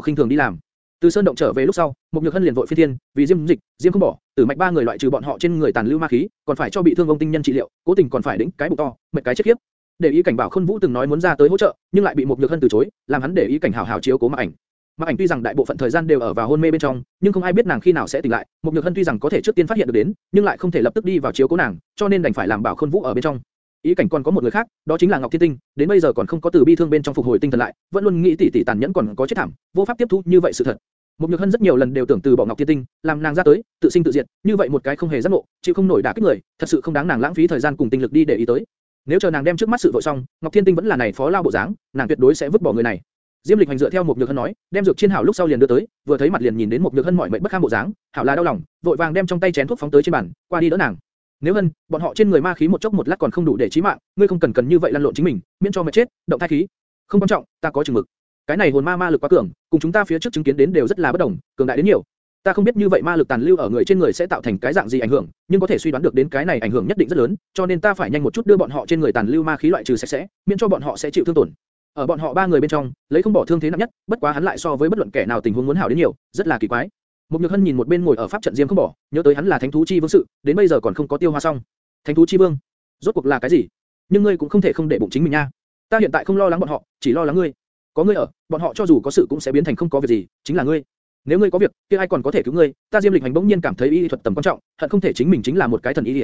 khinh thường đi làm. Từ sơn động trở về lúc sau, một nhược hân liền vội phi thiên, vì diêm dịch, diêm không bỏ, tử mạch ba người loại trừ bọn họ trên người tàn lưu ma khí, còn phải cho bị thương ông tinh nhân trị liệu, cố tình còn phải đỉnh cái bụng to, mệt cái chết khiếp. Để ý cảnh bảo khôn vũ từng nói muốn ra tới hỗ trợ, nhưng lại bị một nhược hân từ chối, làm hắn để ý cảnh hảo hảo chiếu cố mà ảnh. Mạc Ảnh tuy rằng đại bộ phận thời gian đều ở vào hôn mê bên trong, nhưng không ai biết nàng khi nào sẽ tỉnh lại. Mục Nhược Hân tuy rằng có thể trước tiên phát hiện được đến, nhưng lại không thể lập tức đi vào chiếu cố nàng, cho nên đành phải làm Bảo Khôn Vũ ở bên trong. Ý cảnh còn có một người khác, đó chính là Ngọc Thiên Tinh, đến bây giờ còn không có từ bi thương bên trong phục hồi tinh thần lại, vẫn luôn nghĩ tỷ tỷ tàn nhẫn còn có chết thảm, vô pháp tiếp thu như vậy sự thật. Mục Nhược Hân rất nhiều lần đều tưởng từ bỏ Ngọc Thiên Tinh, làm nàng ra tới, tự sinh tự diệt, như vậy một cái không hề giác ngộ, chịu không nổi đả kích người, thật sự không đáng nàng lãng phí thời gian cùng tinh lực đi để ý tới. Nếu chờ nàng đem trước mắt sự vội xong, Ngọc Thiên Tinh vẫn là này phó lao bộ dáng, nàng tuyệt đối sẽ vứt bỏ người này. Diêm Lịch Hành dựa theo một nhược hân nói, đem dược chiên hảo lúc sau liền đưa tới, vừa thấy mặt liền nhìn đến một nhược hân mọi mệnh bất kham bộ dáng, hảo là đau lòng, vội vàng đem trong tay chén thuốc phóng tới trên bàn, qua đi đỡ nàng. Nếu hân, bọn họ trên người ma khí một chốc một lát còn không đủ để chí mạng, ngươi không cần cần như vậy lăn lộn chính mình, miễn cho mệt chết, động thai khí. Không quan trọng, ta có chừng mực. Cái này hồn ma ma lực quá cường, cùng chúng ta phía trước chứng kiến đến đều rất là bất đồng, cường đại đến nhiều. Ta không biết như vậy ma lực tàn lưu ở người trên người sẽ tạo thành cái dạng gì ảnh hưởng, nhưng có thể suy đoán được đến cái này ảnh hưởng nhất định rất lớn, cho nên ta phải nhanh một chút đưa bọn họ trên người tàn lưu ma khí loại trừ sạch sẽ, miễn cho bọn họ sẽ chịu thương tổn. Ở bọn họ ba người bên trong, lấy không bỏ thương thế nặng nhất, bất quá hắn lại so với bất luận kẻ nào tình huống muốn hảo đến nhiều, rất là kỳ quái. Mục Nhược Hân nhìn một bên ngồi ở pháp trận diêm không bỏ, nhớ tới hắn là thánh thú chi vương sự, đến bây giờ còn không có tiêu hóa xong. Thánh thú chi vương, rốt cuộc là cái gì? Nhưng ngươi cũng không thể không để bụng chính mình nha. Ta hiện tại không lo lắng bọn họ, chỉ lo lắng ngươi. Có ngươi ở, bọn họ cho dù có sự cũng sẽ biến thành không có việc gì, chính là ngươi. Nếu ngươi có việc, kia ai còn có thể cứu ngươi? Ta Diêm Lịch Hành bỗng nhiên cảm thấy y thuật tầm quan trọng, hận không thể chính mình chính là một cái thần y.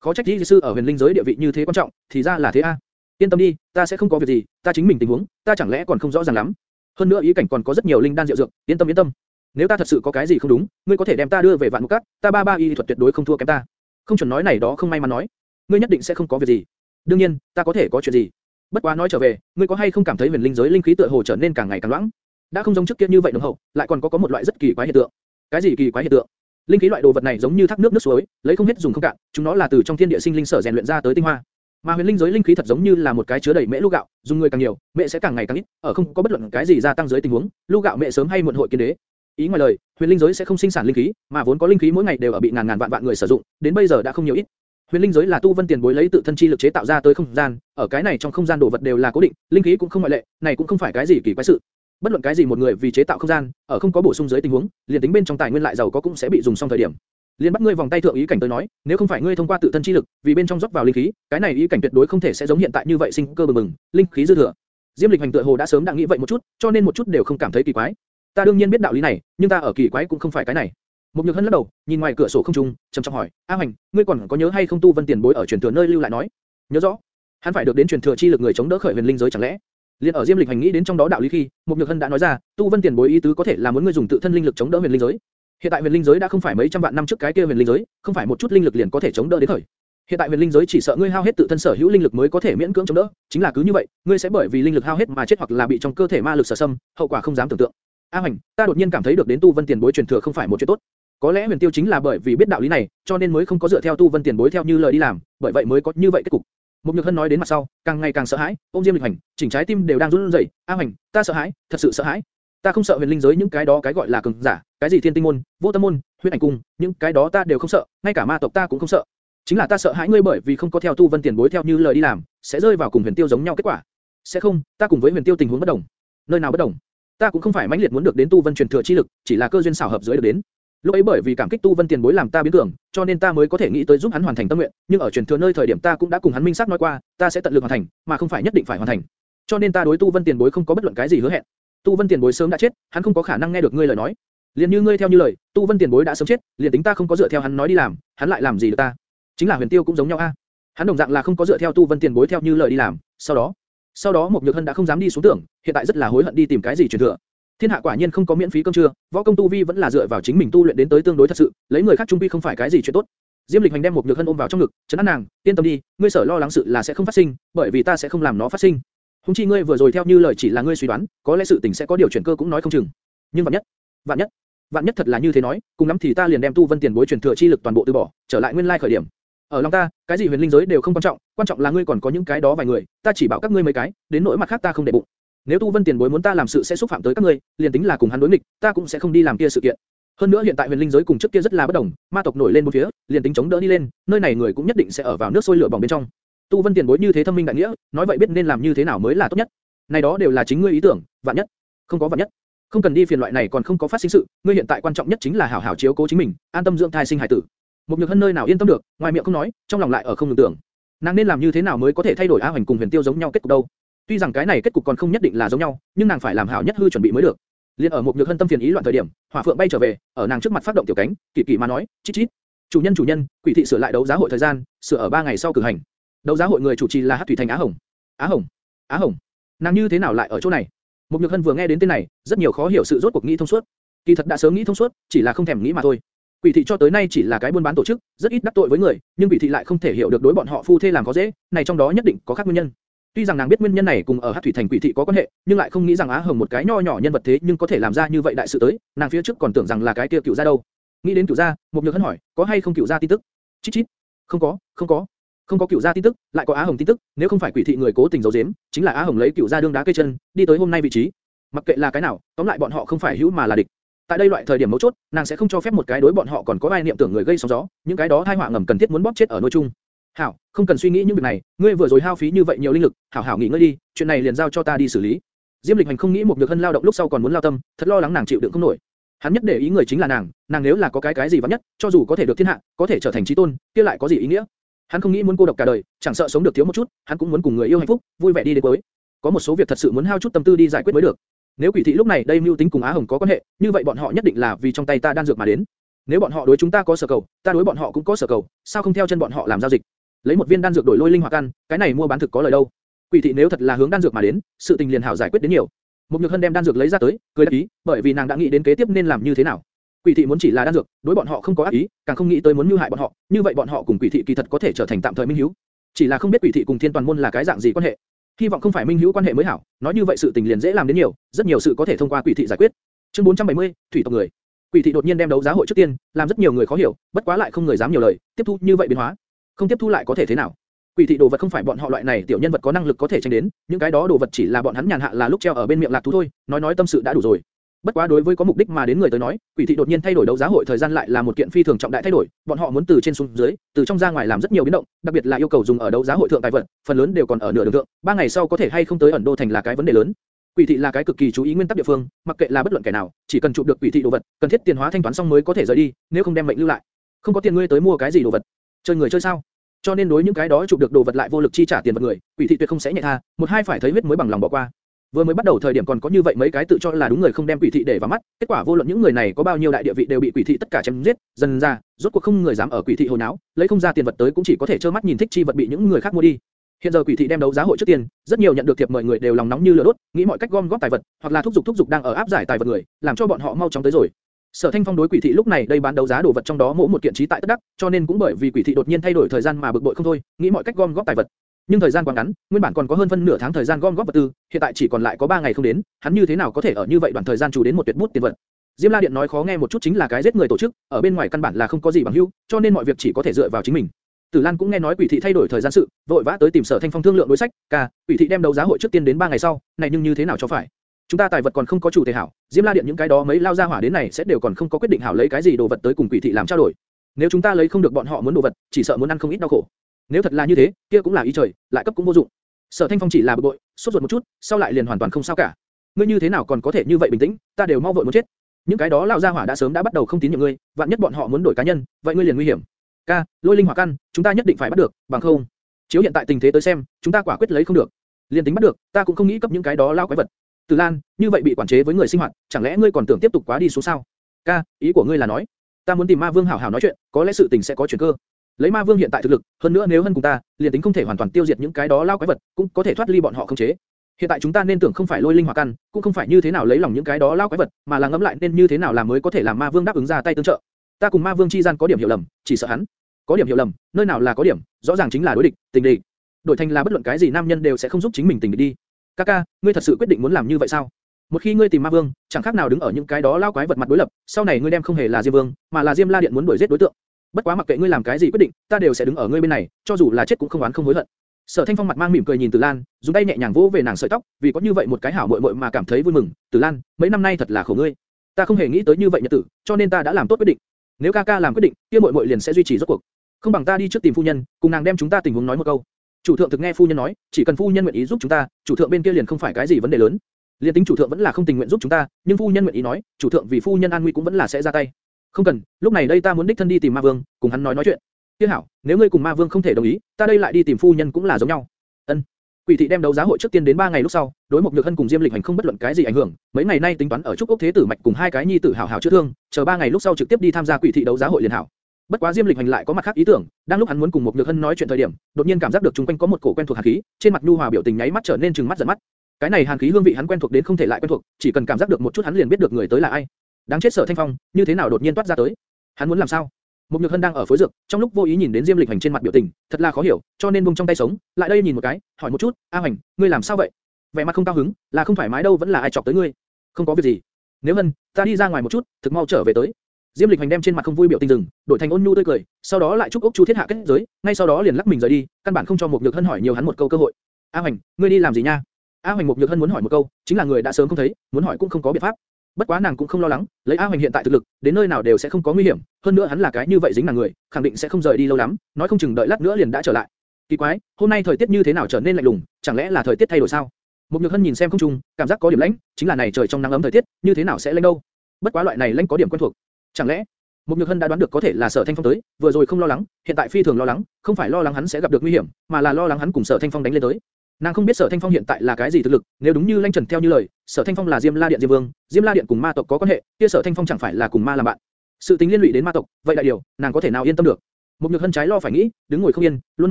Khó trách y sư ở huyền linh giới địa vị như thế quan trọng, thì ra là thế a. Yên tâm đi, ta sẽ không có việc gì, ta chính mình tình huống, ta chẳng lẽ còn không rõ ràng lắm. Hơn nữa ý cảnh còn có rất nhiều linh đan diệu dược, yên tâm yên tâm. Nếu ta thật sự có cái gì không đúng, ngươi có thể đem ta đưa về vạn mục cát, ta ba ba y thuật tuyệt đối không thua kém ta. Không chuẩn nói này đó không may mà nói, ngươi nhất định sẽ không có việc gì. đương nhiên, ta có thể có chuyện gì. bất quá nói trở về, ngươi có hay không cảm thấy huyền linh giới linh khí tựa hồ trở nên càng ngày càng loãng, đã không giống trước kia như vậy nồng hậu, lại còn có có một loại rất kỳ quái hiện tượng. cái gì kỳ quái hiện tượng? linh khí loại đồ vật này giống như thác nước nước suối, lấy không hết dùng không cạn, chúng nó là từ trong thiên địa sinh linh sở rèn luyện ra tới tinh hoa. Mà huyền linh giới linh khí thật giống như là một cái chứa đầy mễ lu gạo, dùng người càng nhiều, mễ sẽ càng ngày càng ít, ở không có bất luận cái gì gia tăng dưới tình huống, lu gạo mễ sớm hay muộn hội kiến đế. Ý ngoài lời, huyền linh giới sẽ không sinh sản linh khí, mà vốn có linh khí mỗi ngày đều ở bị ngàn ngàn vạn vạn người sử dụng, đến bây giờ đã không nhiều ít. Huyền linh giới là tu vân tiền bối lấy tự thân chi lực chế tạo ra tới không gian, ở cái này trong không gian đồ vật đều là cố định, linh khí cũng không ngoại lệ, này cũng không phải cái gì kỳ quái sự. Bất luận cái gì một người vì chế tạo không gian, ở không có bổ sung dưới tình huống, liền tính bên trong tài nguyên lại giàu có cũng sẽ bị dùng xong thời điểm. Liên bắt ngươi vòng tay thượng ý cảnh tới nói, nếu không phải ngươi thông qua tự thân chi lực, vì bên trong rót vào linh khí, cái này ý cảnh tuyệt đối không thể sẽ giống hiện tại như vậy sinh cơ bừng bừng, linh khí dư thừa. Diêm Lịch Hành tựa hồ đã sớm đã nghĩ vậy một chút, cho nên một chút đều không cảm thấy kỳ quái. Ta đương nhiên biết đạo lý này, nhưng ta ở kỳ quái cũng không phải cái này. Một Nhược Hân lắc đầu, nhìn ngoài cửa sổ không trung, trầm trọng hỏi: A Hoành, ngươi còn có nhớ hay không tu Vân Tiền Bối ở truyền thừa nơi lưu lại nói? Nhớ rõ. Hắn phải được đến truyền thừa chi lực người chống đỡ khởi huyền linh giới chẳng lẽ? Liên ở Diêm Lịch Hành nghĩ đến trong đó đạo lý khi, Một Nhược Hân đã nói ra, tu Vân Tiền Bối ý tứ có thể là muốn ngươi dùng tự thân linh lực chống đỡ huyền linh giới. Hiện tại huyền linh giới đã không phải mấy trăm vạn năm trước cái kia huyền linh giới, không phải một chút linh lực liền có thể chống đỡ đến thời. Hiện tại huyền linh giới chỉ sợ ngươi hao hết tự thân sở hữu linh lực mới có thể miễn cưỡng chống đỡ, chính là cứ như vậy, ngươi sẽ bởi vì linh lực hao hết mà chết hoặc là bị trong cơ thể ma lực sở xâm, hậu quả không dám tưởng tượng. A Hoành, ta đột nhiên cảm thấy được đến tu vân tiền bối truyền thừa không phải một chuyện tốt. Có lẽ Huyền Tiêu chính là bởi vì biết đạo lý này, cho nên mới không có dựa theo tu vân tiền bối theo như lời đi làm, bởi vậy mới có như vậy kết cục. mục Nhược Hân nói đến mặt sau, càng ngày càng sợ hãi, ôm Diêm Lịch Hành, chỉnh trái tim đều đang run rẩy. A Hoành, ta sợ hãi, thật sự sợ hãi. Ta không sợ huyền linh giới những cái đó cái gọi là cường giả, cái gì thiên tinh môn, vô tâm môn, huyết ảnh cung, những cái đó ta đều không sợ, ngay cả ma tộc ta cũng không sợ. Chính là ta sợ hãi ngươi bởi vì không có theo tu vân tiền bối theo như lời đi làm, sẽ rơi vào cùng huyền tiêu giống nhau kết quả. Sẽ không, ta cùng với huyền tiêu tình huống bất đồng. Nơi nào bất đồng? Ta cũng không phải mãnh liệt muốn được đến tu vân truyền thừa chi lực, chỉ là cơ duyên xảo hợp dưới được đến. Lúc ấy bởi vì cảm kích tu vân tiền bối làm ta biến cường, cho nên ta mới có thể nghĩ tới giúp hắn hoàn thành tâm nguyện, nhưng ở truyền thừa nơi thời điểm ta cũng đã cùng hắn minh xác nói qua, ta sẽ tận lực hoàn thành, mà không phải nhất định phải hoàn thành. Cho nên ta đối tu vân tiền bối không có bất luận cái gì hứa hẹn. Tu Vân Tiền Bối sớm đã chết, hắn không có khả năng nghe được ngươi lời nói liền như ngươi theo như lời, Tu Vân Tiền Bối đã sớm chết, liền tính ta không có dựa theo hắn nói đi làm, hắn lại làm gì được ta? Chính là Huyền Tiêu cũng giống nhau a. Hắn đồng dạng là không có dựa theo Tu Vân Tiền Bối theo như lời đi làm, sau đó, sau đó một Nhược Hân đã không dám đi xuống tưởng, hiện tại rất là hối hận đi tìm cái gì truyền thừa. Thiên hạ quả nhiên không có miễn phí cơm trưa, võ công tu vi vẫn là dựa vào chính mình tu luyện đến tới tương đối thật sự, lấy người khác trung vi không phải cái gì chuyện tốt. Diêm Lịch Hành đem một Nhược Hân ôm vào trong ngực, chấn an nàng, yên tâm đi, ngươi sở lo lắng sự là sẽ không phát sinh, bởi vì ta sẽ không làm nó phát sinh. Hùng chi ngươi vừa rồi theo như lời chỉ là ngươi suy đoán, có lẽ sự tình sẽ có điều chuyển cơ cũng nói không chừng. Nhưng vạn nhất, vạn nhất, vạn nhất thật là như thế nói, cùng lắm thì ta liền đem tu vân tiền bối truyền thừa chi lực toàn bộ từ bỏ, trở lại nguyên lai khởi điểm. Ở lòng ta, cái gì huyền linh giới đều không quan trọng, quan trọng là ngươi còn có những cái đó vài người, ta chỉ bảo các ngươi mấy cái, đến nỗi mặt khác ta không để bụng. Nếu tu vân tiền bối muốn ta làm sự sẽ xúc phạm tới các ngươi, liền tính là cùng hắn đối nghịch, ta cũng sẽ không đi làm kia sự kiện. Hơn nữa hiện tại huyền linh giới cùng trước kia rất là bất đồng, ma tộc nổi lên bốn phía, liền tính chống đỡ đi lên, nơi này người cũng nhất định sẽ ở vào nước sôi lửa bỏng bên trong. Tu Vân tiền bối như thế thâm minh đại nghĩa, nói vậy biết nên làm như thế nào mới là tốt nhất. Này đó đều là chính ngươi ý tưởng, vạn nhất, không có vạn nhất, không cần đi phiền loại này còn không có phát sinh sự, ngươi hiện tại quan trọng nhất chính là hảo hảo chiếu cố chính mình, an tâm dưỡng thai sinh hải tử. Một nhược hân nơi nào yên tâm được, ngoài miệng không nói, trong lòng lại ở không ngừng tưởng. Nàng nên làm như thế nào mới có thể thay đổi A Hoành cùng Huyền Tiêu giống nhau kết cục đâu? Tuy rằng cái này kết cục còn không nhất định là giống nhau, nhưng nàng phải làm hảo nhất hư chuẩn bị mới được. Liên ở một nhược hân tâm phiền ý loạn thời điểm, hỏa phượng bay trở về, ở nàng trước mặt phát động tiểu cánh, kỳ kỳ mà nói, chít chít. Chủ nhân chủ nhân, quỷ thị sửa lại đấu giá hội thời gian, sửa ở 3 ngày sau cử hành. Đấu giá hội người chủ trì là Hắc Thủy Thành Á Hồng. Á Hồng, Á Hồng, nàng như thế nào lại ở chỗ này? Mục Nhược Hân vừa nghe đến tên này, rất nhiều khó hiểu sự rốt cuộc nghĩ thông suốt. Kỳ thật đã sớm nghĩ thông suốt, chỉ là không thèm nghĩ mà thôi. Quỷ thị cho tới nay chỉ là cái buôn bán tổ chức, rất ít đắc tội với người, nhưng quỷ thị lại không thể hiểu được đối bọn họ phu thê làm có dễ, này trong đó nhất định có khác nguyên nhân. Tuy rằng nàng biết nguyên nhân này cùng ở Hắc Thủy Thành quỷ thị có quan hệ, nhưng lại không nghĩ rằng Á Hồng một cái nho nhỏ nhân vật thế nhưng có thể làm ra như vậy đại sự tới, nàng phía trước còn tưởng rằng là cái kia cựu gia đâu. Nghĩ đến cựu gia, Mục Nhược Hân hỏi, có hay không cựu gia tin tức? Chít chít. Không có, không có. Không có cựu gia tin tức, lại có Á Hồng tin tức, nếu không phải quỷ thị người cố tình giấu giếm, chính là Á Hồng lấy cựu gia đương đá cây chân, đi tới hôm nay vị trí. Mặc kệ là cái nào, tóm lại bọn họ không phải hữu mà là địch. Tại đây loại thời điểm mấu chốt, nàng sẽ không cho phép một cái đối bọn họ còn có ai niệm tưởng người gây sóng gió, những cái đó tai họa ngầm cần thiết muốn bóp chết ở nơi chung. Hảo, không cần suy nghĩ những việc này, ngươi vừa rồi hao phí như vậy nhiều linh lực, hảo hảo nghỉ ngơi đi, chuyện này liền giao cho ta đi xử lý. Diêm Lịch Hành không nghĩ một nhược hân lao động lúc sau còn muốn lao tâm, thật lo lắng nàng chịu đựng không nổi. Hắn nhất để ý người chính là nàng, nàng nếu là có cái cái gì vất nhất, cho dù có thể được thiên hạ, có thể trở thành chí tôn, kia lại có gì ý nghĩa? Hắn không nghĩ muốn cô độc cả đời, chẳng sợ sống được thiếu một chút, hắn cũng muốn cùng người yêu hạnh phúc, vui vẻ đi đến cuối. Có một số việc thật sự muốn hao chút tâm tư đi giải quyết mới được. Nếu quỷ thị lúc này đây mưu tính cùng Á Hồng có quan hệ, như vậy bọn họ nhất định là vì trong tay ta đan dược mà đến. Nếu bọn họ đối chúng ta có sở cầu, ta đối bọn họ cũng có sở cầu, sao không theo chân bọn họ làm giao dịch? Lấy một viên đan dược đổi lôi linh hỏa căn, cái này mua bán thực có lời đâu? Quỷ thị nếu thật là hướng đan dược mà đến, sự tình liền hảo giải quyết đến nhiều. Một Nhược Hân đem đan dược lấy ra tới, cười đáp ý, bởi vì nàng đã nghĩ đến kế tiếp nên làm như thế nào. Quỷ thị muốn chỉ là đan dược, đối bọn họ không có ác ý, càng không nghĩ tới muốn mưu hại bọn họ, như vậy bọn họ cùng quỷ thị kỳ thật có thể trở thành tạm thời minh hiếu. Chỉ là không biết quỷ thị cùng thiên toàn môn là cái dạng gì quan hệ. Hy vọng không phải minh hữu quan hệ mới hảo, nói như vậy sự tình liền dễ làm đến nhiều, rất nhiều sự có thể thông qua quỷ thị giải quyết. Chương 470, thủy tộc người. Quỷ thị đột nhiên đem đấu giá hội trước tiên, làm rất nhiều người khó hiểu, bất quá lại không người dám nhiều lời, tiếp thu như vậy biến hóa. Không tiếp thu lại có thể thế nào? Quỷ thị đồ vật không phải bọn họ loại này tiểu nhân vật có năng lực có thể tranh đến, những cái đó đồ vật chỉ là bọn hắn nhàn hạ là lúc treo ở bên miệng lạc thú thôi, nói nói tâm sự đã đủ rồi. Bất quá đối với có mục đích mà đến người tới nói, quỷ thị đột nhiên thay đổi đấu giá hội thời gian lại là một kiện phi thường trọng đại thay đổi, bọn họ muốn từ trên xuống dưới, từ trong ra ngoài làm rất nhiều biến động, đặc biệt là yêu cầu dùng ở đấu giá hội thượng tài vật, phần lớn đều còn ở nửa đường thượng, ba ngày sau có thể hay không tới ẩn đô thành là cái vấn đề lớn. Quỷ thị là cái cực kỳ chú ý nguyên tắc địa phương, mặc kệ là bất luận kẻ nào, chỉ cần chụp được quỷ thị đồ vật, cần thiết tiền hóa thanh toán xong mới có thể rời đi, nếu không đem mệnh lưu lại. Không có tiền ngươi tới mua cái gì đồ vật? Chơi người chơi sao? Cho nên đối những cái đó chụp được đồ vật lại vô lực chi trả tiền vật người, quỷ thị tuyệt không sẽ nhẹ tha, một hai phải thấy huyết mới bằng lòng bỏ qua. Vừa mới bắt đầu thời điểm còn có như vậy mấy cái tự cho là đúng người không đem quỷ thị để vào mắt, kết quả vô luận những người này có bao nhiêu đại địa vị đều bị quỷ thị tất cả chém giết, dần ra, rốt cuộc không người dám ở quỷ thị hồi náo, lấy không ra tiền vật tới cũng chỉ có thể trơ mắt nhìn thích chi vật bị những người khác mua đi. Hiện giờ quỷ thị đem đấu giá hội trước tiền, rất nhiều nhận được thiệp mời người đều lòng nóng như lửa đốt, nghĩ mọi cách gom góp tài vật, hoặc là thúc giục thúc giục đang ở áp giải tài vật người, làm cho bọn họ mau chóng tới rồi. Sở Thanh Phong đối quỷ thị lúc này đây bán đấu giá đồ vật trong đó mỗi một kiện trí tại tất đắc, cho nên cũng bởi vì quỷ thị đột nhiên thay đổi thời gian mà bực bội không thôi, nghĩ mọi cách gom góp tài vật. Nhưng thời gian quá ngắn, nguyên bản còn có hơn phân nửa tháng thời gian gom góp vật tư, hiện tại chỉ còn lại có 3 ngày không đến, hắn như thế nào có thể ở như vậy đoạn thời gian chủ đến một tuyệt bút tiền vật. Diêm La Điện nói khó nghe một chút chính là cái giết người tổ chức, ở bên ngoài căn bản là không có gì bằng hữu, cho nên mọi việc chỉ có thể dựa vào chính mình. Tử Lan cũng nghe nói quỷ thị thay đổi thời gian sự, vội vã tới tìm Sở Thanh Phong thương lượng đối sách, ca, quỷ thị đem đấu giá hội trước tiên đến 3 ngày sau, này nhưng như thế nào cho phải? Chúng ta tài vật còn không có chủ thể hảo, Diêm La Điện những cái đó mấy lao ra hỏa đến này sẽ đều còn không có quyết định hảo lấy cái gì đồ vật tới cùng quỷ thị làm trao đổi. Nếu chúng ta lấy không được bọn họ muốn đồ vật, chỉ sợ muốn ăn không ít đau khổ. Nếu thật là như thế, kia cũng là ý trời, lại cấp cũng vô dụng. Sở Thanh Phong chỉ là bực bội, sốt ruột một chút, sau lại liền hoàn toàn không sao cả. Ngươi như thế nào còn có thể như vậy bình tĩnh, ta đều mau vội muốn chết. Những cái đó lão gia hỏa đã sớm đã bắt đầu không tín nhiệm ngươi, vạn nhất bọn họ muốn đổi cá nhân, vậy ngươi liền nguy hiểm. Ca, lôi linh hỏa căn, chúng ta nhất định phải bắt được, bằng không, chiếu hiện tại tình thế tới xem, chúng ta quả quyết lấy không được. Liên tính bắt được, ta cũng không nghĩ cấp những cái đó lao quái vật. Từ Lan, như vậy bị quản chế với người sinh hoạt, chẳng lẽ ngươi còn tưởng tiếp tục quá đi xuống sao? Ca, ý của ngươi là nói, ta muốn tìm Ma Vương hảo hảo nói chuyện, có lẽ sự tình sẽ có chuyển cơ. Lấy Ma Vương hiện tại thực lực, hơn nữa nếu hơn cùng ta, liền tính không thể hoàn toàn tiêu diệt những cái đó lao quái vật, cũng có thể thoát ly bọn họ không chế. Hiện tại chúng ta nên tưởng không phải lôi linh hỏa căn, cũng không phải như thế nào lấy lòng những cái đó lao quái vật, mà là ngẫm lại nên như thế nào làm mới có thể làm Ma Vương đáp ứng ra tay tương trợ. Ta cùng Ma Vương chi gian có điểm hiểu lầm, chỉ sợ hắn có điểm hiểu lầm, nơi nào là có điểm, rõ ràng chính là đối địch, tình địch. Đổi thành là bất luận cái gì nam nhân đều sẽ không giúp chính mình tình địch đi. Kaka, ngươi thật sự quyết định muốn làm như vậy sao? Một khi ngươi tìm Ma Vương, chẳng khác nào đứng ở những cái đó lao quái vật mặt đối lập, sau này ngươi đem không hề là Diêm Vương, mà là Diêm La Điện muốn đuổi giết đối tượng. Bất quá mặc kệ ngươi làm cái gì quyết định, ta đều sẽ đứng ở ngươi bên này, cho dù là chết cũng không oán không hối hận. Sở Thanh Phong mặt mang mỉm cười nhìn Tử Lan, dùng tay nhẹ nhàng vỗ về nàng sợi tóc, vì có như vậy một cái hảo muội muội mà cảm thấy vui mừng. Tử Lan, mấy năm nay thật là khổ ngươi. Ta không hề nghĩ tới như vậy nhật tử, cho nên ta đã làm tốt quyết định. Nếu ca ca làm quyết định, kia muội muội liền sẽ duy trì rốt cuộc. Không bằng ta đi trước tìm phu nhân, cùng nàng đem chúng ta tình huống nói một câu. Chủ thượng thực nghe phu nhân nói, chỉ cần phu nhân nguyện ý giúp chúng ta, chủ thượng bên kia liền không phải cái gì vấn đề lớn. Liên tính chủ thượng vẫn là không tình nguyện giúp chúng ta, nhưng phu nhân nguyện ý nói, chủ thượng vì phu nhân an nguy cũng vẫn là sẽ ra tay. Không cần, lúc này đây ta muốn đích thân đi tìm ma vương, cùng hắn nói nói chuyện. Tiếc hảo, nếu ngươi cùng ma vương không thể đồng ý, ta đây lại đi tìm phu nhân cũng là giống nhau. Ân. Quỷ thị đem đấu giá hội trước tiên đến 3 ngày lúc sau, đối mục nhược hân cùng Diêm Lịch hành không bất luận cái gì ảnh hưởng, mấy ngày nay tính toán ở trúc ốc thế tử mạch cùng hai cái nhi tử hảo hảo chữa thương, chờ 3 ngày lúc sau trực tiếp đi tham gia quỷ thị đấu giá hội liền hảo. Bất quá Diêm Lịch hành lại có mặt khác ý tưởng, đang lúc hắn muốn cùng Mục nhược hân nói chuyện thời điểm, đột nhiên cảm giác được xung quanh có một cổ quen thuộc hàn khí, trên mặt nhu hòa biểu tình nháy mắt trở nên trừng mắt giận mắt. Cái này hàn khí hương vị hắn quen thuộc đến không thể lại quen thuộc, chỉ cần cảm giác được một chút hắn liền biết được người tới là ai. Đáng chết Sở Thanh Phong, như thế nào đột nhiên toát ra tới? Hắn muốn làm sao? Một Nhược Hân đang ở phối dược, trong lúc vô ý nhìn đến Diêm Lịch Hành trên mặt biểu tình, thật là khó hiểu, cho nên buông trong tay sống, lại đây nhìn một cái, hỏi một chút, A Hành, ngươi làm sao vậy? Vẻ mặt không cao hứng, là không thoải mái đâu vẫn là ai chọc tới ngươi? Không có việc gì. Nếu Hân, ta đi ra ngoài một chút, thực mau trở về tới. Diêm Lịch Hành đem trên mặt không vui biểu tình dừng, đổi thành ôn nhu tươi cười, sau đó lại chúc ốc Chu Thiết Hạ kết giới, ngay sau đó liền lắc mình rời đi, căn bản không cho một Nhược Hân hỏi nhiều hắn một câu cơ hội. A Hành, ngươi đi làm gì nha? A Hoành một nhược hân muốn hỏi một câu, chính là người đã sớm không thấy, muốn hỏi cũng không có biện pháp. Bất quá nàng cũng không lo lắng, lấy A Hoành hiện tại thực lực, đến nơi nào đều sẽ không có nguy hiểm, hơn nữa hắn là cái như vậy dính nàng người, khẳng định sẽ không rời đi lâu lắm, nói không chừng đợi lát nữa liền đã trở lại. Kỳ quái, hôm nay thời tiết như thế nào trở nên lạnh lùng, chẳng lẽ là thời tiết thay đổi sao? Một nhược hân nhìn xem không trung, cảm giác có điểm lạnh, chính là này trời trong nắng ấm thời tiết, như thế nào sẽ lạnh đâu? Bất quá loại này lạnh có điểm quen thuộc, chẳng lẽ mục nhược hân đã đoán được có thể là sở thanh phong tới, vừa rồi không lo lắng, hiện tại phi thường lo lắng, không phải lo lắng hắn sẽ gặp được nguy hiểm, mà là lo lắng hắn cùng sở thanh phong đánh lên tới. Nàng không biết Sở Thanh Phong hiện tại là cái gì thực lực, nếu đúng như Lanh Trần theo như lời, Sở Thanh Phong là Diêm La Điện Diêm Vương, Diêm La Điện cùng ma tộc có quan hệ, kia Sở Thanh Phong chẳng phải là cùng ma làm bạn. Sự tính liên lụy đến ma tộc, vậy đại điều, nàng có thể nào yên tâm được? Một nhược hân trái lo phải nghĩ, đứng ngồi không yên, luôn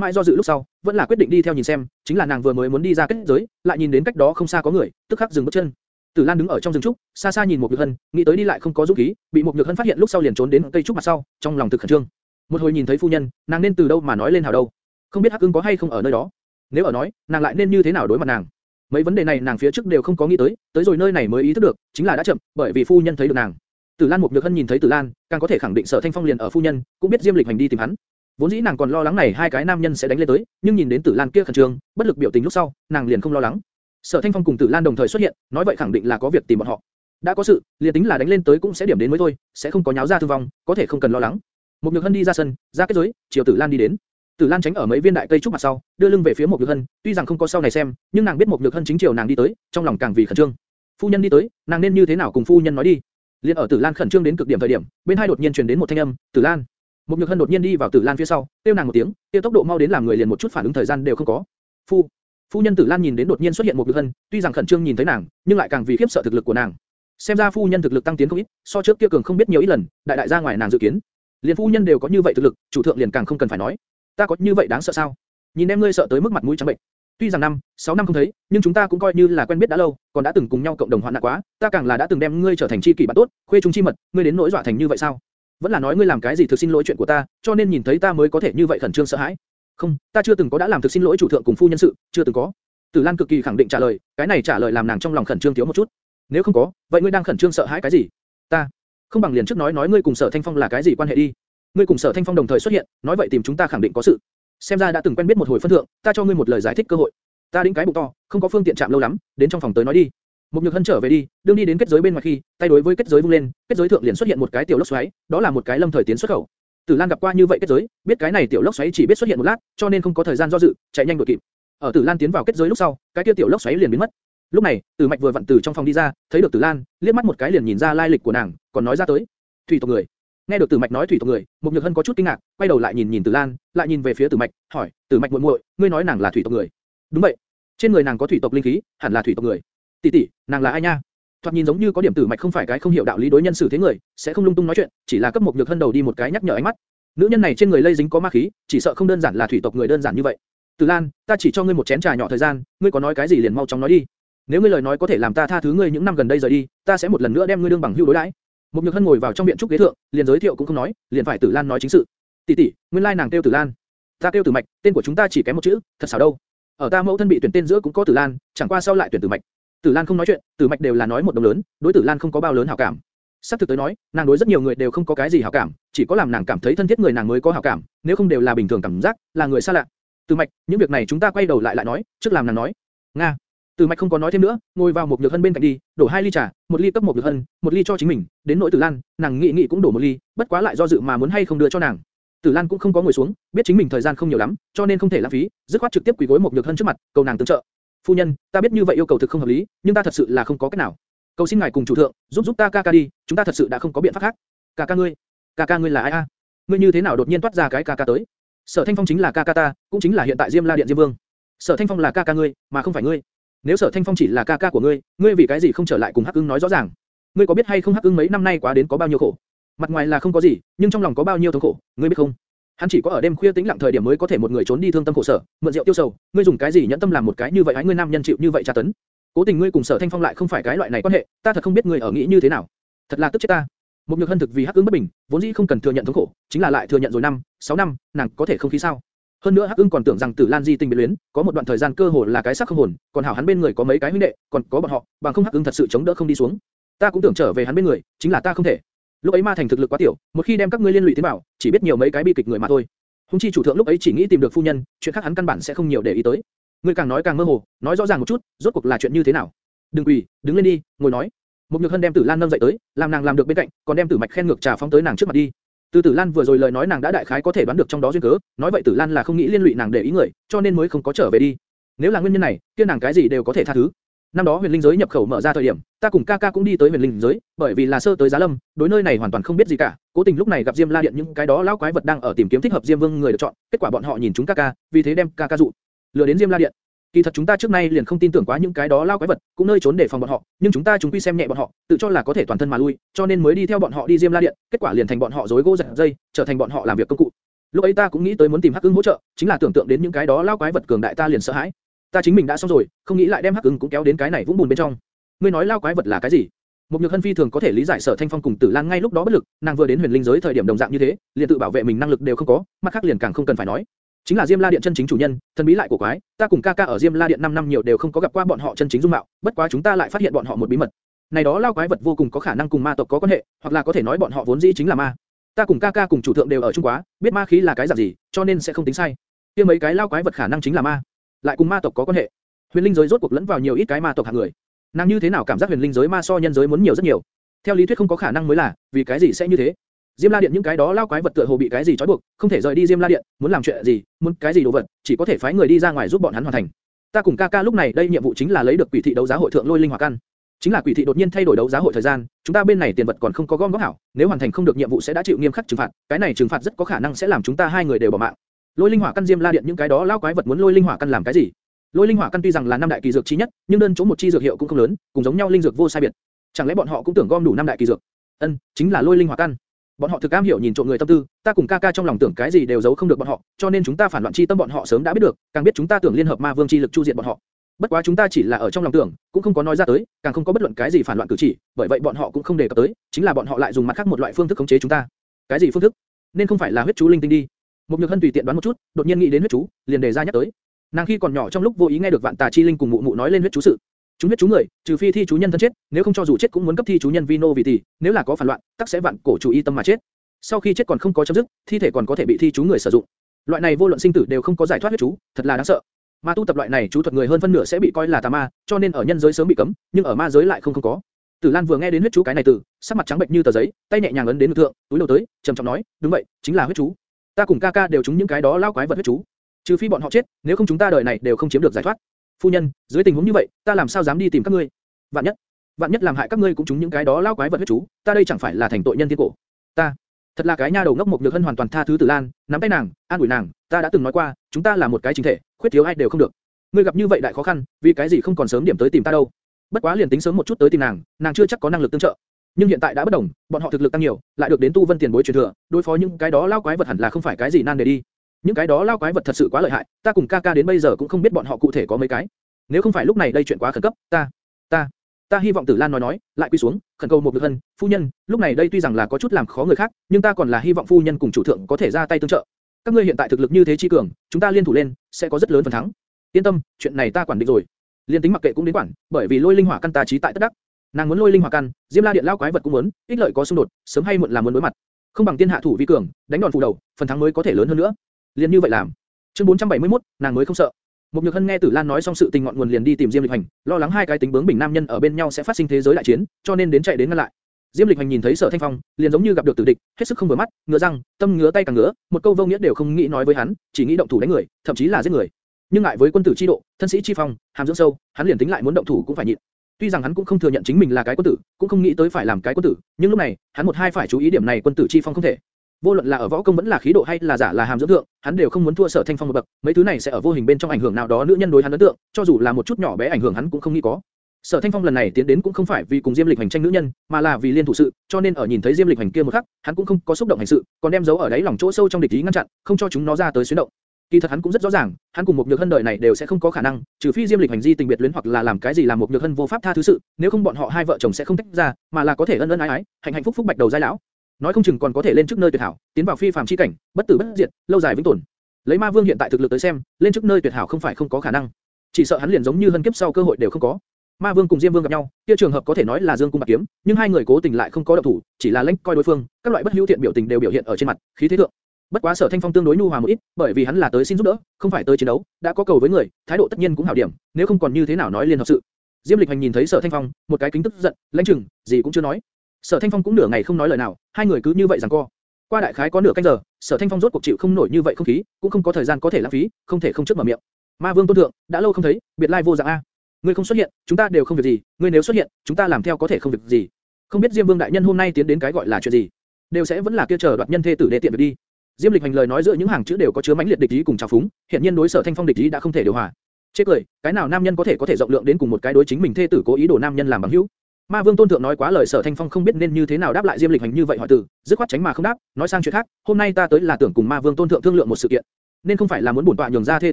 mãi do dự lúc sau, vẫn là quyết định đi theo nhìn xem, chính là nàng vừa mới muốn đi ra kết giới, lại nhìn đến cách đó không xa có người, tức khắc dừng bước chân. Tử Lan đứng ở trong rừng trúc, xa xa nhìn một nhược hân, nghĩ tới đi lại không có dũng khí, bị một nhược hân phát hiện lúc sau liền trốn đến cây trúc mặt sau, trong lòng thực khẩn trương. Một hồi nhìn thấy phu nhân, nàng nên từ đâu mà nói lên hảo đâu? Không biết Hắc Ưng có hay không ở nơi đó? Nếu ở nói, nàng lại nên như thế nào đối mặt nàng? Mấy vấn đề này nàng phía trước đều không có nghĩ tới, tới rồi nơi này mới ý thức được, chính là đã chậm, bởi vì phu nhân thấy được nàng. Tử Lan một nhược hân nhìn thấy Tử Lan, càng có thể khẳng định Sở Thanh Phong liền ở phu nhân, cũng biết Diêm Lịch hành đi tìm hắn. Vốn dĩ nàng còn lo lắng này hai cái nam nhân sẽ đánh lên tới, nhưng nhìn đến Tử Lan kia khẩn trương, bất lực biểu tình lúc sau, nàng liền không lo lắng. Sở Thanh Phong cùng Tử Lan đồng thời xuất hiện, nói vậy khẳng định là có việc tìm bọn họ. đã có sự, liền tính là đánh lên tới cũng sẽ điểm đến mới thôi, sẽ không có nháo ra thương vong, có thể không cần lo lắng. Một Nhược Hân đi ra sân, ra kết giới, chiều Tử Lan đi đến. Tử Lan tránh ở mấy viên đại cây trúc mặt sau, đưa lưng về phía Một Nhược Hân, tuy rằng không có sau này xem, nhưng nàng biết Một Nhược Hân chính chiều nàng đi tới, trong lòng càng vì khẩn trương. Phu nhân đi tới, nàng nên như thế nào cùng phu nhân nói đi? Liên ở Tử Lan khẩn trương đến cực điểm thời điểm, bên hai đột nhiên truyền đến một thanh âm, "Tử Lan." Một Nhược Hân đột nhiên đi vào Tử Lan phía sau, kêu nàng một tiếng, tiêu tốc độ mau đến làm người liền một chút phản ứng thời gian đều không có. Phu, phu nhân Tử Lan nhìn đến đột nhiên xuất hiện một Nhược Hân, tuy rằng khẩn trương nhìn thấy nàng, nhưng lại càng vì khiếp sợ thực lực của nàng. Xem ra phu nhân thực lực tăng tiến không ít, so trước kia cường không biết nhiều ít lần, đại đại ra ngoài nàng dự kiến. Liên phu nhân đều có như vậy thực lực, chủ thượng liền càng không cần phải nói. Ta có như vậy đáng sợ sao? Nhìn em ngươi sợ tới mức mặt mũi trắng bệnh. Tuy rằng năm, sáu năm không thấy, nhưng chúng ta cũng coi như là quen biết đã lâu, còn đã từng cùng nhau cộng đồng hoạn nạn quá, ta càng là đã từng đem ngươi trở thành chi kỷ bạn tốt, khuê chúng chi mật, ngươi đến nỗi dọa thành như vậy sao? Vẫn là nói ngươi làm cái gì thực xin lỗi chuyện của ta, cho nên nhìn thấy ta mới có thể như vậy khẩn trương sợ hãi. Không, ta chưa từng có đã làm thực xin lỗi chủ thượng cùng phu nhân sự, chưa từng có. Tử Lan cực kỳ khẳng định trả lời, cái này trả lời làm nàng trong lòng khẩn trương thiếu một chút. Nếu không có, vậy ngươi đang khẩn trương sợ hãi cái gì? Ta, không bằng liền trước nói nói ngươi cùng Sở Thanh Phong là cái gì quan hệ đi. Ngươi cùng Sở Thanh Phong đồng thời xuất hiện, nói vậy tìm chúng ta khẳng định có sự. Xem ra đã từng quen biết một hồi phân thượng, ta cho ngươi một lời giải thích cơ hội. Ta đĩnh cái bụng to, không có phương tiện chạm lâu lắm, đến trong phòng tới nói đi. Một nhược hân trở về đi, đương đi đến kết giới bên ngoài khi, tay đối với kết giới vung lên, kết giới thượng liền xuất hiện một cái tiểu lốc xoáy, đó là một cái lâm thời tiến xuất khẩu. Tử Lan gặp qua như vậy kết giới, biết cái này tiểu lốc xoáy chỉ biết xuất hiện một lát, cho nên không có thời gian do dự, chạy nhanh đuổi kịp. Ở Tử Lan tiến vào kết giới lúc sau, cái kia tiểu lốc xoáy liền biến mất. Lúc này, Tử Mạch vừa vặn từ trong phòng đi ra, thấy được Tử Lan, liếc mắt một cái liền nhìn ra lai lịch của nàng, còn nói ra tới, thủy tộc người. Nghe được Tử Mạch nói thủy tộc người, Mục Nhược Hân có chút kinh ngạc, quay đầu lại nhìn nhìn Tử Lan, lại nhìn về phía Tử Mạch, hỏi, Tử Mạch muội muội, ngươi nói nàng là thủy tộc người? Đúng vậy. Trên người nàng có thủy tộc linh khí, hẳn là thủy tộc người. Tỷ tỷ, nàng là ai nha? Thoạt nhìn giống như có điểm Tử Mạch không phải cái không hiểu đạo lý đối nhân xử thế người, sẽ không lung tung nói chuyện, chỉ là cấp Mục Nhược Hân đầu đi một cái nhắc nhở ánh mắt. Nữ nhân này trên người lây dính có ma khí, chỉ sợ không đơn giản là thủy tộc người đơn giản như vậy. Tử Lan, ta chỉ cho ngươi một chén trà nhỏ thời gian, ngươi có nói cái gì liền mau chóng nói đi. Nếu ngươi lời nói có thể làm ta tha thứ ngươi những năm gần đây rời đi, ta sẽ một lần nữa đem ngươi đương bằng hữu đối đãi. Một Nhược Hân ngồi vào trong viện trúc ghế thượng, liền giới thiệu cũng không nói, liền phải Tử Lan nói chính sự. Tỷ tỷ, nguyên lai nàng kêu Tử Lan, ta kêu Tử Mạch, tên của chúng ta chỉ kém một chữ, thật xảo đâu. Ở ta mẫu thân bị tuyển tên giữa cũng có Tử Lan, chẳng qua sau lại tuyển Tử Mạch. Tử Lan không nói chuyện, Tử Mạch đều là nói một đồng lớn, đối Tử Lan không có bao lớn hảo cảm. Sắp thực tới nói, nàng đối rất nhiều người đều không có cái gì hảo cảm, chỉ có làm nàng cảm thấy thân thiết người nàng mới có hảo cảm, nếu không đều là bình thường cảm giác, là người xa lạ. Tử Mạch, những việc này chúng ta quay đầu lại lại nói, trước làm nàng nói. Nga. Tử Mạch không có nói thêm nữa, ngồi vào một nhược hân bên cạnh đi, đổ hai ly trà, một ly cấp một nhược hân, một ly cho chính mình, đến nỗi Tử Lan, nàng nghĩ nghĩ cũng đổ một ly, bất quá lại do dự mà muốn hay không đưa cho nàng. Tử Lan cũng không có ngồi xuống, biết chính mình thời gian không nhiều lắm, cho nên không thể lãng phí, dứt khoát trực tiếp quỳ gối một nhược hân trước mặt, cầu nàng tương trợ. Phu nhân, ta biết như vậy yêu cầu thực không hợp lý, nhưng ta thật sự là không có cách nào. Cầu xin ngài cùng chủ thượng, giúp giúp ta ca ca đi, chúng ta thật sự đã không có biện pháp khác. Ca ca ngươi, ca ca ngươi là ai a? Ngươi như thế nào đột nhiên toát ra cái ca ca tới? Sở Thanh Phong chính là ca ca ta, cũng chính là hiện tại Diêm La Điện Diêm Vương. Sở Thanh Phong là ca ca ngươi, mà không phải ngươi. Nếu Sở Thanh Phong chỉ là ca ca của ngươi, ngươi vì cái gì không trở lại cùng Hắc Ưng nói rõ ràng? Ngươi có biết hay không Hắc Ưng mấy năm nay quá đến có bao nhiêu khổ? Mặt ngoài là không có gì, nhưng trong lòng có bao nhiêu thống khổ, ngươi biết không? Hắn chỉ có ở đêm khuya tĩnh lặng thời điểm mới có thể một người trốn đi thương tâm khổ sở, mượn rượu tiêu sầu. Ngươi dùng cái gì nhẫn tâm làm một cái như vậy hãy ngươi nam nhân chịu như vậy tra tấn? Cố tình ngươi cùng Sở Thanh Phong lại không phải cái loại này quan hệ, ta thật không biết ngươi ở nghĩ như thế nào. Thật là tức chết ta. Một nhược hân thực vì hắc ứng bất bình, vốn dĩ không cần thừa nhận thống khổ, chính là lại thừa nhận rồi năm, sáu năm, nàng có thể không khí sao? Hơn nữa Hắc Ưng còn tưởng rằng Tử Lan Di tình biệt luyến, có một đoạn thời gian cơ hồ là cái xác không hồn, còn hảo hắn bên người có mấy cái huynh đệ, còn có bọn họ, bằng không Hắc Ưng thật sự chống đỡ không đi xuống. Ta cũng tưởng trở về hắn bên người, chính là ta không thể. Lúc ấy ma thành thực lực quá tiểu, một khi đem các ngươi liên lụy tiến bảo, chỉ biết nhiều mấy cái bi kịch người mà thôi. Hùng chi chủ thượng lúc ấy chỉ nghĩ tìm được phu nhân, chuyện khác hắn căn bản sẽ không nhiều để ý tới. Ngươi càng nói càng mơ hồ, nói rõ ràng một chút, rốt cuộc là chuyện như thế nào? Đừng quỳ, đứng lên đi, ngồi nói. Một nhược hân đem Tử Lan nâng dậy tới, làm nàng làm được bên cạnh, còn đem Tử Mạch khen ngược trà phóng tới nàng trước mặt đi. Từ Tử Lan vừa rồi lời nói nàng đã đại khái có thể đoán được trong đó duyên cớ, nói vậy Tử Lan là không nghĩ liên lụy nàng để ý người, cho nên mới không có trở về đi. Nếu là nguyên nhân này, kia nàng cái gì đều có thể tha thứ. Năm đó huyền linh giới nhập khẩu mở ra thời điểm, ta cùng ca ca cũng đi tới huyền linh giới, bởi vì là sơ tới giá lâm, đối nơi này hoàn toàn không biết gì cả. Cố tình lúc này gặp Diêm La Điện những cái đó lão quái vật đang ở tìm kiếm thích hợp Diêm Vương người được chọn, kết quả bọn họ nhìn chúng ca ca, vì thế đem ca ca dụ lừa đến Diêm La Điện. Kỳ thật chúng ta trước nay liền không tin tưởng quá những cái đó lao quái vật, cũng nơi trốn để phòng bọn họ, nhưng chúng ta chúng quy xem nhẹ bọn họ, tự cho là có thể toàn thân mà lui, cho nên mới đi theo bọn họ đi Diêm La Điện, kết quả liền thành bọn họ rối gỗ giật dây, trở thành bọn họ làm việc công cụ. Lúc ấy ta cũng nghĩ tới muốn tìm Hắc Ưng hỗ trợ, chính là tưởng tượng đến những cái đó lao quái vật cường đại ta liền sợ hãi. Ta chính mình đã xong rồi, không nghĩ lại đem Hắc Ưng cũng kéo đến cái này vũng bùn bên trong. Ngươi nói lao quái vật là cái gì? Một nhược hân phi thường có thể lý giải sở thanh phong cùng tử lan ngay lúc đó bất lực, nàng vừa đến huyền linh giới thời điểm đồng dạng như thế, liền tự bảo vệ mình năng lực đều không có, mặt khác liền càng không cần phải nói. Chính là Diêm La Điện chân chính chủ nhân, thần bí lại của quái, ta cùng ca ca ở Diêm La Điện 5 năm nhiều đều không có gặp qua bọn họ chân chính dung mạo, bất quá chúng ta lại phát hiện bọn họ một bí mật. Này đó lao quái vật vô cùng có khả năng cùng ma tộc có quan hệ, hoặc là có thể nói bọn họ vốn dĩ chính là ma. Ta cùng ca ca cùng chủ thượng đều ở Trung Quá, biết ma khí là cái dạng gì, cho nên sẽ không tính sai. Kia mấy cái lao quái vật khả năng chính là ma, lại cùng ma tộc có quan hệ. Huyền linh giới rốt cuộc lẫn vào nhiều ít cái ma tộc hạng người. Nàng như thế nào cảm giác huyền linh giới ma so nhân giới muốn nhiều rất nhiều. Theo lý thuyết không có khả năng mới là, vì cái gì sẽ như thế? Diêm La Điện những cái đó lao quái vật tựa hồ bị cái gì trói buộc, không thể rời đi Diêm La Điện, muốn làm chuyện gì, muốn cái gì đồ vật, chỉ có thể phái người đi ra ngoài giúp bọn hắn hoàn thành. Ta cùng Kaka lúc này đây nhiệm vụ chính là lấy được quỷ thị đấu giá hội thượng lôi linh hỏa căn. Chính là quỷ thị đột nhiên thay đổi đấu giá hội thời gian, chúng ta bên này tiền vật còn không có gom góp hảo, nếu hoàn thành không được nhiệm vụ sẽ đã chịu nghiêm khắc trừng phạt, cái này trừng phạt rất có khả năng sẽ làm chúng ta hai người đều bỏ mạng. Lôi linh hỏa căn Diêm La Điện những cái đó lao quái vật muốn lôi linh hỏa căn làm cái gì? Lôi linh hỏa căn tuy rằng là năm đại kỳ dược chi nhất, nhưng đơn chỗ một chi dược hiệu cũng không lớn, cùng giống nhau linh dược vô sai biệt. Chẳng lẽ bọn họ cũng tưởng gom đủ năm đại kỳ dược? Ân, chính là lôi linh hỏa căn. Bọn họ thực am hiểu nhìn trộm người tâm tư, ta cùng ca ca trong lòng tưởng cái gì đều giấu không được bọn họ, cho nên chúng ta phản loạn chi tâm bọn họ sớm đã biết được, càng biết chúng ta tưởng liên hợp ma vương chi lực chu diệt bọn họ. Bất quá chúng ta chỉ là ở trong lòng tưởng, cũng không có nói ra tới, càng không có bất luận cái gì phản loạn cử chỉ, bởi vậy bọn họ cũng không đề cập tới, chính là bọn họ lại dùng mặt khác một loại phương thức khống chế chúng ta. Cái gì phương thức? Nên không phải là huyết chú linh tinh đi. Một nhược hân tùy tiện đoán một chút, đột nhiên nghĩ đến huyết chú, liền đề ra nhắc tới. Nàng khi còn nhỏ trong lúc vô ý nghe được vạn tà chi linh cùng mụ mụ nói lên huyết chú sự, Chúng huyết chú người, trừ phi thi chú nhân thân chết, nếu không cho dù chết cũng muốn cấp thi chú nhân vino vì tỷ, nếu là có phản loạn, tắc sẽ vạn cổ chủ y tâm mà chết. Sau khi chết còn không có chấm dứt, thi thể còn có thể bị thi chú người sử dụng. Loại này vô luận sinh tử đều không có giải thoát huyết chú, thật là đáng sợ. Ma tu tập loại này chú thuật người hơn phân nửa sẽ bị coi là tà ma, cho nên ở nhân giới sớm bị cấm, nhưng ở ma giới lại không không có. Tử Lan vừa nghe đến huyết chú cái này từ, sắc mặt trắng bệch như tờ giấy, tay nhẹ nhàng ấn đến ngực thượng, túi đầu tới, trầm trọng nói, đúng vậy, chính là huyết chú. Ta cùng ca ca đều trúng những cái đó lao quái vật huyết chú. Trừ phi bọn họ chết, nếu không chúng ta đời này đều không chiếm được giải thoát. Phu nhân, dưới tình huống như vậy, ta làm sao dám đi tìm các ngươi? Vạn nhất, vạn nhất làm hại các ngươi cũng trúng những cái đó lao quái vật huyết chú, ta đây chẳng phải là thành tội nhân thiên cổ. Ta, thật là cái nha đầu ngốc mục được hân hoàn toàn tha thứ Tử Lan, nắm tay nàng, an ủi nàng, ta đã từng nói qua, chúng ta là một cái chính thể, khuyết thiếu ai đều không được. Ngươi gặp như vậy đại khó khăn, vì cái gì không còn sớm điểm tới tìm ta đâu? Bất quá liền tính sớm một chút tới tìm nàng, nàng chưa chắc có năng lực tương trợ. Nhưng hiện tại đã bất đồng, bọn họ thực lực tăng nhiều, lại được đến tu vân tiền bối truyền thừa, đối phó những cái đó lao quái vật hẳn là không phải cái gì nan để đi. Những cái đó lao quái vật thật sự quá lợi hại, ta cùng ca ca đến bây giờ cũng không biết bọn họ cụ thể có mấy cái. Nếu không phải lúc này đây chuyện quá khẩn cấp, ta, ta, ta hy vọng Tử Lan nói nói, lại quy xuống, khẩn cầu một được hân, phu nhân, lúc này đây tuy rằng là có chút làm khó người khác, nhưng ta còn là hy vọng phu nhân cùng chủ thượng có thể ra tay tương trợ. Các ngươi hiện tại thực lực như thế chi cường, chúng ta liên thủ lên, sẽ có rất lớn phần thắng. Yên tâm, chuyện này ta quản định rồi. Liên tính mặc kệ cũng đến quản, bởi vì lôi linh hỏa căn ta trí tại tất đắc. Nàng muốn lôi linh hỏa căn, Diêm La Điện lao quái vật cũng muốn, ích lợi có xung đột, sớm hay muộn là muốn đối mặt. Không bằng tiên hạ thủ vi cường, đánh đòn phủ đầu, phần thắng mới có thể lớn hơn nữa liền như vậy làm. Chương 471, nàng mới không sợ. Một Nhược Hân nghe Tử Lan nói xong sự tình ngọn nguồn liền đi tìm Diêm Lịch Hành, lo lắng hai cái tính bướng bình nam nhân ở bên nhau sẽ phát sinh thế giới đại chiến, cho nên đến chạy đến ngăn lại. Diêm Lịch Hành nhìn thấy Sở Thanh Phong, liền giống như gặp được tử địch, hết sức không vừa mắt, ngửa răng, tâm ngứa tay càng ngứa, một câu vô nghĩa đều không nghĩ nói với hắn, chỉ nghĩ động thủ đánh người, thậm chí là giết người. Nhưng ngại với quân tử chi độ, thân sĩ chi phong, hàm dưỡng sâu, hắn liền tính lại muốn động thủ cũng phải nhịn. Tuy rằng hắn cũng không thừa nhận chính mình là cái quân tử, cũng không nghĩ tới phải làm cái quân tử, nhưng lúc này, hắn một hai phải chú ý điểm này quân tử chi phong không thể. Vô luận là ở võ công vẫn là khí độ hay là giả là hàm dưỡng thượng, hắn đều không muốn thua Sở Thanh Phong một bậc, mấy thứ này sẽ ở vô hình bên trong ảnh hưởng nào đó nữ nhân đối hắn ấn tượng, cho dù là một chút nhỏ bé ảnh hưởng hắn cũng không nghĩ có. Sở Thanh Phong lần này tiến đến cũng không phải vì cùng Diêm Lịch hành tranh nữ nhân, mà là vì liên thủ sự, cho nên ở nhìn thấy Diêm Lịch hành kia một khắc, hắn cũng không có xúc động hành sự, còn đem giấu ở đáy lòng chỗ sâu trong địch ý ngăn chặn, không cho chúng nó ra tới xuyến động. Kỳ thật hắn cũng rất rõ ràng, hắn cùng một nhược hân đời này đều sẽ không có khả năng, trừ phi Diêm Lịch hành di tình biệt luyến hoặc là làm cái gì làm một nhược hân vô pháp tha thứ sự, nếu không bọn họ hai vợ chồng sẽ không tách ra, mà là có thể ân ân ái ái, hạnh hạnh phúc phúc bạch đầu giai lão. Nói không chừng còn có thể lên chức nơi tuyệt hảo, tiến vào phi phàm chi cảnh, bất tử bất diệt, lâu dài vĩnh tồn. Lấy Ma Vương hiện tại thực lực tới xem, lên chức nơi tuyệt hảo không phải không có khả năng. Chỉ sợ hắn liền giống như hân kiếp sau cơ hội đều không có. Ma Vương cùng Diêm Vương gặp nhau, kia trường hợp có thể nói là dương cung bạc kiếm, nhưng hai người cố tình lại không có động thủ, chỉ là lãnh coi đối phương, các loại bất hữu thiện biểu tình đều biểu hiện ở trên mặt, khí thế thượng. Bất quá Sở Thanh Phong tương đối nhu hòa một ít, bởi vì hắn là tới xin giúp đỡ, không phải tới chiến đấu, đã có cầu với người, thái độ tất nhiên cũng hảo điểm, nếu không còn như thế nào nói liên hợp sự. Diêm Lịch Hành nhìn thấy Sở Thanh Phong, một cái kính tức giận, lãnh chừng, gì cũng chưa nói. Sở Thanh Phong cũng nửa ngày không nói lời nào, hai người cứ như vậy giằng co. Qua đại khái có nửa canh giờ, Sở Thanh Phong rốt cuộc chịu không nổi như vậy không khí, cũng không có thời gian có thể lãng phí, không thể không trước mở miệng. Ma Vương tôn thượng, đã lâu không thấy, biệt lai vô dạng a. Ngươi không xuất hiện, chúng ta đều không việc gì, ngươi nếu xuất hiện, chúng ta làm theo có thể không việc gì. Không biết Diêm Vương đại nhân hôm nay tiến đến cái gọi là chuyện gì, đều sẽ vẫn là kia chờ đoạt nhân thê tử để tiện việc đi. Diêm Lịch hành lời nói giữa những hàng chữ đều có chứa mãnh liệt địch ý cùng trào phúng, hiện nhiên đối Sở Thanh Phong địch ý đã không thể điều hòa. Chê cười, cái nào nam nhân có thể có thể rộng lượng đến cùng một cái đối chính mình thê tử cố ý đồ nam nhân làm bằng hữu? Ma Vương Tôn thượng nói quá lời Sở Thanh Phong không biết nên như thế nào đáp lại Diêm Lịch Hành như vậy hỏi từ, dứt khoát tránh mà không đáp, nói sang chuyện khác, hôm nay ta tới là tưởng cùng Ma Vương Tôn thượng thương lượng một sự kiện, nên không phải là muốn bổn tọa nhường ra thê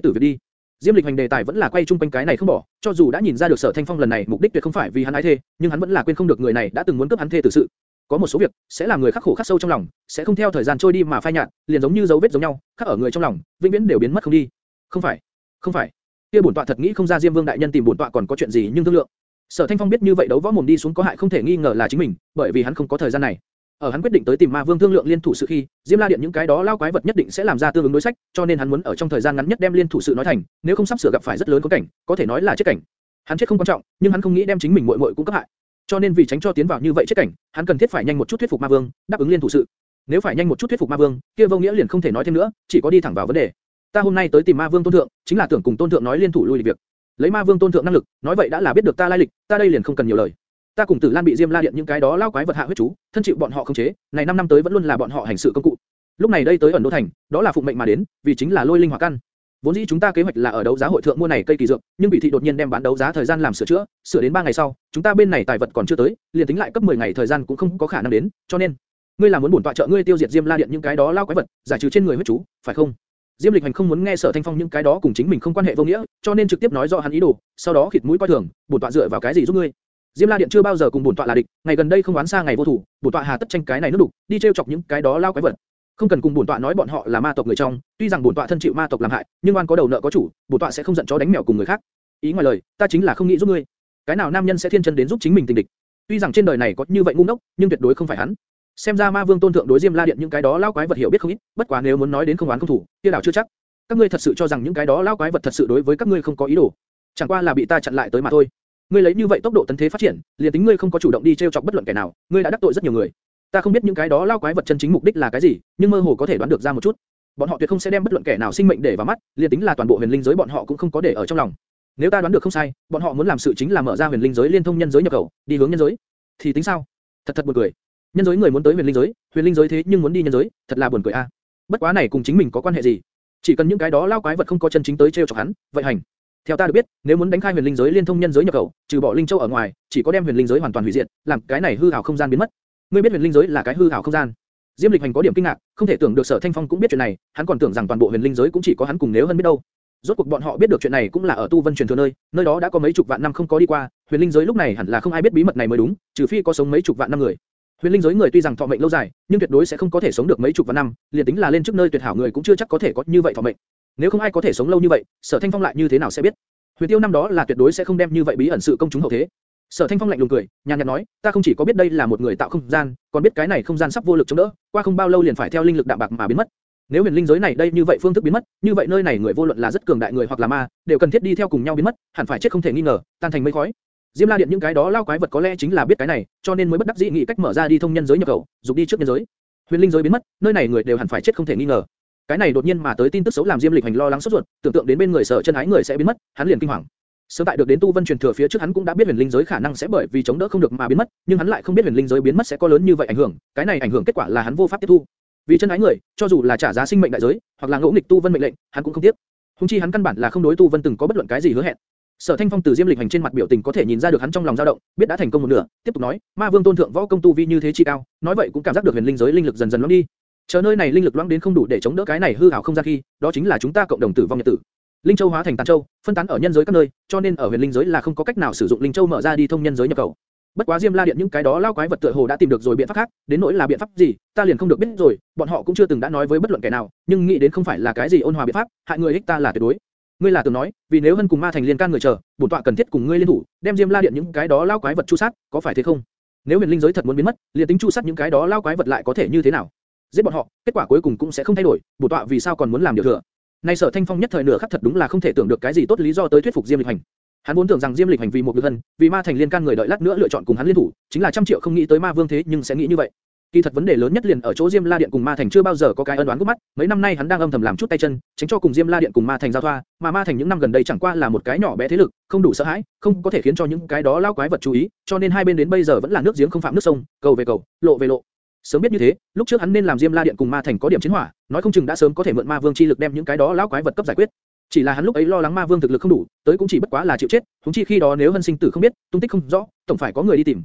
tử việc đi. Diêm Lịch Hành đề tài vẫn là quay chung quanh cái này không bỏ, cho dù đã nhìn ra được Sở Thanh Phong lần này mục đích tuyệt không phải vì hắn ái thê, nhưng hắn vẫn là quên không được người này đã từng muốn cướp hắn thê tử sự. Có một số việc sẽ làm người khắc khổ khắc sâu trong lòng, sẽ không theo thời gian trôi đi mà phai nhạt, liền giống như dấu vết giống nhau, khắc ở người trong lòng, vĩnh viễn đều biến mất không đi. Không phải, không phải. Kia bổn tọa thật nghĩ không ra Diêm Vương đại nhân tìm bổn tọa còn có chuyện gì nhưng thương lượng. Sở Thanh Phong biết như vậy đấu võ mồm đi xuống có hại không thể nghi ngờ là chính mình, bởi vì hắn không có thời gian này. Ở hắn quyết định tới tìm Ma Vương thương lượng liên thủ sự khi, Diêm La Điện những cái đó lao quái vật nhất định sẽ làm ra tương ứng đối sách, cho nên hắn muốn ở trong thời gian ngắn nhất đem liên thủ sự nói thành, nếu không sắp sửa gặp phải rất lớn có cảnh, có thể nói là chết cảnh. Hắn chết không quan trọng, nhưng hắn không nghĩ đem chính mình muội muội cũng cấp hại. Cho nên vì tránh cho tiến vào như vậy chết cảnh, hắn cần thiết phải nhanh một chút thuyết phục Ma Vương, đáp ứng liên thủ sự. Nếu phải nhanh một chút thuyết phục Ma Vương, kia vô nghĩa liền không thể nói thêm nữa, chỉ có đi thẳng vào vấn đề. Ta hôm nay tới tìm Ma Vương tôn thượng, chính là tưởng cùng tôn thượng nói liên thủ lui việc. Lấy Ma Vương tôn thượng năng lực, nói vậy đã là biết được ta lai lịch, ta đây liền không cần nhiều lời. Ta cùng Tử Lan bị Diêm La Điện những cái đó lao quái vật hạ huyết chú, thân chịu bọn họ khống chế, này 5 năm tới vẫn luôn là bọn họ hành sự công cụ. Lúc này đây tới ẩn đô thành, đó là phụng mệnh mà đến, vì chính là lôi linh hỏa căn. Vốn dĩ chúng ta kế hoạch là ở đấu giá hội thượng mua này cây kỳ dược, nhưng bị thị đột nhiên đem bán đấu giá thời gian làm sửa chữa, sửa đến 3 ngày sau, chúng ta bên này tài vật còn chưa tới, liền tính lại cấp 10 ngày thời gian cũng không có khả năng đến, cho nên, ngươi là muốn bổn tọa trợ ngươi tiêu diệt Diêm La Điện những cái đó lao quái vật, giải trừ trên người huyết chú, phải không? Diêm Lịch Hành không muốn nghe Sở Thanh Phong những cái đó cùng chính mình không quan hệ vô nghĩa, cho nên trực tiếp nói rõ hắn ý đồ, sau đó khịt mũi coi thường, bổn tọa dựa vào cái gì giúp ngươi? Diêm La Điện chưa bao giờ cùng bổn tọa là địch, ngày gần đây không oán xa ngày vô thủ, bổn tọa hà tất tranh cái này nước đủ. đi trêu chọc những cái đó lao quái vật. Không cần cùng bổn tọa nói bọn họ là ma tộc người trong, tuy rằng bổn tọa thân chịu ma tộc làm hại, nhưng oan có đầu nợ có chủ, bổn tọa sẽ không giận chó đánh mèo cùng người khác. Ý ngoài lời, ta chính là không nghĩ giúp ngươi. Cái nào nam nhân sẽ thiên chân đến giúp chính mình tình địch? Tuy rằng trên đời này có như vậy ngu ngốc, nhưng tuyệt đối không phải hắn. Xem ra Ma Vương tôn thượng đối Diêm La Điện những cái đó lao quái vật hiểu biết không ít, bất quá nếu muốn nói đến không oán không thủ, kia đảo chưa chắc các ngươi thật sự cho rằng những cái đó lao quái vật thật sự đối với các ngươi không có ý đồ, chẳng qua là bị ta chặn lại tới mà thôi. Ngươi lấy như vậy tốc độ tấn thế phát triển, liền tính ngươi không có chủ động đi treo chọc bất luận kẻ nào, ngươi đã đắc tội rất nhiều người. Ta không biết những cái đó lao quái vật chân chính mục đích là cái gì, nhưng mơ hồ có thể đoán được ra một chút. Bọn họ tuyệt không sẽ đem bất luận kẻ nào sinh mệnh để vào mắt, liền tính là toàn bộ huyền linh giới bọn họ cũng không có để ở trong lòng. Nếu ta đoán được không sai, bọn họ muốn làm sự chính là mở ra huyền linh giới liên thông nhân giới nhập khẩu, đi hướng nhân giới. Thì tính sao? Thật thật buồn cười. Nhân giới người muốn tới huyền linh giới, huyền linh giới thế nhưng muốn đi nhân giới, thật là buồn cười a. Bất quá này cùng chính mình có quan hệ gì? Chỉ cần những cái đó lao quái vật không có chân chính tới treo chọc hắn, vậy hành. Theo ta được biết, nếu muốn đánh khai huyền linh giới liên thông nhân giới nhập khẩu, trừ bỏ linh châu ở ngoài, chỉ có đem huyền linh giới hoàn toàn hủy diệt, làm cái này hư ảo không gian biến mất. Ngươi biết huyền linh giới là cái hư ảo không gian? Diêm Lịch Hành có điểm kinh ngạc, không thể tưởng được Sở Thanh Phong cũng biết chuyện này, hắn còn tưởng rằng toàn bộ huyền linh giới cũng chỉ có hắn cùng nếu hơn biết đâu. Rốt cuộc bọn họ biết được chuyện này cũng là ở tu vân truyền thừa nơi, nơi đó đã có mấy chục vạn năm không có đi qua, huyền linh giới lúc này hẳn là không ai biết bí mật này mới đúng, trừ phi có sống mấy chục vạn năm người. Huyền linh giới người tuy rằng thọ mệnh lâu dài, nhưng tuyệt đối sẽ không có thể sống được mấy chục vạn năm, liền tính là lên trước nơi tuyệt hảo người cũng chưa chắc có thể có như vậy thọ mệnh. Nếu không ai có thể sống lâu như vậy, Sở Thanh Phong lại như thế nào sẽ biết? Huyền Tiêu năm đó là tuyệt đối sẽ không đem như vậy bí ẩn sự công chúng hậu thế. Sở Thanh Phong lạnh lùng cười, nhàn nhạt nói, ta không chỉ có biết đây là một người tạo không gian, còn biết cái này không gian sắp vô lực chống đỡ, qua không bao lâu liền phải theo linh lực đạm bạc mà biến mất. Nếu huyền linh giới này đây như vậy phương thức biến mất, như vậy nơi này người vô luận là rất cường đại người hoặc là ma, đều cần thiết đi theo cùng nhau biến mất, hẳn phải chết không thể nghi ngờ, tan thành mây khói. Diêm La Điện những cái đó lao quái vật có lẽ chính là biết cái này, cho nên mới bất đắc dĩ nghĩ cách mở ra đi thông nhân giới nhập khẩu, dục đi trước nhân giới. Huyền linh giới biến mất, nơi này người đều hẳn phải chết không thể nghi ngờ. Cái này đột nhiên mà tới tin tức xấu làm Diêm Lịch Hành lo lắng sốt ruột, tưởng tượng đến bên người sợ chân ái người sẽ biến mất, hắn liền kinh hoàng. Sớm tại được đến tu vân truyền thừa phía trước hắn cũng đã biết huyền linh giới khả năng sẽ bởi vì chống đỡ không được mà biến mất, nhưng hắn lại không biết huyền linh giới biến mất sẽ có lớn như vậy ảnh hưởng, cái này ảnh hưởng kết quả là hắn vô pháp tiếp thu. Vì chân ái người, cho dù là trả giá sinh mệnh đại giới, hoặc là ngỗ nghịch tu vân mệnh lệnh, hắn cũng không tiếc. Hùng chi hắn căn bản là không đối tu vân từng có bất luận cái gì hứa hẹn. Sở Thanh Phong từ Diêm Lịch Hành trên mặt biểu tình có thể nhìn ra được hắn trong lòng dao động, biết đã thành công một nửa, tiếp tục nói, Ma Vương tôn thượng võ công tu vi như thế chi cao, nói vậy cũng cảm giác được huyền linh giới linh lực dần dần loãng đi. Chờ nơi này linh lực loãng đến không đủ để chống đỡ cái này hư ảo không gian khi, đó chính là chúng ta cộng đồng tử vong nhật tử. Linh châu hóa thành tàn châu, phân tán ở nhân giới các nơi, cho nên ở huyền linh giới là không có cách nào sử dụng linh châu mở ra đi thông nhân giới nhập cầu. Bất quá Diêm La Điện những cái đó lao quái vật tựa hồ đã tìm được rồi biện pháp khác, đến nỗi là biện pháp gì, ta liền không được biết rồi, bọn họ cũng chưa từng đã nói với bất luận kẻ nào, nhưng nghĩ đến không phải là cái gì ôn hòa biện pháp, hại người ích ta là tuyệt đối. Ngươi là tưởng nói, vì nếu hân cùng ma thành liên can người chờ, bổn tọa cần thiết cùng ngươi liên thủ, đem Diêm La Điện những cái đó lao quái vật chu sát, có phải thế không? Nếu huyền linh giới thật muốn biến mất, liền tính chu sát những cái đó lao quái vật lại có thể như thế nào? Giết bọn họ, kết quả cuối cùng cũng sẽ không thay đổi, bổn tọa vì sao còn muốn làm điều thừa? Nay Sở Thanh Phong nhất thời nửa khắc thật đúng là không thể tưởng được cái gì tốt lý do tới thuyết phục Diêm Lịch Hành. Hắn vốn tưởng rằng Diêm Lịch Hành vì một lực hân, vì ma thành liên can người đợi lát nữa lựa chọn cùng hắn liên thủ, chính là trăm triệu không nghĩ tới ma vương thế nhưng sẽ nghĩ như vậy. Kỳ thật vấn đề lớn nhất liền ở chỗ Diêm La Điện cùng Ma Thành chưa bao giờ có cái ân oán gút mắt, mấy năm nay hắn đang âm thầm làm chút tay chân, tránh cho cùng Diêm La Điện cùng Ma Thành giao thoa, mà Ma Thành những năm gần đây chẳng qua là một cái nhỏ bé thế lực, không đủ sợ hãi, không có thể khiến cho những cái đó lao quái vật chú ý, cho nên hai bên đến bây giờ vẫn là nước giếng không phạm nước sông, cầu về cầu, lộ về lộ. Sớm biết như thế, lúc trước hắn nên làm Diêm La Điện cùng Ma Thành có điểm chiến hỏa, nói không chừng đã sớm có thể mượn Ma Vương chi lực đem những cái đó lão quái vật cấp giải quyết. Chỉ là hắn lúc ấy lo lắng Ma Vương thực lực không đủ, tới cũng chỉ bất quá là chịu chết, huống chi khi đó nếu hân sinh tử không biết, tung tích không rõ, tổng phải có người đi tìm.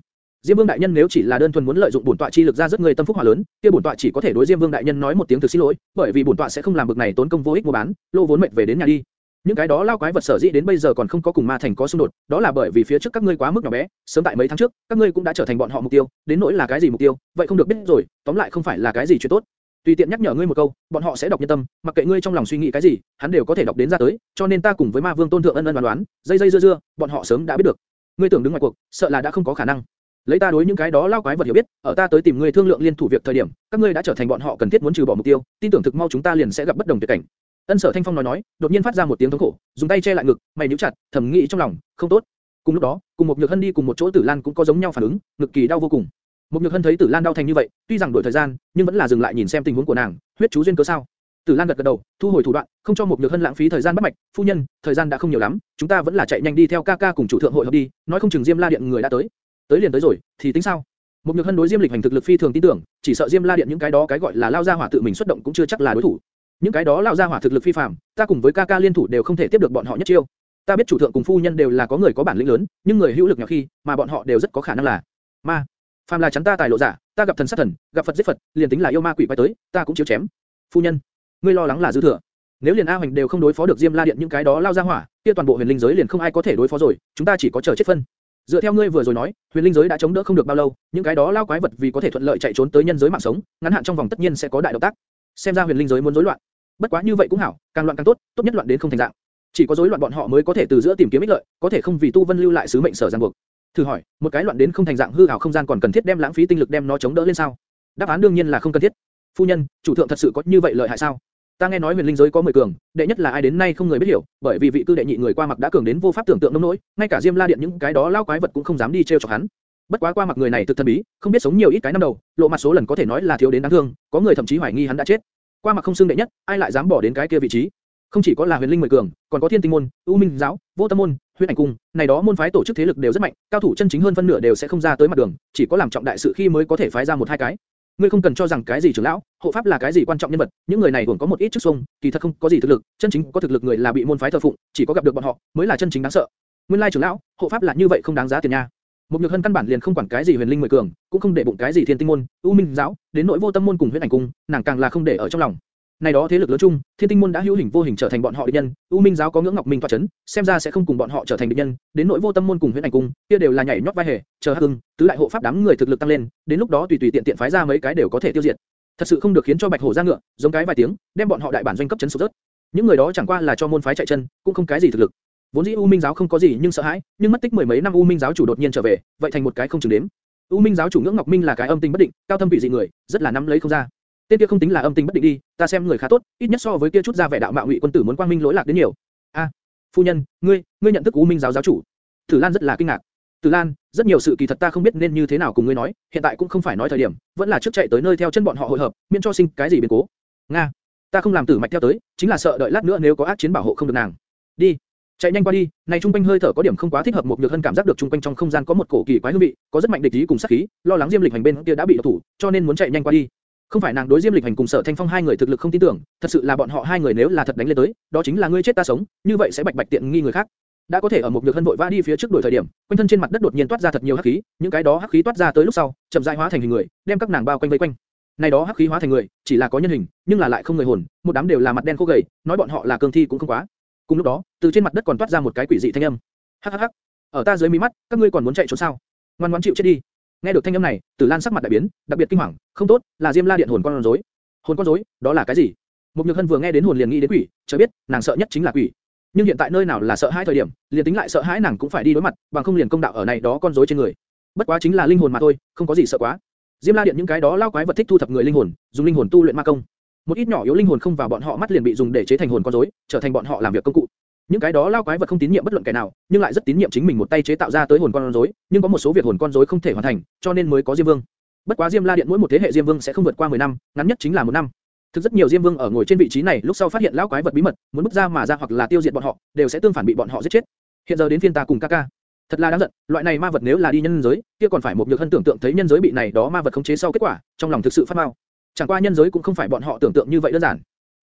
Diêm Vương đại nhân nếu chỉ là đơn thuần muốn lợi dụng bổn tọa chi lực ra rất người tâm phúc hòa lớn, kia bổn tọa chỉ có thể đối Diêm Vương đại nhân nói một tiếng thực xin lỗi, bởi vì bổn tọa sẽ không làm bực này tốn công vô ích mua bán, lô vốn mệt về đến nhà đi. Những cái đó lao quái vật sở dĩ đến bây giờ còn không có cùng ma thành có xung đột, đó là bởi vì phía trước các ngươi quá mức nhỏ bé, sớm tại mấy tháng trước, các ngươi cũng đã trở thành bọn họ mục tiêu, đến nỗi là cái gì mục tiêu, vậy không được biết rồi, tóm lại không phải là cái gì chuyện tốt. Tùy tiện nhắc nhở ngươi một câu, bọn họ sẽ đọc nhân tâm, mặc kệ ngươi trong lòng suy nghĩ cái gì, hắn đều có thể đọc đến ra tới, cho nên ta cùng với Ma Vương Tôn thượng ân ân đoán đoán, dây dây dưa dưa, bọn họ sớm đã biết được. Ngươi tưởng đứng ngoài cuộc, sợ là đã không có khả năng. Lấy ta đối những cái đó lao quái vật hiểu biết, ở ta tới tìm ngươi thương lượng liên thủ việc thời điểm, các ngươi đã trở thành bọn họ cần thiết muốn trừ bỏ mục tiêu, tin tưởng thực mau chúng ta liền sẽ gặp bất đồng tuyệt cảnh. Ân Sở Thanh Phong nói nói, đột nhiên phát ra một tiếng thống khổ, dùng tay che lại ngực, mày nhíu chặt, thầm nghĩ trong lòng, không tốt. Cùng lúc đó, cùng một Nhược Hân đi cùng một chỗ Tử Lan cũng có giống nhau phản ứng, ngực kỳ đau vô cùng. Một Nhược Hân thấy Tử Lan đau thành như vậy, tuy rằng đổi thời gian, nhưng vẫn là dừng lại nhìn xem tình huống của nàng, huyết chú duyên cớ sao? Tử Lan gật gật đầu, thu hồi thủ đoạn, không cho một Nhược Hân lãng phí thời gian bắt mạch. Phu nhân, thời gian đã không nhiều lắm, chúng ta vẫn là chạy nhanh đi theo ca ca cùng chủ thượng hội hợp đi, nói không chừng Diêm La Điện người đã tới. Tới liền tới rồi, thì tính sao? Một Nhược Hân đối Diêm Lịch hành thực lực phi thường tin tưởng, chỉ sợ Diêm La Điện những cái đó cái gọi là lao ra hỏa tự mình xuất động cũng chưa chắc là đối thủ. Những cái đó lao ra hỏa thực lực phi phàm, ta cùng với ca ca liên thủ đều không thể tiếp được bọn họ nhất chiêu. Ta biết chủ thượng cùng phu nhân đều là có người có bản lĩnh lớn, nhưng người hữu lực nhỏ khi, mà bọn họ đều rất có khả năng là ma. Phàm là chắn ta tài lộ giả, ta gặp thần sát thần, gặp Phật giết Phật, liền tính là yêu ma quỷ quái tới, ta cũng chiếu chém. Phu nhân, ngươi lo lắng là dư thừa. Nếu liền A Hoành đều không đối phó được Diêm La Điện những cái đó lao ra hỏa, kia toàn bộ huyền linh giới liền không ai có thể đối phó rồi, chúng ta chỉ có chờ chết phân. Dựa theo ngươi vừa rồi nói, huyền linh giới đã chống đỡ không được bao lâu, những cái đó lao quái vật vì có thể thuận lợi chạy trốn tới nhân giới mạng sống, ngắn hạn trong vòng tất nhiên sẽ có đại động tác. Xem ra huyền linh giới muốn rối loạn. Bất quá như vậy cũng hảo, càng loạn càng tốt, tốt nhất loạn đến không thành dạng. Chỉ có rối loạn bọn họ mới có thể từ giữa tìm kiếm ích lợi, có thể không vì tu vân lưu lại sứ mệnh sở ràng buộc. Thử hỏi, một cái loạn đến không thành dạng hư ảo không gian còn cần thiết đem lãng phí tinh lực đem nó chống đỡ lên sao? Đáp án đương nhiên là không cần thiết. Phu nhân, chủ thượng thật sự có như vậy lợi hại sao? Ta nghe nói huyền linh giới có 10 cường, đệ nhất là ai đến nay không người biết hiểu, bởi vì vị cư đệ nhị người qua mặc đã cường đến vô pháp tưởng tượng nông nỗi, ngay cả Diêm La Điện những cái đó lao quái vật cũng không dám đi treo chọc hắn. Bất quá qua mặc người này thực thần bí, không biết sống nhiều ít cái năm đầu, lộ mặt số lần có thể nói là thiếu đến đáng thương, có người thậm chí hoài nghi hắn đã chết. Qua mặc không xưng đệ nhất, ai lại dám bỏ đến cái kia vị trí? Không chỉ có là huyền linh mười cường, còn có thiên tinh môn, u minh giáo, vô tâm môn, huyết ảnh cung, này đó môn phái tổ chức thế lực đều rất mạnh, cao thủ chân chính hơn phân nửa đều sẽ không ra tới mặt đường, chỉ có làm trọng đại sự khi mới có thể phái ra một hai cái. Ngươi không cần cho rằng cái gì trưởng lão, hộ pháp là cái gì quan trọng nhân vật, những người này cũng có một ít chức xung, kỳ thật không có gì thực lực, chân chính có thực lực người là bị môn phái thờ phụng, chỉ có gặp được bọn họ mới là chân chính đáng sợ. Nguyên lai trưởng lão, hộ pháp là như vậy không đáng giá tiền nha. Một nhược hân căn bản liền không quản cái gì huyền linh mười cường, cũng không để bụng cái gì thiên tinh môn, u minh giáo, đến nỗi vô tâm môn cùng huyết ảnh cung, nàng càng là không để ở trong lòng. Này đó thế lực lớn chung, Thiên Tinh môn đã hữu hình vô hình trở thành bọn họ địch nhân, U Minh giáo có ngưỡng ngọc minh tọa chấn, xem ra sẽ không cùng bọn họ trở thành địch nhân, đến nỗi vô tâm môn cùng huyễn ảnh cung, kia đều là nhảy nhót vai hề, chờ hắc hưng, tứ đại hộ pháp đám người thực lực tăng lên, đến lúc đó tùy tùy tiện tiện phái ra mấy cái đều có thể tiêu diệt. Thật sự không được khiến cho Bạch Hổ ra ngựa, giống cái vài tiếng, đem bọn họ đại bản doanh cấp chấn sụp rớt. Những người đó chẳng qua là cho môn phái chạy chân, cũng không cái gì thực lực. Vốn dĩ U Minh giáo không có gì nhưng sợ hãi, nhưng mất tích mười mấy năm U Minh giáo chủ đột nhiên trở về, vậy thành một cái không chừng đếm. U Minh giáo chủ ngưỡng ngọc minh là cái âm tình bất định, cao thâm vị dị người, rất là nắm lấy không ra. Tên kia không tính là âm tình bất định đi, ta xem người khá tốt, ít nhất so với kia chút ra vẻ đạo mạo ngụy quân tử muốn quang minh lỗi lạc đến nhiều. A, phu nhân, ngươi, ngươi nhận thức U Minh giáo giáo chủ? Tử Lan rất là kinh ngạc. Tử Lan, rất nhiều sự kỳ thật ta không biết nên như thế nào cùng ngươi nói, hiện tại cũng không phải nói thời điểm, vẫn là trước chạy tới nơi theo chân bọn họ hội hợp, miễn cho sinh cái gì biến cố. Nga, ta không làm tử mạch theo tới, chính là sợ đợi lát nữa nếu có ác chiến bảo hộ không được nàng. Đi, chạy nhanh qua đi, này trung quanh hơi thở có điểm không quá thích hợp một nhược hân cảm giác được trung quanh trong không gian có một cổ kỳ quái hương vị, có rất mạnh địch ý cùng sát khí, lo lắng diêm lịch hành bên kia đã bị độc thủ, cho nên muốn chạy nhanh qua đi. Không phải nàng đối Diêm Lịch Hành cùng Sở Thanh Phong hai người thực lực không tin tưởng, thật sự là bọn họ hai người nếu là thật đánh lên tới, đó chính là ngươi chết ta sống, như vậy sẽ bạch bạch tiện nghi người khác. Đã có thể ở một nhược hân vội vã đi phía trước đuổi thời điểm, quanh thân trên mặt đất đột nhiên toát ra thật nhiều hắc khí, những cái đó hắc khí toát ra tới lúc sau, chậm rãi hóa thành hình người, đem các nàng bao quanh vây quanh. Này đó hắc khí hóa thành người, chỉ là có nhân hình, nhưng là lại không người hồn, một đám đều là mặt đen khô gầy, nói bọn họ là cương thi cũng không quá. Cùng lúc đó, từ trên mặt đất còn toát ra một cái quỷ dị thanh âm. Hắc hắc hắc, ở ta dưới mí mắt, các ngươi còn muốn chạy trốn sao? Ngoan ngoãn chịu chết đi. Nghe được thanh âm này, Tử Lan sắc mặt đại biến, đặc biệt kinh hoàng, không tốt, là Diêm La Điện hồn con rối. Hồn con rối, đó là cái gì? Mục Nhược Hân vừa nghe đến hồn liền nghĩ đến quỷ, chờ biết, nàng sợ nhất chính là quỷ. Nhưng hiện tại nơi nào là sợ hãi thời điểm, liền tính lại sợ hãi nàng cũng phải đi đối mặt, bằng không liền công đạo ở này đó con rối trên người. Bất quá chính là linh hồn mà thôi, không có gì sợ quá. Diêm La Điện những cái đó lao quái vật thích thu thập người linh hồn, dùng linh hồn tu luyện ma công. Một ít nhỏ yếu linh hồn không vào bọn họ mắt liền bị dùng để chế thành hồn con rối, trở thành bọn họ làm việc công cụ. Những cái đó lao quái vật không tín nhiệm bất luận kẻ nào, nhưng lại rất tín nhiệm chính mình một tay chế tạo ra tới hồn con rối, nhưng có một số việc hồn con rối không thể hoàn thành, cho nên mới có Diêm Vương. Bất quá Diêm La Điện mỗi một thế hệ Diêm Vương sẽ không vượt qua 10 năm, ngắn nhất chính là một năm. Thực rất nhiều Diêm Vương ở ngồi trên vị trí này lúc sau phát hiện lão quái vật bí mật, muốn bước ra mà ra hoặc là tiêu diệt bọn họ, đều sẽ tương phản bị bọn họ giết chết. Hiện giờ đến phiên ta cùng Kaka. Thật là đáng giận, loại này ma vật nếu là đi nhân giới, kia còn phải một nhược hân tưởng tượng thấy nhân giới bị này đó ma vật khống chế sau kết quả, trong lòng thực sự phát mau. Chẳng qua nhân giới cũng không phải bọn họ tưởng tượng như vậy đơn giản.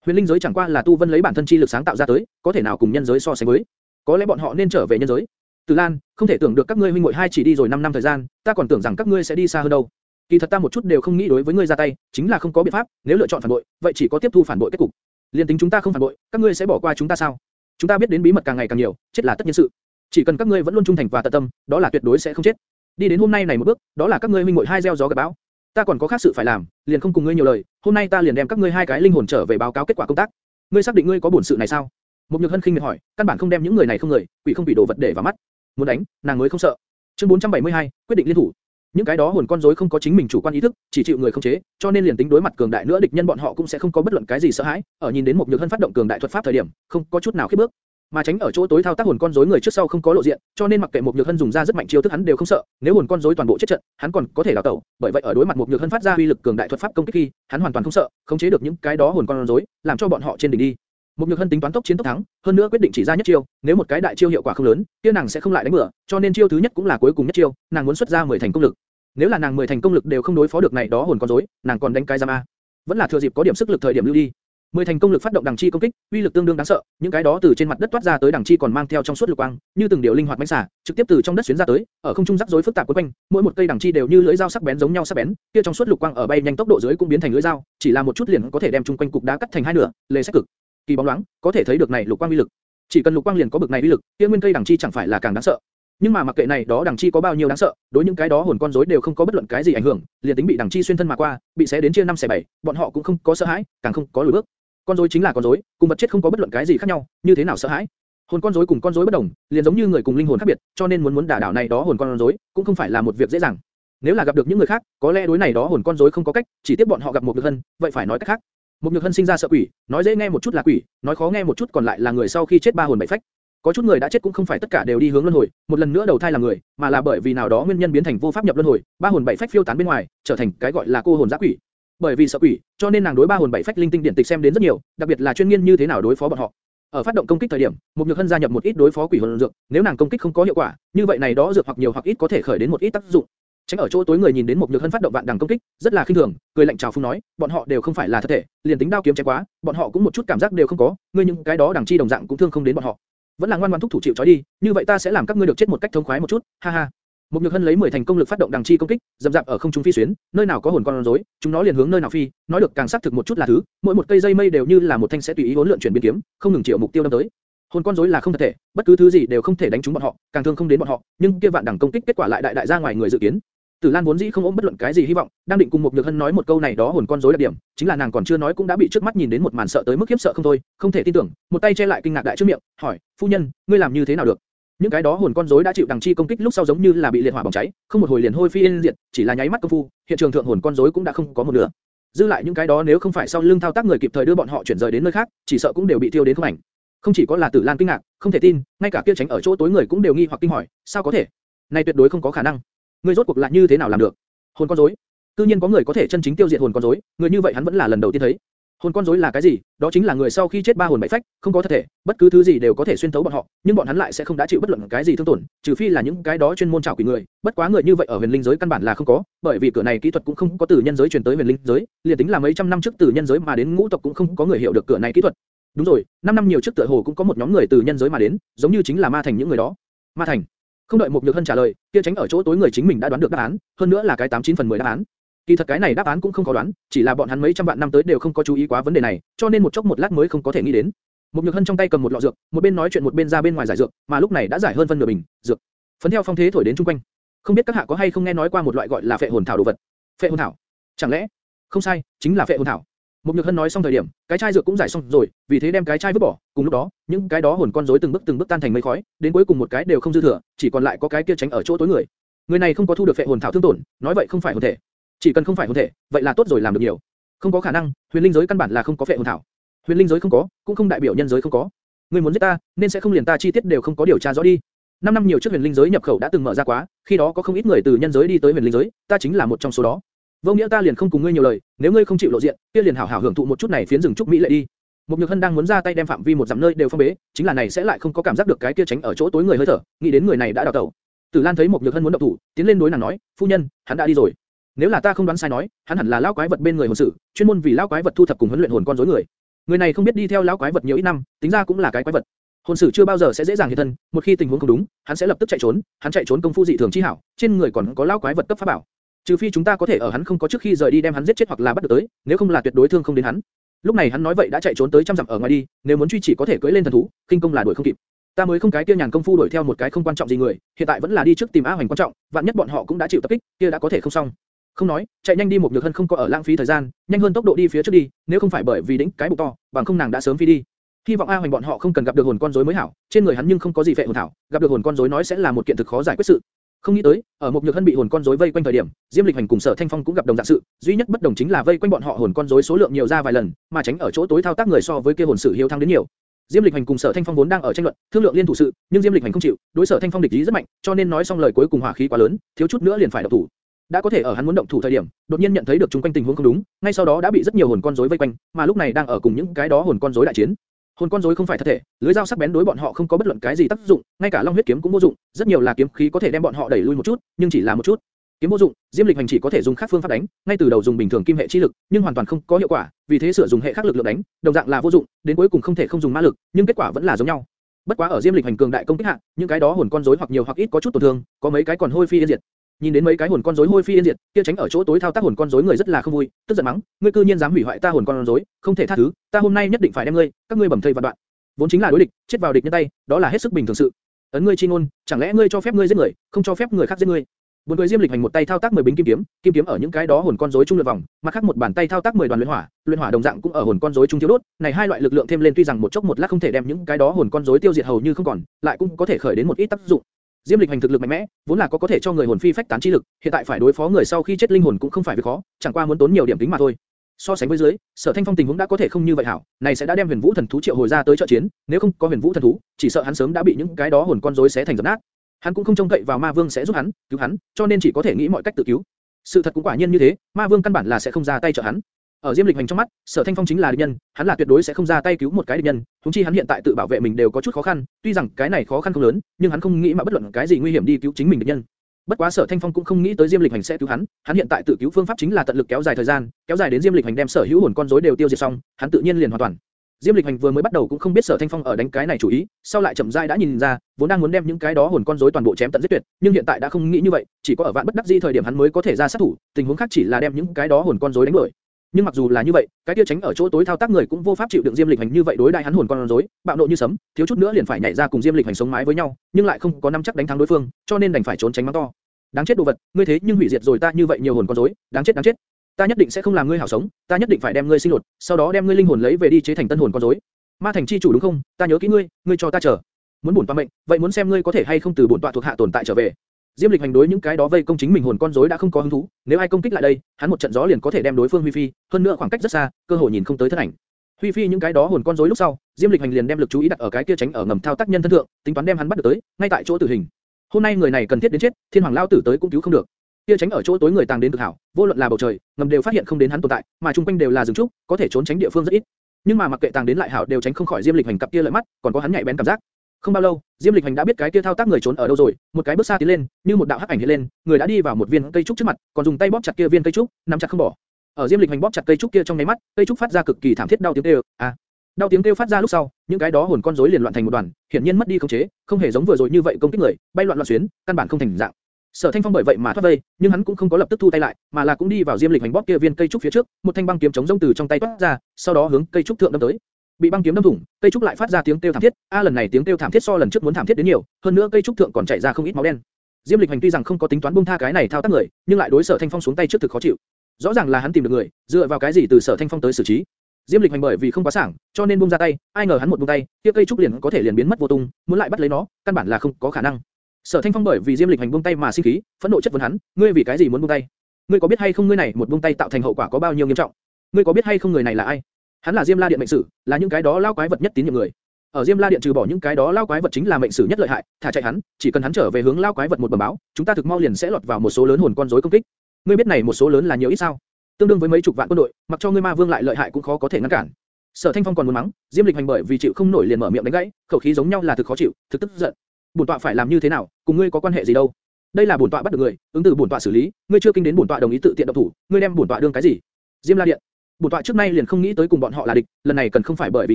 Huyền linh giới chẳng qua là tu vân lấy bản thân chi lực sáng tạo ra tới, có thể nào cùng nhân giới so sánh với? Có lẽ bọn họ nên trở về nhân giới. Từ Lan, không thể tưởng được các ngươi huynh muội hai chỉ đi rồi 5 năm thời gian, ta còn tưởng rằng các ngươi sẽ đi xa hơn đâu. Kỳ thật ta một chút đều không nghĩ đối với ngươi ra tay, chính là không có biện pháp, nếu lựa chọn phản bội, vậy chỉ có tiếp thu phản bội kết cục. Liên tính chúng ta không phản bội, các ngươi sẽ bỏ qua chúng ta sao? Chúng ta biết đến bí mật càng ngày càng nhiều, chết là tất nhiên sự. Chỉ cần các ngươi vẫn luôn trung thành và tận tâm, đó là tuyệt đối sẽ không chết. Đi đến hôm nay này một bước, đó là các ngươi huynh muội hai gieo gió gặt bão. Ta còn có khác sự phải làm, liền không cùng ngươi nhiều lời, hôm nay ta liền đem các ngươi hai cái linh hồn trở về báo cáo kết quả công tác. Ngươi xác định ngươi có bổn sự này sao? Mục Nhược Hân khinh miệt hỏi, căn bản không đem những người này không người, quỷ không bị đồ vật để vào mắt. Muốn đánh, nàng mới không sợ. Chương 472, quyết định liên thủ. Những cái đó hồn con rối không có chính mình chủ quan ý thức, chỉ chịu người không chế, cho nên liền tính đối mặt cường đại nữa địch nhân bọn họ cũng sẽ không có bất luận cái gì sợ hãi. Ở nhìn đến Mục nhược hân phát động cường đại thuật pháp thời điểm, không có chút nào khiếp bước, mà tránh ở chỗ tối thao tác hồn con rối người trước sau không có lộ diện, cho nên mặc kệ một nhược hân dùng ra rất mạnh chiêu thức hắn đều không sợ. Nếu hồn con rối toàn bộ chết trận, hắn còn có thể đào tẩu. Bởi vậy ở đối mặt một nhược hân phát ra uy lực cường đại thuật pháp công kích khi, hắn hoàn toàn không sợ, khống chế được những cái đó hồn con rối, làm cho bọn họ trên đỉnh đi. Một nhược hân tính toán tốc chiến tốc thắng, hơn nữa quyết định chỉ ra nhất chiêu, nếu một cái đại chiêu hiệu quả không lớn, kia nàng sẽ không lại đánh bừa, cho nên chiêu thứ nhất cũng là cuối cùng nhất chiêu, nàng muốn xuất ra 10 thành công lực. Nếu là nàng 10 thành công lực đều không đối phó được này đó hồn con rối, nàng còn đánh cái giam a. Vẫn là thừa dịp có điểm sức lực thời điểm lưu đi. 10 thành công lực phát động đằng chi công kích, uy lực tương đương đáng sợ, những cái đó từ trên mặt đất toát ra tới đằng chi còn mang theo trong suốt lục quang, như từng điều linh hoạt mãnh xả, trực tiếp từ trong đất xuyên ra tới, ở không trung rắc rối phức tạp quấn quanh, mỗi một cây đằng chi đều như lưỡi dao sắc bén giống nhau sắc bén, kia trong suốt lục quang ở bay nhanh tốc độ dưới cũng biến thành lưỡi dao, chỉ là một chút liền có thể đem chung quanh cục đá cắt thành hai nửa, lề sắc cực kỳ bóng loáng, có thể thấy được này lục quang uy lực. Chỉ cần lục quang liền có bực này uy lực, kia nguyên cây đằng chi chẳng phải là càng đáng sợ. Nhưng mà mặc kệ này đó đằng chi có bao nhiêu đáng sợ, đối những cái đó hồn con rối đều không có bất luận cái gì ảnh hưởng, liền tính bị đằng chi xuyên thân mà qua, bị xé đến chia năm xẻ bảy, bọn họ cũng không có sợ hãi, càng không có lùi bước. Con rối chính là con rối, cùng vật chết không có bất luận cái gì khác nhau, như thế nào sợ hãi? Hồn con rối cùng con rối bất đồng, liền giống như người cùng linh hồn khác biệt, cho nên muốn muốn đả đảo này đó hồn con rối, cũng không phải là một việc dễ dàng. Nếu là gặp được những người khác, có lẽ đối này đó hồn con rối không có cách, chỉ tiếp bọn họ gặp một được hân, vậy phải nói cách khác. Một nhược hân sinh ra sợ quỷ, nói dễ nghe một chút là quỷ, nói khó nghe một chút còn lại là người sau khi chết ba hồn bảy phách. Có chút người đã chết cũng không phải tất cả đều đi hướng luân hồi, một lần nữa đầu thai làm người, mà là bởi vì nào đó nguyên nhân biến thành vô pháp nhập luân hồi, ba hồn bảy phách phiêu tán bên ngoài, trở thành cái gọi là cô hồn giả quỷ. Bởi vì sợ quỷ, cho nên nàng đối ba hồn bảy phách linh tinh điển tịch xem đến rất nhiều, đặc biệt là chuyên nghiên như thế nào đối phó bọn họ. Ở phát động công kích thời điểm, một nhược hân gia nhập một ít đối phó quỷ hồn dược, nếu nàng công kích không có hiệu quả, như vậy này đó dược hoặc nhiều hoặc ít có thể khởi đến một ít tác dụng. Tránh ở chỗ tối người nhìn đến một nhược hân phát động vạn đằng công kích, rất là khinh thường, cười lạnh chào phúng nói, bọn họ đều không phải là thật thể, liền tính đao kiếm chém quá, bọn họ cũng một chút cảm giác đều không có, ngươi những cái đó đằng chi đồng dạng cũng thương không đến bọn họ. Vẫn là ngoan ngoãn thúc thủ chịu trói đi, như vậy ta sẽ làm các ngươi được chết một cách thống khoái một chút, ha ha. Một nhược hân lấy 10 thành công lực phát động đằng chi công kích, dậm dạp ở không trung phi xuyến, nơi nào có hồn con rối, chúng nó liền hướng nơi nào phi, nói được càng xác thực một chút là thứ, mỗi một cây dây mây đều như là một thanh sẽ tùy ý hỗn lượn chuyển biến kiếm, không ngừng triệu mục tiêu đâm tới. Hồn con rối là không thật thể, bất cứ thứ gì đều không thể đánh trúng bọn họ, càng thương không đến bọn họ, nhưng kia vạn đẳng công kích kết quả lại đại đại ra ngoài người dự kiến. Tử Lan vốn dĩ không ôm bất luận cái gì hy vọng, đang định cùng một Nhược Hân nói một câu này đó hồn con rối đặc điểm, chính là nàng còn chưa nói cũng đã bị trước mắt nhìn đến một màn sợ tới mức khiếp sợ không thôi, không thể tin tưởng, một tay che lại kinh ngạc đại trước miệng, hỏi, phu nhân, ngươi làm như thế nào được? Những cái đó hồn con rối đã chịu đằng chi công kích lúc sau giống như là bị liệt hỏa bỏng cháy, không một hồi liền hôi phiên diệt, chỉ là nháy mắt công phu, hiện trường thượng hồn con rối cũng đã không có một nửa. Dư lại những cái đó nếu không phải sau lưng thao tác người kịp thời đưa bọn họ chuyển rời đến nơi khác, chỉ sợ cũng đều bị tiêu đến không ảnh. Không chỉ có là Tử Lan kinh ngạc, không thể tin, ngay cả kia tránh ở chỗ tối người cũng đều nghi hoặc kinh hỏi, sao có thể? Này tuyệt đối không có khả năng. người rốt cuộc là như thế nào làm được? Hồn con rối. Tự nhiên có người có thể chân chính tiêu diệt hồn con rối, người như vậy hắn vẫn là lần đầu tiên thấy. Hồn con rối là cái gì? Đó chính là người sau khi chết ba hồn bảy phách, không có thật thể, bất cứ thứ gì đều có thể xuyên thấu bọn họ, nhưng bọn hắn lại sẽ không đã chịu bất luận cái gì thương tổn, trừ phi là những cái đó chuyên môn trảo quỷ người. Bất quá người như vậy ở huyền linh giới căn bản là không có, bởi vì cửa này kỹ thuật cũng không có từ nhân giới truyền tới huyền linh giới, liền tính là mấy trăm năm trước từ nhân giới mà đến ngũ tộc cũng không có người hiểu được cửa này kỹ thuật. Đúng rồi, 5 năm nhiều trước tựa hồ cũng có một nhóm người từ nhân giới mà đến, giống như chính là ma thành những người đó. Ma thành. Không đợi một nhược hân trả lời, kia tránh ở chỗ tối người chính mình đã đoán được đáp án, hơn nữa là cái 89 phần 10 đáp án. Kỳ thật cái này đáp án cũng không khó đoán, chỉ là bọn hắn mấy trăm vạn năm tới đều không có chú ý quá vấn đề này, cho nên một chốc một lát mới không có thể nghĩ đến. Một nhược hân trong tay cầm một lọ dược, một bên nói chuyện một bên ra bên ngoài giải dược, mà lúc này đã giải hơn phân nửa bình, dược. Phấn theo phong thế thổi đến trung quanh. Không biết các hạ có hay không nghe nói qua một loại gọi là phệ hồn thảo đồ vật? Phệ hồn thảo? Chẳng lẽ? Không sai, chính là phệ hồn thảo. Một nhược hân nói xong thời điểm, cái chai dược cũng giải xong rồi, vì thế đem cái chai vứt bỏ. Cùng lúc đó, những cái đó hồn con rối từng bước từng bước tan thành mây khói, đến cuối cùng một cái đều không dư thừa, chỉ còn lại có cái kia tránh ở chỗ tối người. Người này không có thu được phệ hồn thảo thương tổn, nói vậy không phải hồn thể. Chỉ cần không phải hồn thể, vậy là tốt rồi làm được nhiều. Không có khả năng, huyền linh giới căn bản là không có phệ hồn thảo. Huyền linh giới không có, cũng không đại biểu nhân giới không có. Ngươi muốn giết ta, nên sẽ không liền ta chi tiết đều không có điều tra rõ đi. Năm năm nhiều trước huyền linh giới nhập khẩu đã từng mở ra quá, khi đó có không ít người từ nhân giới đi tới huyền linh giới, ta chính là một trong số đó. Vô nghĩa ta liền không cùng ngươi nhiều lời, nếu ngươi không chịu lộ diện, kia liền hảo hảo hưởng thụ một chút này phiến rừng trúc mỹ lệ đi. Một Nhược Hân đang muốn ra tay đem phạm vi một dặm nơi đều phong bế, chính là này sẽ lại không có cảm giác được cái kia tránh ở chỗ tối người hơi thở, nghĩ đến người này đã đào tẩu. Tử Lan thấy một Nhược Hân muốn động thủ, tiến lên đối nàng nói, phu nhân, hắn đã đi rồi. Nếu là ta không đoán sai nói, hắn hẳn là lão quái vật bên người hồn sự, chuyên môn vì lão quái vật thu thập cùng huấn luyện hồn con rối người. Người này không biết đi theo lão quái vật nhiều ít năm, tính ra cũng là cái quái vật. Hồn sử chưa bao giờ sẽ dễ dàng hiện thân, một khi tình huống không đúng, hắn sẽ lập tức chạy trốn, hắn chạy trốn công phu dị thường chi hảo, trên người còn có lão quái vật cấp pháp bảo. Trừ phi chúng ta có thể ở hắn không có trước khi rời đi đem hắn giết chết hoặc là bắt được tới, nếu không là tuyệt đối thương không đến hắn. Lúc này hắn nói vậy đã chạy trốn tới trăm dặm ở ngoài đi, nếu muốn truy chỉ có thể cưỡi lên thần thú, kinh công là đuổi không kịp. Ta mới không cái kia nhàn công phu đuổi theo một cái không quan trọng gì người, hiện tại vẫn là đi trước tìm A Hoành quan trọng, vạn nhất bọn họ cũng đã chịu tập kích, kia đã có thể không xong. Không nói, chạy nhanh đi một nhược hân không có ở lãng phí thời gian, nhanh hơn tốc độ đi phía trước đi, nếu không phải bởi vì đỉnh cái bụng to, bằng không nàng đã sớm phi đi. Hy vọng A Hoành bọn họ không cần gặp được hồn con rối mới hảo, trên người hắn nhưng không có gì phệ hồn thảo, gặp được hồn con rối nói sẽ là một kiện thực khó giải quyết sự. Không nghĩ tới, ở một nhược hân bị hồn con rối vây quanh thời điểm, Diêm Lịch Hành cùng Sở Thanh Phong cũng gặp đồng dạng sự, duy nhất bất đồng chính là vây quanh bọn họ hồn con rối số lượng nhiều ra vài lần, mà tránh ở chỗ tối thao tác người so với kia hồn sự hiếu thắng đến nhiều. Diêm Lịch Hành cùng Sở Thanh Phong vốn đang ở tranh luận, thương lượng liên thủ sự, nhưng Diêm Lịch Hành không chịu, đối Sở Thanh Phong địch ý rất mạnh, cho nên nói xong lời cuối cùng hỏa khí quá lớn, thiếu chút nữa liền phải động thủ. Đã có thể ở hắn muốn động thủ thời điểm, đột nhiên nhận thấy được chung quanh tình huống không đúng, ngay sau đó đã bị rất nhiều hồn con rối vây quanh, mà lúc này đang ở cùng những cái đó hồn con rối đại chiến. Hồn con rối không phải thật thể, lưới dao sắc bén đối bọn họ không có bất luận cái gì tác dụng, ngay cả long huyết kiếm cũng vô dụng, rất nhiều là kiếm khí có thể đem bọn họ đẩy lui một chút, nhưng chỉ là một chút. Kiếm vô dụng, Diêm Lịch Hành chỉ có thể dùng khác phương pháp đánh, ngay từ đầu dùng bình thường kim hệ chi lực, nhưng hoàn toàn không có hiệu quả, vì thế sửa dùng hệ khác lực lượng đánh, đồng dạng là vô dụng, đến cuối cùng không thể không dùng ma lực, nhưng kết quả vẫn là giống nhau. Bất quá ở Diêm Lịch Hành cường đại công kích hạ, những cái đó hồn con rối hoặc nhiều hoặc ít có chút tổn thương, có mấy cái còn hôi phi yên diệt. Nhìn đến mấy cái hồn con rối hôi phi yên diệt, kia tránh ở chỗ tối thao tác hồn con rối người rất là không vui, tức giận mắng, ngươi cư nhiên dám hủy hoại ta hồn con rối, không thể tha thứ, ta hôm nay nhất định phải đem ngươi, các ngươi bầm thây vạn đoạn. Vốn chính là đối địch, chết vào địch nhân tay, đó là hết sức bình thường sự. Ấn ngươi chi ngôn, chẳng lẽ ngươi cho phép ngươi giết người, không cho phép người khác giết ngươi? Buồn cười Diêm Lịch hành một tay thao tác 10 bính kim kiếm, kim kiếm ở những cái đó hồn con rối trung lượn vòng, mặt khác một bàn tay thao tác 10 đoàn luyện hỏa, luyện hỏa đồng dạng cũng ở hồn con rối trung thiếu đốt, này hai loại lực lượng thêm lên tuy rằng một chốc một lát không thể đem những cái đó hồn con rối tiêu diệt hầu như không còn, lại cũng có thể khởi đến một ít tác dụng. Diêm Lịch hành thực lực mạnh mẽ, vốn là có có thể cho người hồn phi phách tán chi lực, hiện tại phải đối phó người sau khi chết linh hồn cũng không phải việc khó, chẳng qua muốn tốn nhiều điểm tính mà thôi. So sánh với dưới, Sở Thanh Phong tình huống đã có thể không như vậy hảo, này sẽ đã đem Huyền Vũ thần thú triệu hồi ra tới trợ chiến, nếu không có Huyền Vũ thần thú, chỉ sợ hắn sớm đã bị những cái đó hồn con rối xé thành dập nát. Hắn cũng không trông cậy vào Ma Vương sẽ giúp hắn, cứu hắn, cho nên chỉ có thể nghĩ mọi cách tự cứu. Sự thật cũng quả nhiên như thế, Ma Vương căn bản là sẽ không ra tay trợ hắn. Ở Diêm Lịch Hành trong mắt, Sở Thanh Phong chính là địch nhân, hắn là tuyệt đối sẽ không ra tay cứu một cái địch nhân, huống chi hắn hiện tại tự bảo vệ mình đều có chút khó khăn, tuy rằng cái này khó khăn không lớn, nhưng hắn không nghĩ mà bất luận cái gì nguy hiểm đi cứu chính mình địch nhân. Bất quá Sở Thanh Phong cũng không nghĩ tới Diêm Lịch Hành sẽ cứu hắn, hắn hiện tại tự cứu phương pháp chính là tận lực kéo dài thời gian, kéo dài đến Diêm Lịch Hành đem sở hữu hồn con rối đều tiêu diệt xong, hắn tự nhiên liền hoàn toàn. Diêm Lịch Hành vừa mới bắt đầu cũng không biết Sở Thanh Phong ở đánh cái này chủ ý, sau lại chậm rãi đã nhìn ra, vốn đang muốn đem những cái đó hồn con rối toàn bộ chém tận giết tuyệt, nhưng hiện tại đã không nghĩ như vậy, chỉ có ở vạn bất đắc dĩ thời điểm hắn mới có thể ra sát thủ, tình huống khác chỉ là đem những cái đó hồn con rối đánh đuổi. Nhưng mặc dù là như vậy, cái kia tránh ở chỗ tối thao tác người cũng vô pháp chịu đựng Diêm Lịch Hành như vậy đối đại hắn hồn con rối, bạo nộ như sấm, thiếu chút nữa liền phải nhảy ra cùng Diêm Lịch Hành sống mái với nhau, nhưng lại không có năm chắc đánh thắng đối phương, cho nên đành phải trốn tránh mắng to. Đáng chết đồ vật, ngươi thế nhưng hủy diệt rồi ta như vậy nhiều hồn con rối, đáng chết đáng chết. Ta nhất định sẽ không làm ngươi hảo sống, ta nhất định phải đem ngươi sinh lột, sau đó đem ngươi linh hồn lấy về đi chế thành tân hồn con rối. Ma thành chi chủ đúng không? Ta nhớ kỹ ngươi, ngươi cho ta chờ. Muốn bổn tọa mệnh, vậy muốn xem ngươi có thể hay không từ bổn tọa thuộc hạ tồn tại trở về. Diêm Lịch hành đối những cái đó vây công chính mình hồn con rối đã không có hứng thú, nếu ai công kích lại đây, hắn một trận gió liền có thể đem đối phương huy phi, hơn nữa khoảng cách rất xa, cơ hội nhìn không tới thân ảnh. Huy phi những cái đó hồn con rối lúc sau, Diêm Lịch hành liền đem lực chú ý đặt ở cái kia tránh ở ngầm thao tác nhân thân thượng, tính toán đem hắn bắt được tới, ngay tại chỗ tử hình. Hôm nay người này cần thiết đến chết, Thiên Hoàng lao tử tới cũng cứu không được. Kia tránh ở chỗ tối người tàng đến cực hảo, vô luận là bầu trời, ngầm đều phát hiện không đến hắn tồn tại, mà trung quanh đều là rừng trúc, có thể trốn tránh địa phương rất ít. Nhưng mà mặc kệ tàng đến lại hảo đều tránh không khỏi Diêm Lịch hành cặp kia lợi mắt, còn có hắn nhạy bén cảm giác. Không bao lâu, Diêm Lịch Hành đã biết cái kia thao tác người trốn ở đâu rồi, một cái bước xa tiến lên, như một đạo hắc ảnh hiện lên, người đã đi vào một viên cây trúc trước mặt, còn dùng tay bóp chặt kia viên cây trúc, nắm chặt không bỏ. Ở Diêm Lịch Hành bóp chặt cây trúc kia trong nháy mắt, cây trúc phát ra cực kỳ thảm thiết đau tiếng kêu, à, đau tiếng kêu phát ra lúc sau, những cái đó hồn con rối liền loạn thành một đoàn, hiển nhiên mất đi khống chế, không hề giống vừa rồi như vậy công kích người, bay loạn loạn xuyến, căn bản không thành dạng. Sở Thanh Phong bởi vậy mà thoát vây, nhưng hắn cũng không có lập tức thu tay lại, mà là cũng đi vào Diêm Lịch Hành bóp kia viên cây trúc phía trước, một thanh băng kiếm chống rông từ trong tay toát ra, sau đó hướng cây trúc thượng đâm tới bị băng kiếm đâm thủng, cây trúc lại phát ra tiếng kêu thảm thiết. A lần này tiếng kêu thảm thiết so lần trước muốn thảm thiết đến nhiều, hơn nữa cây trúc thượng còn chảy ra không ít máu đen. Diêm Lịch Hành tuy rằng không có tính toán buông tha cái này thao tác người, nhưng lại đối Sở Thanh Phong xuống tay trước thực khó chịu. Rõ ràng là hắn tìm được người, dựa vào cái gì từ Sở Thanh Phong tới xử trí. Diêm Lịch Hành bởi vì không quá sảng, cho nên buông ra tay, ai ngờ hắn một buông tay, kia cây trúc liền có thể liền biến mất vô tung, muốn lại bắt lấy nó, căn bản là không có khả năng. Sở Thanh Phong bởi vì Diêm Lịch Hành buông tay mà sinh khí, phẫn nộ chất vấn hắn, ngươi vì cái gì muốn buông tay? Ngươi có biết hay không ngươi này một buông tay tạo thành hậu quả có bao nhiêu nghiêm trọng? Ngươi có biết hay không người này là ai? Hắn là Diêm La Điện mệnh sử, là những cái đó lao quái vật nhất tín nhiệm người. Ở Diêm La Điện trừ bỏ những cái đó lao quái vật chính là mệnh sử nhất lợi hại, thả chạy hắn, chỉ cần hắn trở về hướng lao quái vật một bẩm báo, chúng ta thực mau liền sẽ lọt vào một số lớn hồn con rối công kích. Ngươi biết này một số lớn là nhiều ít sao? Tương đương với mấy chục vạn quân đội, mặc cho ngươi ma vương lại lợi hại cũng khó có thể ngăn cản. Sở Thanh Phong còn muốn mắng, Diêm Lịch hành bởi vì chịu không nổi liền mở miệng đánh gãy, khẩu khí giống nhau là thực khó chịu, thực tức giận. Bổn tọa phải làm như thế nào, cùng ngươi có quan hệ gì đâu? Đây là bổn tọa bắt được người, ứng từ bổn tọa xử lý, ngươi chưa kinh đến bổn tọa đồng ý tự tiện động thủ, ngươi đem bổn tọa đương cái gì? Diêm La Điện bổn tọa trước nay liền không nghĩ tới cùng bọn họ là địch, lần này cần không phải bởi vì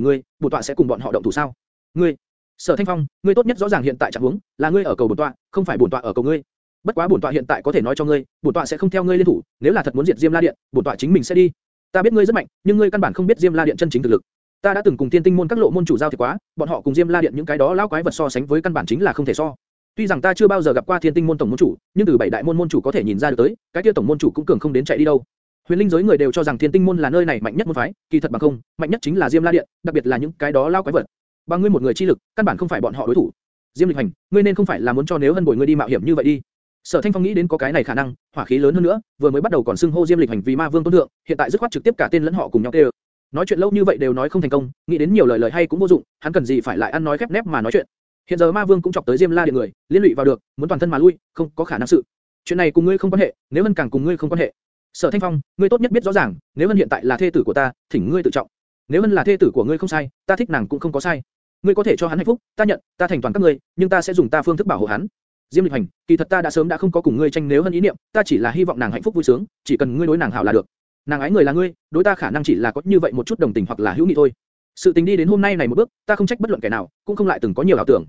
ngươi, bổn tọa sẽ cùng bọn họ động thủ sao? Ngươi, Sở Thanh Phong, ngươi tốt nhất rõ ràng hiện tại trạng huống, là ngươi ở cầu bổn tọa, không phải bổn tọa ở cầu ngươi. Bất quá bổn tọa hiện tại có thể nói cho ngươi, bổn tọa sẽ không theo ngươi liên thủ, nếu là thật muốn diệt Diêm La Điện, bổn tọa chính mình sẽ đi. Ta biết ngươi rất mạnh, nhưng ngươi căn bản không biết Diêm La Điện chân chính thực lực. Ta đã từng cùng Tiên Tinh môn các lộ môn chủ giao thiệp quá, bọn họ cùng Diêm La Điện những cái đó lão quái vật so sánh với căn bản chính là không thể so. Tuy rằng ta chưa bao giờ gặp qua Thiên Tinh môn tổng môn chủ, nhưng từ bảy đại môn môn chủ có thể nhìn ra được tới, cái kia tổng môn chủ cũng cường không đến chạy đi đâu. Huyền linh giới người đều cho rằng Thiên Tinh môn là nơi này mạnh nhất môn phái, kỳ thật bằng không, mạnh nhất chính là Diêm La Điện, đặc biệt là những cái đó lao quái vật. Bằng ngươi một người chi lực, căn bản không phải bọn họ đối thủ. Diêm Lịch Hành, ngươi nên không phải là muốn cho nếu hân bồi ngươi đi mạo hiểm như vậy đi. Sở Thanh Phong nghĩ đến có cái này khả năng, hỏa khí lớn hơn nữa, vừa mới bắt đầu còn xưng hô Diêm Lịch Hành vì Ma Vương tôn thượng, hiện tại dứt khoát trực tiếp cả tên lẫn họ cùng nhau kêu. Nói chuyện lâu như vậy đều nói không thành công, nghĩ đến nhiều lời lời hay cũng vô dụng, hắn cần gì phải lại ăn nói khép nép mà nói chuyện. Hiện giờ Ma Vương cũng chọc tới Diêm La điện người, liên lụy vào được, muốn toàn thân mà lui, không có khả năng sự. Chuyện này cùng ngươi không quan hệ, nếu hơn càng cùng ngươi không quan hệ. Sở Thanh Phong, ngươi tốt nhất biết rõ ràng, nếu hân hiện tại là thê tử của ta, thỉnh ngươi tự trọng. Nếu hân là thê tử của ngươi không sai, ta thích nàng cũng không có sai. Ngươi có thể cho hắn hạnh phúc, ta nhận, ta thành toàn các ngươi, nhưng ta sẽ dùng ta phương thức bảo hộ hắn. Diêm Lịch Hành, kỳ thật ta đã sớm đã không có cùng ngươi tranh nếu Vân ý niệm, ta chỉ là hy vọng nàng hạnh phúc vui sướng, chỉ cần ngươi đối nàng hảo là được. Nàng ái người là ngươi, đối ta khả năng chỉ là có như vậy một chút đồng tình hoặc là hữu nghị thôi. Sự tình đi đến hôm nay này một bước, ta không trách bất luận kẻ nào, cũng không lại từng có nhiều ảo tưởng.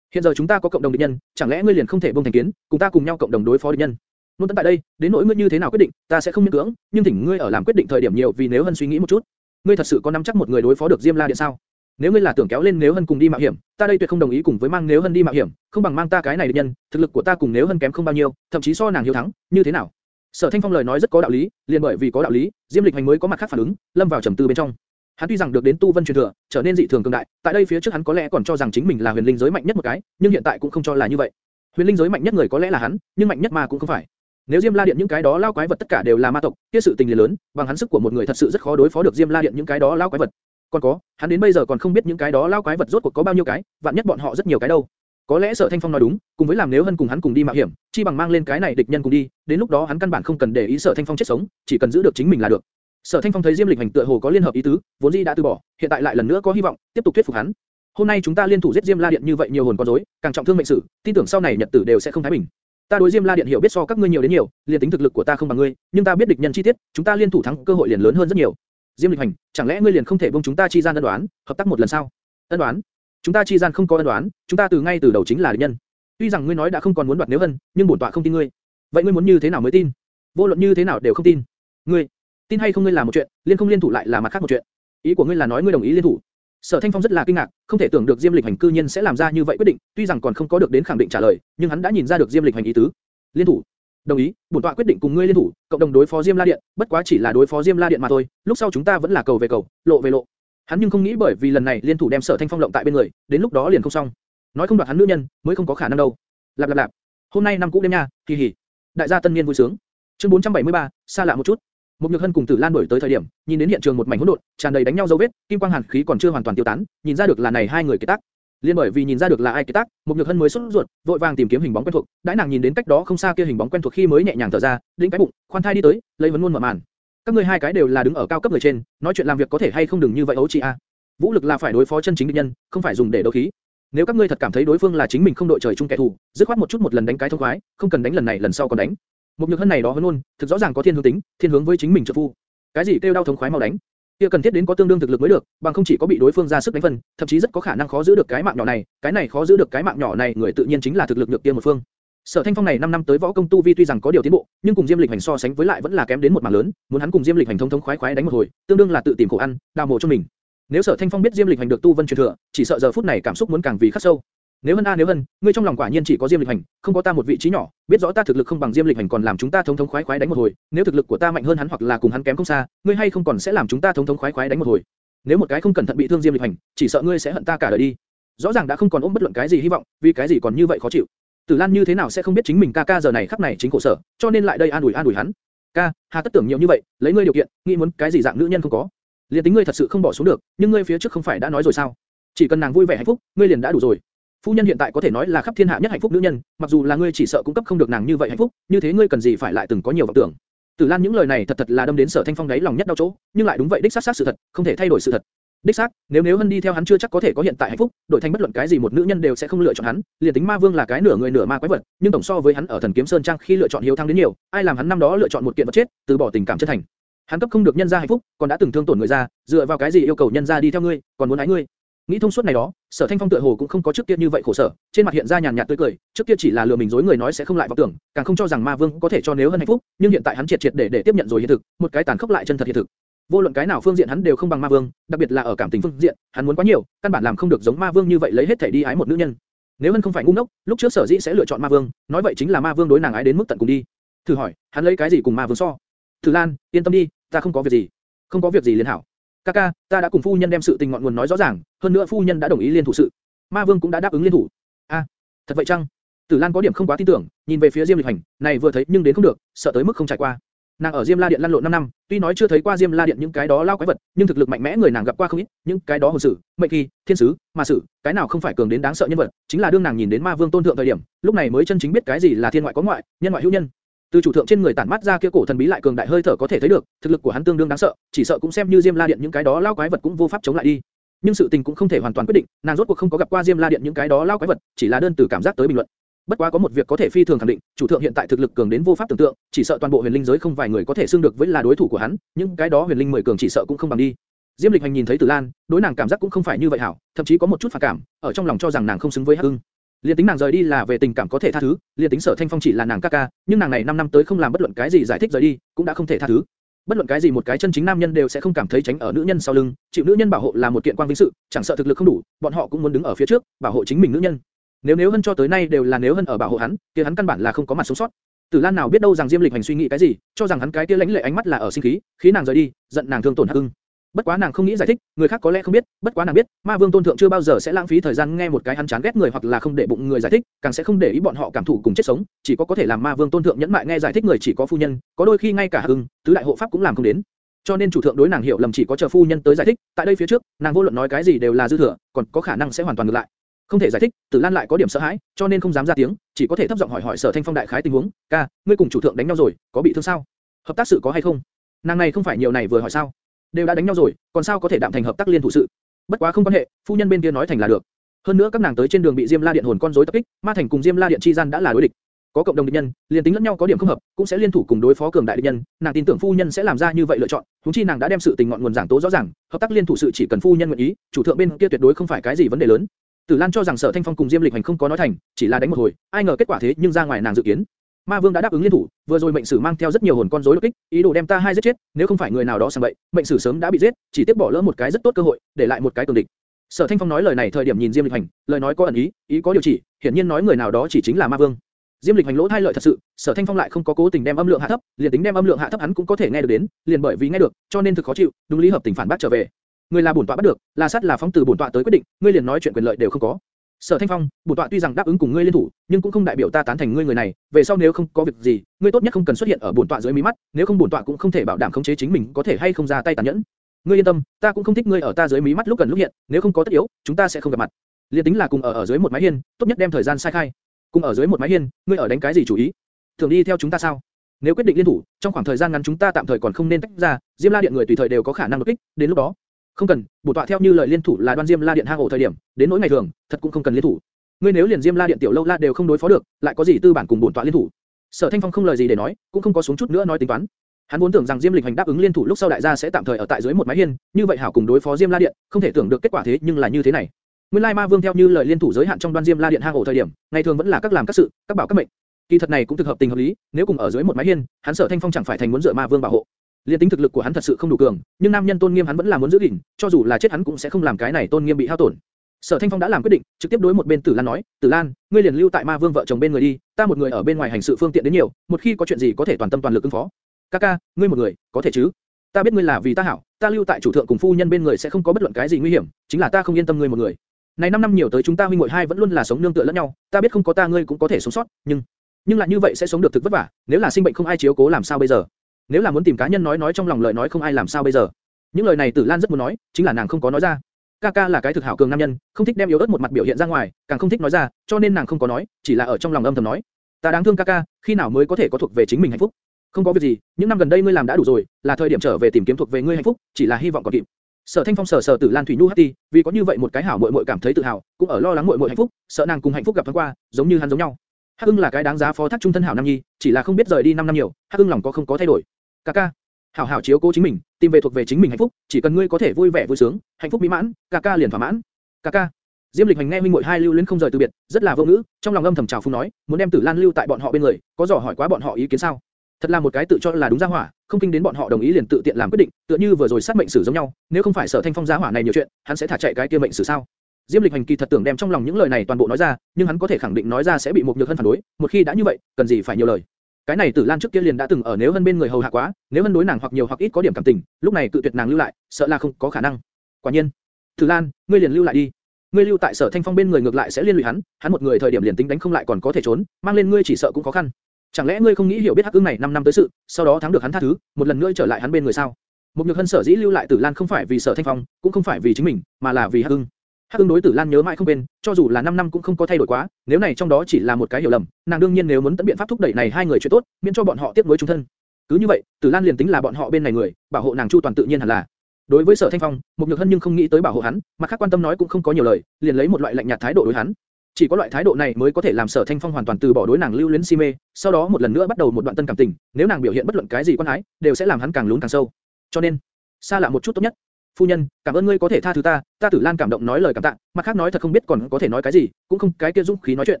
Hiện giờ chúng ta có cộng đồng địch nhân, chẳng lẽ ngươi liền không thể buông thành kiến, cùng ta cùng nhau cộng đồng đối phó địch nhân? Luôn tận tại đây, đến nỗi ngươi như thế nào quyết định, ta sẽ không miễn cưỡng, nhưng thỉnh ngươi ở làm quyết định thời điểm nhiều vì nếu hân suy nghĩ một chút. Ngươi thật sự có nắm chắc một người đối phó được Diêm La Điện sao? Nếu ngươi là tưởng kéo lên Nếu Hân cùng đi mạo hiểm, ta đây tuyệt không đồng ý cùng với mang Nếu Hân đi mạo hiểm, không bằng mang ta cái này địch nhân, thực lực của ta cùng Nếu Hân kém không bao nhiêu, thậm chí so nàng hiếu thắng, như thế nào? Sở Thanh Phong lời nói rất có đạo lý, liền bởi vì có đạo lý, Diêm Lịch Hành mới có mặt khác phản ứng, lâm vào trầm tư bên trong. Hắn tuy rằng được đến tu vân truyền thừa, trở nên dị thường cường đại, tại đây phía trước hắn có lẽ còn cho rằng chính mình là huyền linh giới mạnh nhất một cái, nhưng hiện tại cũng không cho là như vậy. Huyền linh giới mạnh nhất người có lẽ là hắn, nhưng mạnh nhất mà cũng không phải. Nếu Diêm La Điện những cái đó lao quái vật tất cả đều là ma tộc, kia sự tình liền lớn, bằng hắn sức của một người thật sự rất khó đối phó được Diêm La Điện những cái đó lao quái vật. Còn có, hắn đến bây giờ còn không biết những cái đó lao quái vật rốt cuộc có bao nhiêu cái, vạn nhất bọn họ rất nhiều cái đâu. Có lẽ Sở Thanh Phong nói đúng, cùng với làm nếu hân cùng hắn cùng đi mạo hiểm, chi bằng mang lên cái này địch nhân cùng đi, đến lúc đó hắn căn bản không cần để ý Sở Thanh Phong chết sống, chỉ cần giữ được chính mình là được. Sở Thanh Phong thấy Diêm Lịch Hành tựa hồ có liên hợp ý tứ, vốn dĩ đã từ bỏ, hiện tại lại lần nữa có hy vọng, tiếp tục thuyết phục hắn. Hôm nay chúng ta liên thủ giết Diêm La Điện như vậy nhiều hồn con rối, càng trọng thương mệnh sử, tin tưởng sau này nhật tử đều sẽ không thái bình. Ta đối Diêm La Điện hiểu biết so các ngươi nhiều đến nhiều, liền tính thực lực của ta không bằng ngươi, nhưng ta biết địch nhân chi tiết, chúng ta liên thủ thắng cơ hội liền lớn hơn rất nhiều. Diêm Lịch Hành, chẳng lẽ ngươi liền không thể buông chúng ta chi gian ân đoán, hợp tác một lần sao? Ân đoán? Chúng ta chi gian không có ân đoán, chúng ta từ ngay từ đầu chính là địch nhân. Tuy rằng ngươi nói đã không còn muốn đoạt nếu hân, nhưng bổn tọa không tin ngươi. Vậy ngươi muốn như thế nào mới tin? Vô luận như thế nào đều không tin. Ngươi, tin hay không ngươi là một chuyện, liên không liên thủ lại là mặt khác một chuyện. Ý của ngươi là nói ngươi đồng ý liên thủ? Sở Thanh Phong rất là kinh ngạc, không thể tưởng được Diêm Lịch Hành cư nhiên sẽ làm ra như vậy quyết định, tuy rằng còn không có được đến khẳng định trả lời, nhưng hắn đã nhìn ra được Diêm Lịch Hành ý tứ. Liên thủ, Đồng ý, bổn tọa quyết định cùng ngươi liên thủ, cộng đồng đối phó Diêm La Điện, bất quá chỉ là đối phó Diêm La Điện mà thôi, lúc sau chúng ta vẫn là cầu về cầu, lộ về lộ. Hắn nhưng không nghĩ bởi vì lần này liên thủ đem Sở Thanh Phong lộng tại bên người, đến lúc đó liền không xong. Nói không đoạt hắn nữ nhân, mới không có khả năng đâu. Lạp lạp lạp. Hôm nay năm cũ đêm nha, kỳ hỉ. Đại gia tân niên vui sướng. Chương 473, xa lạ một chút. Một Nhược Hân cùng Tử Lan đuổi tới thời điểm, nhìn đến hiện trường một mảnh hỗn độn, tràn đầy đánh nhau dấu vết, kim quang hàn khí còn chưa hoàn toàn tiêu tán, nhìn ra được là này hai người kết tác. Liên bởi vì nhìn ra được là ai kết tác, một nhược hân mới sốt ruột, vội vàng tìm kiếm hình bóng quen thuộc. Đãi nàng nhìn đến cách đó không xa kia hình bóng quen thuộc khi mới nhẹ nhàng thở ra, đĩnh cái bụng, khoan thai đi tới, lấy vấn luôn mở màn. Các ngươi hai cái đều là đứng ở cao cấp người trên, nói chuyện làm việc có thể hay không đừng như vậy ấu chị a. Vũ lực là phải đối phó chân chính địch nhân, không phải dùng để đấu khí. Nếu các ngươi thật cảm thấy đối phương là chính mình không đội trời chung kẻ thù, dứt khoát một chút một lần đánh cái thông khoái, không cần đánh lần này lần sau còn đánh. Một nhược hân này đó hơn luôn, thực rõ ràng có thiên hướng tính, thiên hướng với chính mình trợ phu. Cái gì kêu đau thống khoái mau đánh, kia cần thiết đến có tương đương thực lực mới được, bằng không chỉ có bị đối phương ra sức đánh phân, thậm chí rất có khả năng khó giữ được cái mạng nhỏ này, cái này khó giữ được cái mạng nhỏ này người tự nhiên chính là thực lực được kia một phương. Sở Thanh Phong này 5 năm tới võ công tu vi tuy rằng có điều tiến bộ, nhưng cùng Diêm Lịch Hành so sánh với lại vẫn là kém đến một mảng lớn, muốn hắn cùng Diêm Lịch Hành thông thống khoái khoái đánh một hồi, tương đương là tự tìm khổ ăn, đào mồ cho mình. Nếu Sở Thanh Phong biết Diêm Lịch Hành được tu vân truyền thừa, chỉ sợ giờ phút này cảm xúc muốn càng vì khắc sâu. Nếu hân a nếu hân, ngươi trong lòng quả nhiên chỉ có Diêm Lịch Hành, không có ta một vị trí nhỏ, biết rõ ta thực lực không bằng Diêm Lịch Hành còn làm chúng ta thống thống khoái khoái đánh một hồi, nếu thực lực của ta mạnh hơn hắn hoặc là cùng hắn kém không xa, ngươi hay không còn sẽ làm chúng ta thống thống khoái khoái đánh một hồi. Nếu một cái không cẩn thận bị thương Diêm Lịch Hành, chỉ sợ ngươi sẽ hận ta cả đời đi. Rõ ràng đã không còn ôm bất luận cái gì hy vọng, vì cái gì còn như vậy khó chịu. Tử Lan như thế nào sẽ không biết chính mình ca ca giờ này khắc này chính khổ sở, cho nên lại đây an ủi an ủi hắn. Ca, hà tất tưởng nhiều như vậy, lấy ngươi điều kiện, nghĩ muốn cái gì dạng nữ nhân không có. liền tính ngươi thật sự không bỏ xuống được, nhưng ngươi phía trước không phải đã nói rồi sao? Chỉ cần nàng vui vẻ hạnh phúc, ngươi liền đã đủ rồi. Phu nhân hiện tại có thể nói là khắp thiên hạ nhất hạnh phúc nữ nhân, mặc dù là ngươi chỉ sợ cũng cấp không được nàng như vậy hạnh phúc, như thế ngươi cần gì phải lại từng có nhiều vọng tưởng. Tử Lan những lời này thật thật là đâm đến Sở Thanh Phong đáy lòng nhất đau chỗ, nhưng lại đúng vậy đích xác xác sự thật, không thể thay đổi sự thật. Đích xác, nếu nếu Hân đi theo hắn chưa chắc có thể có hiện tại hạnh phúc, đổi thành bất luận cái gì một nữ nhân đều sẽ không lựa chọn hắn, liền tính Ma Vương là cái nửa người nửa ma quái vật, nhưng tổng so với hắn ở Thần Kiếm Sơn trang khi lựa chọn hiếu thắng đến nhiều, ai làm hắn năm đó lựa chọn một kiện vật chết, từ bỏ tình cảm chân thành. Hắn cấp không được nhân gia hạnh phúc, còn đã từng thương tổn người ra, dựa vào cái gì yêu cầu nhân gia đi theo ngươi, còn muốn ái ngươi? Nghĩ thông suốt này đó, Sở Thanh Phong tựa hồ cũng không có trước kia như vậy khổ sở, trên mặt hiện ra nhàn nhạt tươi cười, trước kia chỉ là lừa mình dối người nói sẽ không lại vọng tưởng, càng không cho rằng Ma Vương có thể cho nếu hơn hạnh phúc, nhưng hiện tại hắn triệt triệt để để tiếp nhận rồi hiện thực, một cái tàn khốc lại chân thật hiện thực. Vô luận cái nào phương diện hắn đều không bằng Ma Vương, đặc biệt là ở cảm tình phương diện, hắn muốn quá nhiều, căn bản làm không được giống Ma Vương như vậy lấy hết thể đi ái một nữ nhân. Nếu Hân không phải ngu ngốc, lúc trước Sở Dĩ sẽ lựa chọn Ma Vương, nói vậy chính là Ma Vương đối nàng ái đến mức tận cùng đi. Thử hỏi, hắn lấy cái gì cùng Ma Vương so? Thử Lan, yên tâm đi, ta không có việc gì. Không có việc gì liền hảo. Kaka, ta đã cùng phu nhân đem sự tình ngọn nguồn nói rõ ràng, hơn nữa phu nhân đã đồng ý liên thủ sự. Ma Vương cũng đã đáp ứng liên thủ. A, thật vậy chăng? Tử Lan có điểm không quá tin tưởng, nhìn về phía Diêm Lịch Hành, này vừa thấy nhưng đến không được, sợ tới mức không trải qua. Nàng ở Diêm La Điện lăn lộn 5 năm, tuy nói chưa thấy qua Diêm La Điện những cái đó lao quái vật, nhưng thực lực mạnh mẽ người nàng gặp qua không ít, những cái đó hồn sử, mệnh kỳ, thiên sứ, ma sử, cái nào không phải cường đến đáng sợ nhân vật, chính là đương nàng nhìn đến Ma Vương tôn thượng thời điểm, lúc này mới chân chính biết cái gì là thiên ngoại có ngoại, nhân ngoại hữu nhân. Từ chủ thượng trên người tản mát ra kia cổ thần bí lại cường đại hơi thở có thể thấy được, thực lực của hắn tương đương đáng sợ, chỉ sợ cũng xem như Diêm La Điện những cái đó lao quái vật cũng vô pháp chống lại đi. Nhưng sự tình cũng không thể hoàn toàn quyết định, nàng rốt cuộc không có gặp qua Diêm La Điện những cái đó lao quái vật, chỉ là đơn từ cảm giác tới bình luận. Bất quá có một việc có thể phi thường khẳng định, chủ thượng hiện tại thực lực cường đến vô pháp tưởng tượng, chỉ sợ toàn bộ huyền linh giới không vài người có thể xưng được với là đối thủ của hắn, những cái đó huyền linh mười cường chỉ sợ cũng không bằng đi. Diêm Lịch Hành nhìn thấy Tử Lan, đối nàng cảm giác cũng không phải như vậy hảo, thậm chí có một chút phản cảm, ở trong lòng cho rằng nàng không xứng với Hắc Ưng. Liên tính nàng rời đi là về tình cảm có thể tha thứ, liên tính Sở Thanh Phong chỉ là nàng ca ca, nhưng nàng này 5 năm tới không làm bất luận cái gì giải thích rời đi, cũng đã không thể tha thứ. Bất luận cái gì một cái chân chính nam nhân đều sẽ không cảm thấy tránh ở nữ nhân sau lưng, chịu nữ nhân bảo hộ là một kiện quan vinh sự, chẳng sợ thực lực không đủ, bọn họ cũng muốn đứng ở phía trước, bảo hộ chính mình nữ nhân. Nếu nếu hơn cho tới nay đều là nếu hơn ở bảo hộ hắn, kia hắn căn bản là không có mặt sống sót. Tử Lan nào biết đâu rằng Diêm Lịch Hành suy nghĩ cái gì, cho rằng hắn cái kia lãnh lệ ánh mắt là ở sinh khí, khí nàng rời đi, giận nàng thương tổn Hắc Ưng. Bất quá nàng không nghĩ giải thích, người khác có lẽ không biết, bất quá nàng biết, Ma Vương tôn thượng chưa bao giờ sẽ lãng phí thời gian nghe một cái hắn chán ghét người hoặc là không để bụng người giải thích, càng sẽ không để ý bọn họ cảm thụ cùng chết sống, chỉ có có thể làm Ma Vương tôn thượng nhẫn mại nghe giải thích người chỉ có phu nhân, có đôi khi ngay cả Hưng, tứ đại hộ pháp cũng làm không đến. Cho nên chủ thượng đối nàng hiểu lầm chỉ có chờ phu nhân tới giải thích, tại đây phía trước, nàng vô luận nói cái gì đều là dư thừa, còn có khả năng sẽ hoàn toàn ngược lại. Không thể giải thích, Tử Lan lại có điểm sợ hãi, cho nên không dám ra tiếng, chỉ có thể thấp giọng hỏi hỏi Sở Thanh Phong đại khái tình huống, "Ca, ngươi cùng chủ thượng đánh nhau rồi, có bị thương sao? Hợp tác sự có hay không?" Nàng này không phải nhiều này vừa hỏi sao? Đều đã đánh nhau rồi, còn sao có thể đạm thành hợp tác liên thủ sự? Bất quá không quan hệ, phu nhân bên kia nói thành là được. Hơn nữa các nàng tới trên đường bị Diêm La Điện hồn con rối tập kích, Ma Thành cùng Diêm La Điện chi gian đã là đối địch. Có cộng đồng địch nhân, liền tính lẫn nhau có điểm không hợp, cũng sẽ liên thủ cùng đối phó cường đại địch nhân, nàng tin tưởng phu nhân sẽ làm ra như vậy lựa chọn. Huống chi nàng đã đem sự tình ngọn nguồn giảng tố rõ ràng, hợp tác liên thủ sự chỉ cần phu nhân nguyện ý, chủ thượng bên kia tuyệt đối không phải cái gì vấn đề lớn. Tử Lan cho rằng Sở Thanh Phong cùng Diêm Lịch Hành không có nói thành, chỉ là đánh một hồi, ai ngờ kết quả thế nhưng ra ngoài nàng dự kiến. Ma Vương đã đáp ứng liên thủ, vừa rồi mệnh sử mang theo rất nhiều hồn con rối đột kích, ý đồ đem ta hai giết chết, nếu không phải người nào đó sang vậy, mệnh sử sớm đã bị giết, chỉ tiếp bỏ lỡ một cái rất tốt cơ hội, để lại một cái cường địch. Sở Thanh Phong nói lời này thời điểm nhìn Diêm Lịch Hành, lời nói có ẩn ý, ý có điều chỉ, hiển nhiên nói người nào đó chỉ chính là Ma Vương. Diêm Lịch Hành lỗ thay lợi thật sự, Sở Thanh Phong lại không có cố tình đem âm lượng hạ thấp, liền tính đem âm lượng hạ thấp hắn cũng có thể nghe được đến, liền bởi vì nghe được, cho nên thực khó chịu, đúng lý hợp tình phản bác trở về. Người là bổn tọa bắt được, là sát là phóng từ bổn tọa tới quyết định, ngươi liền nói chuyện quyền lợi đều không có. Sở Thanh Phong, bổn tọa tuy rằng đáp ứng cùng ngươi liên thủ, nhưng cũng không đại biểu ta tán thành ngươi người này, về sau nếu không có việc gì, ngươi tốt nhất không cần xuất hiện ở bổn tọa dưới mí mắt, nếu không bổn tọa cũng không thể bảo đảm khống chế chính mình có thể hay không ra tay tàn nhẫn. Ngươi yên tâm, ta cũng không thích ngươi ở ta dưới mí mắt lúc cần lúc hiện, nếu không có tất yếu, chúng ta sẽ không gặp mặt. Liên tính là cùng ở ở dưới một mái hiên, tốt nhất đem thời gian sai khai. Cùng ở dưới một mái hiên, ngươi ở đánh cái gì chủ ý? Thường đi theo chúng ta sao? Nếu quyết định liên thủ, trong khoảng thời gian ngắn chúng ta tạm thời còn không nên tách ra, Diêm La Điện người tùy thời đều có khả năng đột kích, đến lúc đó, không cần, bổ tọa theo như lời liên thủ là Đoan Diêm La Điện hang ổ thời điểm, đến nỗi ngày thường, thật cũng không cần liên thủ. Ngươi nếu liền Diêm La Điện tiểu lâu la đều không đối phó được, lại có gì tư bản cùng bổn tọa liên thủ? Sở Thanh Phong không lời gì để nói, cũng không có xuống chút nữa nói tính toán. Hắn vốn tưởng rằng Diêm Lịch Hành đáp ứng liên thủ lúc sau đại gia sẽ tạm thời ở tại dưới một mái hiên, như vậy hảo cùng đối phó Diêm La Điện, không thể tưởng được kết quả thế nhưng là như thế này. Nguyên Lai Ma Vương theo như lời liên thủ giới hạn trong Đoan Diêm La Điện hang ổ thời điểm, ngày thường vẫn là các làm các sự, các bảo các mệnh. Kỳ thật này cũng thực hợp tình hợp lý, nếu cùng ở dưới một mái hiên, hắn Sở Thanh Phong chẳng phải thành muốn dựa Ma Vương bảo hộ. Liên tính thực lực của hắn thật sự không đủ cường, nhưng nam nhân tôn nghiêm hắn vẫn là muốn giữ gìn, cho dù là chết hắn cũng sẽ không làm cái này tôn nghiêm bị hao tổn. Sở Thanh Phong đã làm quyết định, trực tiếp đối một bên Tử Lan nói, Tử Lan, ngươi liền lưu tại Ma Vương vợ chồng bên người đi, ta một người ở bên ngoài hành sự phương tiện đến nhiều, một khi có chuyện gì có thể toàn tâm toàn lực ứng phó. Kaka, ngươi một người, có thể chứ? Ta biết ngươi là vì ta hảo, ta lưu tại chủ thượng cùng phu nhân bên người sẽ không có bất luận cái gì nguy hiểm, chính là ta không yên tâm ngươi một người. Này 5 năm nhiều tới chúng ta huynh muội hai vẫn luôn là sống nương tựa lẫn nhau, ta biết không có ta ngươi cũng có thể sống sót, nhưng nhưng lại như vậy sẽ sống được thực vất vả, nếu là sinh bệnh không ai chiếu cố làm sao bây giờ? Nếu là muốn tìm cá nhân nói nói trong lòng lời nói không ai làm sao bây giờ? Những lời này Tử Lan rất muốn nói, chính là nàng không có nói ra. Kaka là cái thực hảo cường nam nhân, không thích đem yếu ớt một mặt biểu hiện ra ngoài, càng không thích nói ra, cho nên nàng không có nói, chỉ là ở trong lòng âm thầm nói. Ta đáng thương Kaka, khi nào mới có thể có thuộc về chính mình hạnh phúc? Không có việc gì, những năm gần đây ngươi làm đã đủ rồi, là thời điểm trở về tìm kiếm thuộc về ngươi hạnh phúc, chỉ là hy vọng còn kịp. Sở Thanh Phong sở sở Tử Lan Thủy Nhu Hati, vì có như vậy một cái hảo muội muội cảm thấy tự hào, cũng ở lo lắng muội muội hạnh phúc, sợ nàng cùng hạnh phúc gặp thoáng qua, giống như hắn giống nhau. Hắc Ưng là cái đáng giá phó thác trung thân hảo nam nhi, chỉ là không biết rời đi 5 năm nhiều, Hắc Ưng lòng có không có thay đổi. Kaka, hảo hảo chiếu cố chính mình, tìm về thuộc về chính mình hạnh phúc, chỉ cần ngươi có thể vui vẻ vui sướng, hạnh phúc mỹ mãn, ca ca liền thỏa mãn. Ca ca. Diêm Lịch Hành nghe huynh muội hai lưu luyến không rời từ biệt, rất là vô ngữ, trong lòng âm thầm chào phúng nói, muốn đem Tử Lan lưu tại bọn họ bên người, có dò hỏi quá bọn họ ý kiến sao? Thật là một cái tự cho là đúng ra hỏa, không kinh đến bọn họ đồng ý liền tự tiện làm quyết định, tựa như vừa rồi sát mệnh sử giống nhau, nếu không phải Sở Thanh Phong gia hỏa này nhiều chuyện, hắn sẽ thả chạy cái kia mệnh sử sao? Diêm Lịch Hành kỳ thật tưởng đem trong lòng những lời này toàn bộ nói ra, nhưng hắn có thể khẳng định nói ra sẽ bị một nhược hân phản đối, một khi đã như vậy, cần gì phải nhiều lời. Cái này Tử Lan trước kia liền đã từng ở nếu hân bên người hầu hạ quá, nếu hân đối nàng hoặc nhiều hoặc ít có điểm cảm tình, lúc này cự tuyệt nàng lưu lại, sợ là không có khả năng. Quả nhiên, Tử Lan, ngươi liền lưu lại đi. Ngươi lưu tại Sở Thanh Phong bên người ngược lại sẽ liên lụy hắn, hắn một người thời điểm liền tính đánh không lại còn có thể trốn, mang lên ngươi chỉ sợ cũng khó khăn. Chẳng lẽ ngươi không nghĩ hiểu biết Hắc Ưng này 5 năm tới sự, sau đó thắng được hắn tha thứ, một lần nữa trở lại hắn bên người sao? Một nhược hân sở dĩ lưu lại Tử Lan không phải vì Sở Thanh Phong, cũng không phải vì chính mình, mà là vì Hắc Ưng. Hắc Ưng đối Tử Lan nhớ mãi không quên, cho dù là 5 năm cũng không có thay đổi quá, nếu này trong đó chỉ là một cái hiểu lầm, nàng đương nhiên nếu muốn tận biện pháp thúc đẩy này hai người chuyện tốt, miễn cho bọn họ tiếp nối chúng thân. Cứ như vậy, Tử Lan liền tính là bọn họ bên này người, bảo hộ nàng chu toàn tự nhiên hẳn là. Đối với Sở Thanh Phong, một nhược hân nhưng không nghĩ tới bảo hộ hắn, mà khác quan tâm nói cũng không có nhiều lời, liền lấy một loại lạnh nhạt thái độ đối hắn. Chỉ có loại thái độ này mới có thể làm Sở Thanh Phong hoàn toàn từ bỏ đối nàng lưu luyến si mê, sau đó một lần nữa bắt đầu một đoạn tân cảm tình, nếu nàng biểu hiện bất luận cái gì quan ái, đều sẽ làm hắn càng lún càng sâu. Cho nên, xa lạ một chút tốt nhất. Phu nhân, cảm ơn ngươi có thể tha thứ ta, ta Tử Lan cảm động nói lời cảm tạ, mặt khác nói thật không biết còn có thể nói cái gì, cũng không cái kia dũng khí nói chuyện,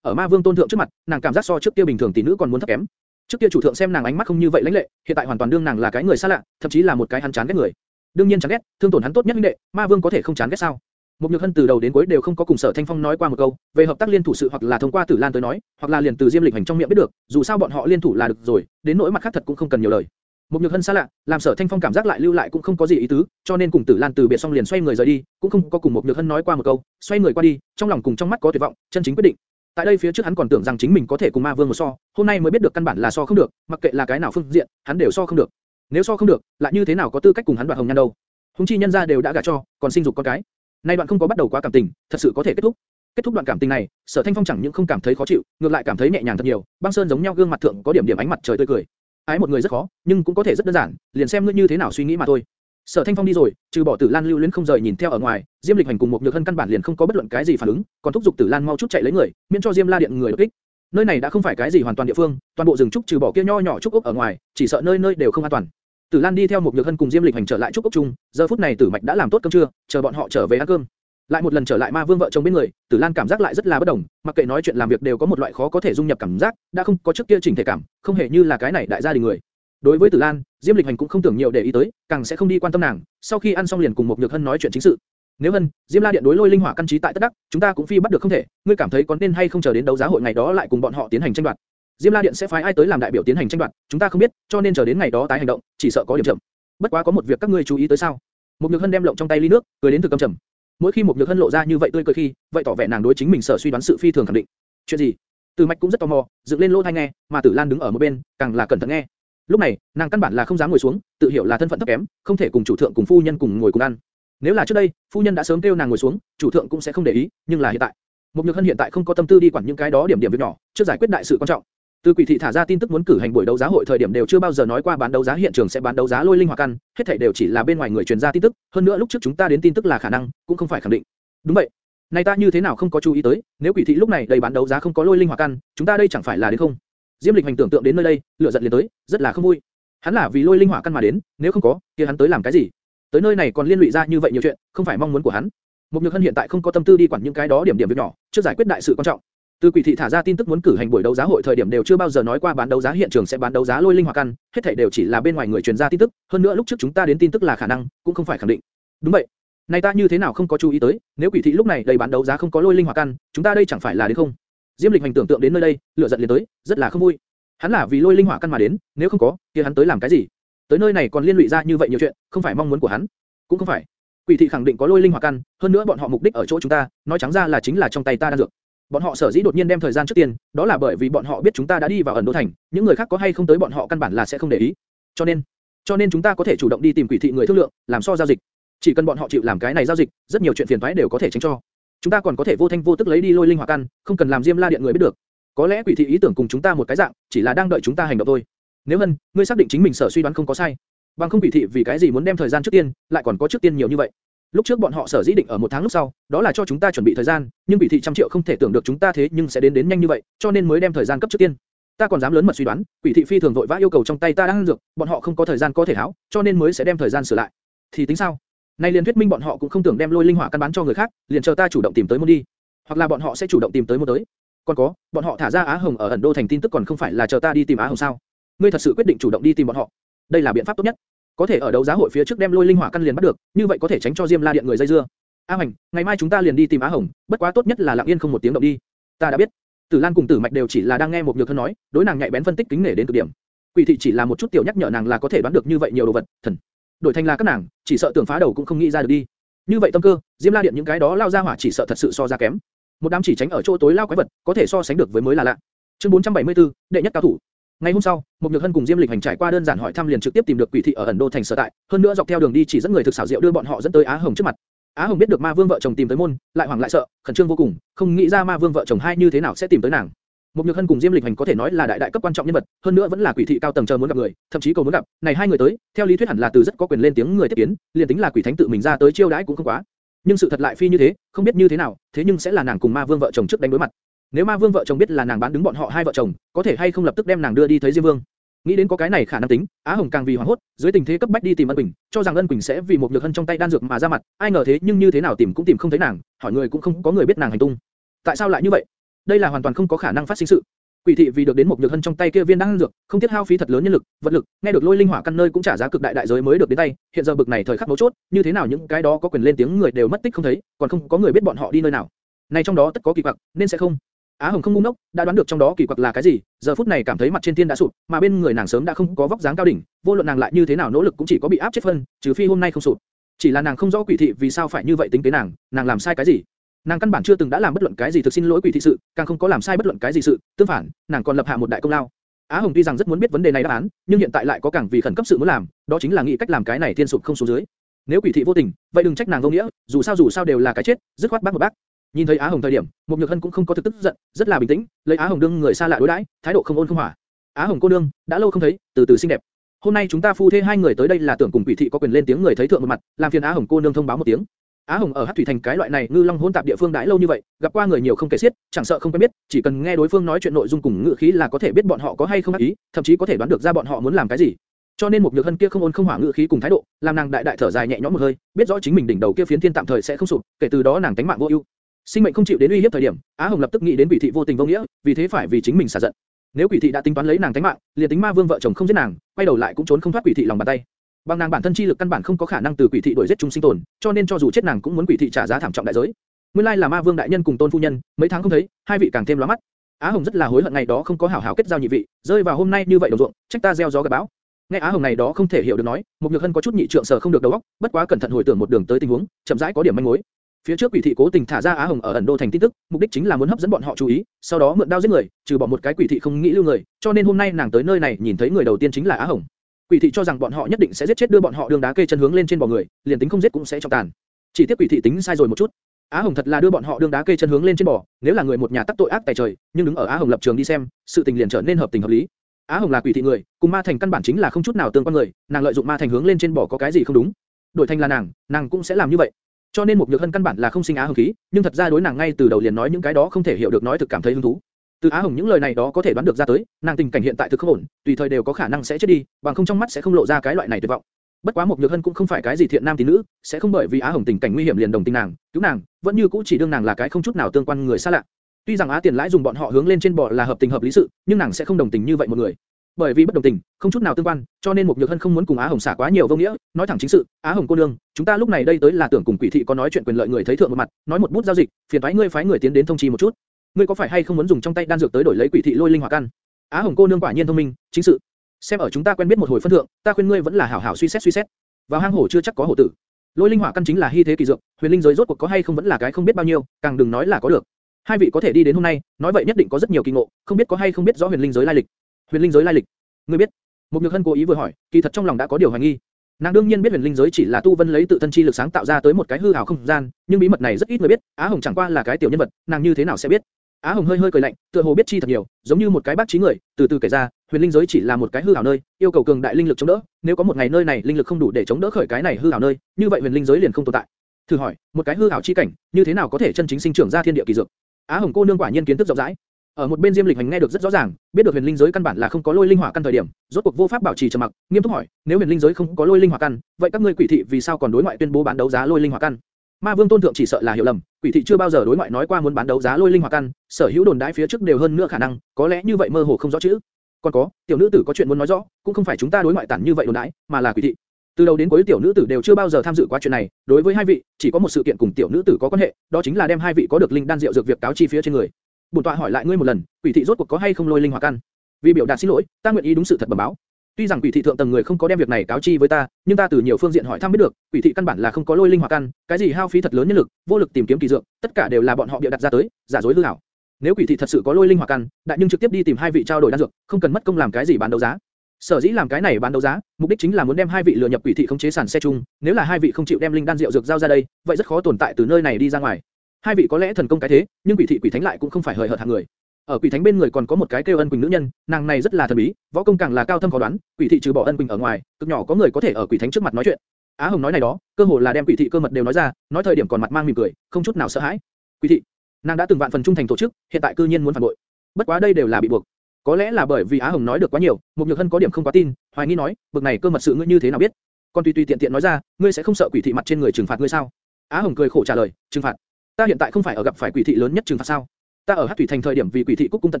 ở Ma Vương tôn thượng trước mặt, nàng cảm giác so trước kia bình thường tỷ nữ còn muốn thấp kém. Trước kia chủ thượng xem nàng ánh mắt không như vậy lãnh lệ, hiện tại hoàn toàn đương nàng là cái người xa lạ, thậm chí là một cái hắn chán ghét người. đương nhiên chán ghét, thương tổn hắn tốt nhất huynh đệ, Ma Vương có thể không chán ghét sao? Một Nhược Hân từ đầu đến cuối đều không có cùng Sở Thanh Phong nói qua một câu về hợp tác liên thủ sự hoặc là thông qua Tử Lan tới nói, hoặc là liền từ Diêm Lịch Hành trong miệng biết được, dù sao bọn họ liên thủ là được rồi, đến nỗi mặt khác thật cũng không cần nhiều lời. Một Nhược Hân xa lạ, làm Sở Thanh Phong cảm giác lại lưu lại cũng không có gì ý tứ, cho nên cùng Tử Lan từ biệt xong liền xoay người rời đi, cũng không có cùng một Nhược Hân nói qua một câu, xoay người qua đi, trong lòng cùng trong mắt có tuyệt vọng, chân chính quyết định. Tại đây phía trước hắn còn tưởng rằng chính mình có thể cùng Ma Vương một so, hôm nay mới biết được căn bản là so không được, mặc kệ là cái nào phương diện, hắn đều so không được. Nếu so không được, lại như thế nào có tư cách cùng hắn đoạt hồng nhan đâu? Hùng chi nhân gia đều đã gả cho, còn sinh dục con cái. Nay đoạn không có bắt đầu quá cảm tình, thật sự có thể kết thúc. Kết thúc đoạn cảm tình này, Sở Thanh Phong chẳng những không cảm thấy khó chịu, ngược lại cảm thấy nhẹ nhàng thật nhiều. Băng Sơn giống nhau gương mặt thượng có điểm điểm ánh mặt trời tươi cười. Ái một người rất khó, nhưng cũng có thể rất đơn giản, liền xem ngươi như thế nào suy nghĩ mà thôi. Sở Thanh Phong đi rồi, trừ bỏ Tử Lan lưu luyến không rời nhìn theo ở ngoài, Diêm Lịch Hành cùng một nhược hân căn bản liền không có bất luận cái gì phản ứng, còn thúc giục Tử Lan mau chút chạy lấy người, miễn cho Diêm La Điện người đột kích. Nơi này đã không phải cái gì hoàn toàn địa phương, toàn bộ rừng trúc trừ bỏ kia nho nhỏ trúc ốc ở ngoài, chỉ sợ nơi nơi đều không an toàn. Tử Lan đi theo một nhược hân cùng Diêm Lịch Hành trở lại trúc ốc chung, giờ phút này Tử Mạch đã làm tốt cơm trưa, chờ bọn họ trở về ăn cơm. Lại một lần trở lại Ma Vương vợ chồng bên người, Tử Lan cảm giác lại rất là bất đồng, mặc kệ nói chuyện làm việc đều có một loại khó có thể dung nhập cảm giác, đã không có trước kia chỉnh thể cảm, không hề như là cái này đại gia đình người. Đối với Tử Lan, Diêm Lịch Hành cũng không tưởng nhiều để ý tới, càng sẽ không đi quan tâm nàng. Sau khi ăn xong liền cùng một Nhược Hân nói chuyện chính sự. Nếu Hân, Diêm La Điện đối lôi linh hỏa căn trí tại tất đắc, chúng ta cũng phi bắt được không thể, ngươi cảm thấy có nên hay không chờ đến đấu giá hội ngày đó lại cùng bọn họ tiến hành tranh đoạt. Diêm La Điện sẽ phái ai tới làm đại biểu tiến hành tranh đoạt, chúng ta không biết, cho nên chờ đến ngày đó tái hành động, chỉ sợ có điểm chậm. Bất quá có một việc các ngươi chú ý tới sao? Một Nhược Hân đem lộng trong tay ly nước, cười đến từ cầm trầm. Mỗi khi một Nhược Hân lộ ra như vậy tươi cười khi, vậy tỏ vẻ nàng đối chính mình sở suy đoán sự phi thường khẳng định. Chuyện gì? Từ Mạch cũng rất tò mò, dựng lên lỗ tai nghe, mà Tử Lan đứng ở một bên, càng là cẩn thận nghe. Lúc này, nàng căn bản là không dám ngồi xuống, tự hiểu là thân phận thấp kém, không thể cùng chủ thượng cùng phu nhân cùng ngồi cùng ăn. Nếu là trước đây, phu nhân đã sớm kêu nàng ngồi xuống, chủ thượng cũng sẽ không để ý, nhưng là hiện tại, một nhược hân hiện tại không có tâm tư đi quản những cái đó điểm điểm việc nhỏ, chưa giải quyết đại sự quan trọng. Từ quỷ thị thả ra tin tức muốn cử hành buổi đấu giá hội thời điểm đều chưa bao giờ nói qua bán đấu giá hiện trường sẽ bán đấu giá lôi linh hỏa căn, hết thảy đều chỉ là bên ngoài người truyền ra tin tức, hơn nữa lúc trước chúng ta đến tin tức là khả năng, cũng không phải khẳng định. Đúng vậy. Này ta như thế nào không có chú ý tới, nếu quỷ thị lúc này đầy bán đấu giá không có lôi linh hỏa căn, chúng ta đây chẳng phải là đến không? Diêm Lịch hành tưởng tượng đến nơi đây, lửa giận liền tới, rất là không vui. Hắn là vì lôi linh hỏa căn mà đến, nếu không có, kia hắn tới làm cái gì? Tới nơi này còn liên lụy ra như vậy nhiều chuyện, không phải mong muốn của hắn. Mục Nhược Hân hiện tại không có tâm tư đi quản những cái đó điểm điểm việc nhỏ, chưa giải quyết đại sự quan trọng. Từ quỷ thị thả ra tin tức muốn cử hành buổi đấu giá hội thời điểm đều chưa bao giờ nói qua bán đấu giá hiện trường sẽ bán đấu giá lôi linh hỏa căn, hết thảy đều chỉ là bên ngoài người truyền ra tin tức, hơn nữa lúc trước chúng ta đến tin tức là khả năng, cũng không phải khẳng định. Đúng vậy. Này ta như thế nào không có chú ý tới, nếu quỷ thị lúc này đầy bán đấu giá không có lôi linh hỏa căn, chúng ta đây chẳng phải là đến không? Diêm Lịch hành tưởng tượng đến nơi đây, lửa giận liền tới, rất là không vui. Hắn là vì lôi linh hỏa căn mà đến, nếu không có, kia hắn tới làm cái gì? Tới nơi này còn liên lụy ra như vậy nhiều chuyện, không phải mong muốn của hắn, cũng không phải. Quỷ thị khẳng định có lôi linh hỏa căn, hơn nữa bọn họ mục đích ở chỗ chúng ta, nói trắng ra là chính là trong tay ta đang dược. Bọn họ sở dĩ đột nhiên đem thời gian trước tiên, đó là bởi vì bọn họ biết chúng ta đã đi vào ẩn đô thành, những người khác có hay không tới bọn họ căn bản là sẽ không để ý. Cho nên, cho nên chúng ta có thể chủ động đi tìm quỷ thị người thương lượng, làm so giao dịch. Chỉ cần bọn họ chịu làm cái này giao dịch, rất nhiều chuyện phiền toái đều có thể tránh cho. Chúng ta còn có thể vô thanh vô tức lấy đi lôi linh hỏa căn, không cần làm Diêm La điện người biết được. Có lẽ quỷ thị ý tưởng cùng chúng ta một cái dạng, chỉ là đang đợi chúng ta hành động thôi. Nếu Hân, ngươi xác định chính mình sở suy đoán không có sai, bằng không quỷ thị vì cái gì muốn đem thời gian trước tiên, lại còn có trước tiên nhiều như vậy. Lúc trước bọn họ sở dĩ định ở một tháng lúc sau, đó là cho chúng ta chuẩn bị thời gian, nhưng Bị thị trăm triệu không thể tưởng được chúng ta thế nhưng sẽ đến đến nhanh như vậy, cho nên mới đem thời gian cấp trước tiên. Ta còn dám lớn mật suy đoán, quỷ thị phi thường vội vã yêu cầu trong tay ta đang dược, bọn họ không có thời gian có thể háo, cho nên mới sẽ đem thời gian sửa lại. Thì tính sao? Nay liền thuyết minh bọn họ cũng không tưởng đem lôi linh hỏa căn bán cho người khác, liền chờ ta chủ động tìm tới môn đi. Hoặc là bọn họ sẽ chủ động tìm tới môn tới. Còn có, bọn họ thả ra Á Hồng ở ẩn đô thành tin tức còn không phải là chờ ta đi tìm Á Hồng sao? Ngươi thật sự quyết định chủ động đi tìm bọn họ? Đây là biện pháp tốt nhất. Có thể ở đấu giá hội phía trước đem lôi linh hỏa căn liền bắt được, như vậy có thể tránh cho Diêm La điện người dây dưa. A Hoành, ngày mai chúng ta liền đi tìm Á Hồng, bất quá tốt nhất là lặng yên không một tiếng động đi. Ta đã biết. Tử Lan cùng Tử Mạch đều chỉ là đang nghe một nhược thân nói, đối nàng nhạy bén phân tích kính nể đến cực điểm. Quỷ thị chỉ là một chút tiểu nhắc nhở nàng là có thể đoán được như vậy nhiều đồ vật, thần. Đổi thành là các nàng, chỉ sợ tưởng phá đầu cũng không nghĩ ra được đi. Như vậy tâm cơ, Diêm La điện những cái đó lao ra hỏa chỉ sợ thật sự so ra kém. Một đám chỉ tránh ở chỗ tối lao quái vật, có thể so sánh được với mới là lạ. Chương 474, đệ nhất cao thủ. Ngày hôm sau, một nhược hân cùng Diêm Lịch hành trải qua đơn giản hỏi thăm liền trực tiếp tìm được quỷ thị ở ẩn đô thành sở tại, hơn nữa dọc theo đường đi chỉ dẫn người thực xảo diệu đưa bọn họ dẫn tới Á Hồng trước mặt. Á Hồng biết được Ma Vương vợ chồng tìm tới môn, lại hoảng lại sợ, khẩn trương vô cùng, không nghĩ ra Ma Vương vợ chồng hai như thế nào sẽ tìm tới nàng. Một Nhược Hân cùng Diêm Lịch Hành có thể nói là đại đại cấp quan trọng nhân vật, hơn nữa vẫn là quỷ thị cao tầng chờ muốn gặp người, thậm chí cầu muốn gặp, này hai người tới, theo lý thuyết hẳn là từ rất có quyền lên tiếng người tiếp kiến, liền tính là quỷ thánh tự mình ra tới chiêu đãi cũng không quá. Nhưng sự thật lại phi như thế, không biết như thế nào, thế nhưng sẽ là nàng cùng Ma Vương vợ chồng trước đánh đối mặt. Nếu Ma Vương vợ chồng biết là nàng bán đứng bọn họ hai vợ chồng, có thể hay không lập tức đem nàng đưa đi thấy Diêm Vương. Nghĩ đến có cái này khả năng tính, Á Hồng càng vì hoảng hốt, dưới tình thế cấp bách đi tìm Ân Quỳnh, cho rằng Ân Quỳnh sẽ vì một nhược hân trong tay đan dược mà ra mặt, ai ngờ thế nhưng như thế nào tìm cũng tìm không thấy nàng, hỏi người cũng không có người biết nàng hành tung. Tại sao lại như vậy? Đây là hoàn toàn không có khả năng phát sinh sự. Quỷ thị vì được đến một nhược hân trong tay kia viên đan dược, không tiếc hao phí thật lớn nhân lực, vật lực, nghe được lôi linh hỏa căn nơi cũng trả giá cực đại đại giới mới được đến tay, hiện giờ bực này thời khắc mấu chốt, như thế nào những cái đó có quyền lên tiếng người đều mất tích không thấy, còn không có người biết bọn họ đi nơi nào. Này trong đó tất có kỳ quặc, nên sẽ không. Á Hồng không ngu ngốc, đã đoán được trong đó kỳ quặc là cái gì, giờ phút này cảm thấy mặt trên thiên đã sụp, mà bên người nàng sớm đã không có vóc dáng cao đỉnh, vô luận nàng lại như thế nào nỗ lực cũng chỉ có bị áp chết phân, trừ phi hôm nay không sụp. Chỉ là nàng không rõ quỷ thị vì sao phải như vậy tính kế nàng, nàng làm sai cái gì? Nàng căn bản chưa từng đã làm bất luận cái gì thực xin lỗi quỷ thị sự, càng không có làm sai bất luận cái gì sự, tương phản, nàng còn lập hạ một đại công lao. Á Hồng tuy rằng rất muốn biết vấn đề này đáp án, nhưng hiện tại lại có càng vì khẩn cấp sự muốn làm, đó chính là nghĩ cách làm cái này thiên sụp không xuống dưới. Nếu quỷ thị vô tình, vậy đừng trách nàng vô nghĩa, dù sao dù sao đều là cái chết, dứt khoát bác một bác. Nhìn thấy Á Hồng thời điểm, Mục Nhược Hân cũng không có thực tức giận, rất là bình tĩnh, lấy Á Hồng đương người xa lạ đối đãi, thái độ không ôn không hỏa. Á Hồng cô nương, đã lâu không thấy, từ từ xinh đẹp. Hôm nay chúng ta phu thê hai người tới đây là tưởng cùng quỷ thị có quyền lên tiếng người thấy thượng một mặt, làm phiền Á Hồng cô nương thông báo một tiếng. Á Hồng ở Hắc Thủy Thành cái loại này ngư long hỗn tạp địa phương đãi lâu như vậy, gặp qua người nhiều không kể xiết, chẳng sợ không quen biết, chỉ cần nghe đối phương nói chuyện nội dung cùng ngữ khí là có thể biết bọn họ có hay không ác ý, thậm chí có thể đoán được ra bọn họ muốn làm cái gì. Cho nên một nhược hân kia không ôn không hỏa ngữ khí cùng thái độ, làm nàng đại đại thở dài nhẹ nhõm một hơi, biết rõ chính mình đỉnh đầu kia phiến thiên tạm thời sẽ không sụp, kể từ đó nàng tánh mạng vô ưu. Sinh mệnh không chịu đến uy hiếp thời điểm, Á Hồng lập tức nghĩ đến quỷ thị vô tình vô nghĩa, vì thế phải vì chính mình xả giận. Nếu quỷ thị đã tính toán lấy nàng thánh mạng, liền tính ma vương vợ chồng không giết nàng, quay đầu lại cũng trốn không thoát quỷ thị lòng bàn tay. Bằng nàng bản thân chi lực căn bản không có khả năng từ quỷ thị đuổi giết chúng sinh tồn, cho nên cho dù chết nàng cũng muốn quỷ thị trả giá thảm trọng đại giới. Nguyên lai là ma vương đại nhân cùng tôn phu nhân, mấy tháng không thấy, hai vị càng thêm lóa mắt. Á Hồng rất là hối hận ngày đó không có hảo hảo kết giao nhị vị, rơi vào hôm nay như vậy đồng ruộng, trách ta gieo gió gặt bão. Nghe Á Hồng này đó không thể hiểu được nói, một nhược hân có chút nhị trượng sở không được đầu óc, bất quá cẩn thận hồi tưởng một đường tới tình huống, chậm rãi có điểm manh mối. Phía trước quỷ thị cố tình thả ra Á Hồng ở ẩn đô thành tin tức, mục đích chính là muốn hấp dẫn bọn họ chú ý, sau đó mượn đao giết người, trừ bỏ một cái quỷ thị không nghĩ lưu người, cho nên hôm nay nàng tới nơi này nhìn thấy người đầu tiên chính là Á Hồng. Quỷ thị cho rằng bọn họ nhất định sẽ giết chết đưa bọn họ đường đá kê chân hướng lên trên bò người, liền tính không giết cũng sẽ trọng tàn. Chỉ tiếc quỷ thị tính sai rồi một chút. Á Hồng thật là đưa bọn họ đường đá kê chân hướng lên trên bò, nếu là người một nhà tắc tội ác tại trời, nhưng đứng ở Á Hồng lập trường đi xem, sự tình liền trở nên hợp tình hợp lý. Á Hồng là quỷ thị người, cùng ma thành căn bản chính là không chút nào tương quan người, nàng lợi dụng ma thành hướng lên trên bò có cái gì không đúng? Đổi thành là nàng, nàng cũng sẽ làm như vậy. Cho nên một nhược hân căn bản là không sinh Á Hồng khí, nhưng thật ra đối nàng ngay từ đầu liền nói những cái đó không thể hiểu được nói thực cảm thấy hứng thú. Từ Á Hồng những lời này đó có thể đoán được ra tới, nàng tình cảnh hiện tại thực không ổn, tùy thời đều có khả năng sẽ chết đi, bằng không trong mắt sẽ không lộ ra cái loại này tuyệt vọng. Bất quá một nhược hân cũng không phải cái gì thiện nam tín nữ, sẽ không bởi vì Á Hồng tình cảnh nguy hiểm liền đồng tình nàng, cứu nàng, vẫn như cũ chỉ đương nàng là cái không chút nào tương quan người xa lạ. Tuy rằng Á Tiền lãi dùng bọn họ hướng lên trên bò là hợp tình hợp lý sự, nhưng nàng sẽ không đồng tình như vậy một người. Bởi vì bất đồng tình, không chút nào tương quan, cho nên một nhược hân không muốn cùng Á Hồng xả quá nhiều vô nghĩa, nói thẳng chính sự. Á Hồng cô nương, chúng ta lúc này đây tới là tưởng cùng quỷ thị có nói chuyện quyền lợi người thấy thượng một mặt, nói một bút giao dịch, phiền toái ngươi phái người tiến đến thông chi một chút. Ngươi có phải hay không muốn dùng trong tay đan dược tới đổi lấy quỷ thị lôi linh hỏa căn? Á Hồng cô nương quả nhiên thông minh, chính sự. Xem ở chúng ta quen biết một hồi phân thượng, ta khuyên ngươi vẫn là hảo hảo suy xét suy xét. Vào hang hổ chưa chắc có hổ tử. Lôi linh hỏa căn chính là hy thế kỳ dược, huyền linh giới rốt cuộc có hay không vẫn là cái không biết bao nhiêu, càng đừng nói là có được. Hai vị có thể đi đến hôm nay, nói vậy nhất định có rất nhiều kỳ ngộ, không biết có hay không biết rõ huyền linh giới lai lịch. Huyền linh giới lai lịch, ngươi biết? Một nhược hân cố ý vừa hỏi, kỳ thật trong lòng đã có điều hoài nghi. Nàng đương nhiên biết huyền linh giới chỉ là tu vân lấy tự thân chi lực sáng tạo ra tới một cái hư ảo không gian, nhưng bí mật này rất ít người biết. Á Hồng chẳng qua là cái tiểu nhân vật, nàng như thế nào sẽ biết? Á Hồng hơi hơi cười lạnh, tựa hồ biết chi thật nhiều, giống như một cái bác trí người, từ từ kể ra, huyền linh giới chỉ là một cái hư ảo nơi, yêu cầu cường đại linh lực chống đỡ. Nếu có một ngày nơi này linh lực không đủ để chống đỡ khởi cái này hư ảo nơi, như vậy huyền linh giới liền không tồn tại. Thử hỏi, một cái hư ảo chi cảnh, như thế nào có thể chân chính sinh trưởng ra thiên địa kỳ dược? Á Hồng cô nương quả nhiên kiến thức rộng rãi. Ở một bên Diêm Lịch Hành nghe được rất rõ ràng, biết được huyền linh giới căn bản là không có lôi linh hỏa căn thời điểm, rốt cuộc vô pháp bảo trì trầm mặc, nghiêm túc hỏi, nếu huyền linh giới không có lôi linh hỏa căn, vậy các ngươi quỷ thị vì sao còn đối ngoại tuyên bố bán đấu giá lôi linh hỏa căn? Ma Vương Tôn thượng chỉ sợ là hiểu lầm, quỷ thị chưa bao giờ đối ngoại nói qua muốn bán đấu giá lôi linh hỏa căn, sở hữu đồn đãi phía trước đều hơn nữa khả năng, có lẽ như vậy mơ hồ không rõ chữ. Còn có, tiểu nữ tử có chuyện muốn nói rõ, cũng không phải chúng ta đối ngoại tản như vậy đồn đãi, mà là quỷ thị. Từ đầu đến cuối tiểu nữ tử đều chưa bao giờ tham dự qua chuyện này, đối với hai vị, chỉ có một sự kiện cùng tiểu nữ tử có quan hệ, đó chính là đem hai vị có được linh đan rượu dược việc cáo chi phía trên người. Bổn tọa hỏi lại ngươi một lần, quỷ thị rốt cuộc có hay không lôi linh hỏa căn? Vì biểu đạt xin lỗi, ta nguyện ý đúng sự thật bẩm báo. Tuy rằng quỷ thị thượng tầng người không có đem việc này cáo chi với ta, nhưng ta từ nhiều phương diện hỏi thăm biết được, quỷ thị căn bản là không có lôi linh hỏa căn, cái gì hao phí thật lớn nhân lực, vô lực tìm kiếm kỳ dược, tất cả đều là bọn họ bịa đặt ra tới, giả dối hư ảo. Nếu quỷ thị thật sự có lôi linh hỏa căn, đại nhưng trực tiếp đi tìm hai vị trao đổi đan dược, không cần mất công làm cái gì bán đấu giá. Sở dĩ làm cái này bán đấu giá, mục đích chính là muốn đem hai vị lừa nhập quỷ thị không chế sản xe chung, nếu là hai vị không chịu đem linh đan rượu dược giao ra đây, vậy rất khó tồn tại từ nơi này đi ra ngoài. Hai vị có lẽ thần công cái thế, nhưng quỷ thị quỷ thánh lại cũng không phải hời hợt hạng người. Ở quỷ thánh bên người còn có một cái kêu ân quỳnh nữ nhân, nàng này rất là thần bí, võ công càng là cao thâm khó đoán, quỷ thị trừ bỏ ân quỳnh ở ngoài, cực nhỏ có người có thể ở quỷ thánh trước mặt nói chuyện. Á Hồng nói này đó, cơ hồ là đem quỷ thị cơ mật đều nói ra, nói thời điểm còn mặt mang mỉm cười, không chút nào sợ hãi. Quỷ thị, nàng đã từng vạn phần trung thành tổ chức, hiện tại cư nhiên muốn phản bội. Bất quá đây đều là bị buộc. Có lẽ là bởi vì Á Hồng nói được quá nhiều, Mục Nhược Hân có điểm không quá tin, hoài nghi nói, bực này cơ mật sự ngươi như thế nào biết? Còn tùy tùy tiện tiện nói ra, ngươi sẽ không sợ quỷ thị mặt trên người trừng phạt ngươi sao? Á Hồng cười khổ trả lời, trừng phạt? Ta hiện tại không phải ở gặp phải quỷ thị lớn nhất trừng phạt sao? Ta ở Hắc Thủy Thành thời điểm vì quỷ thị cúc cung tận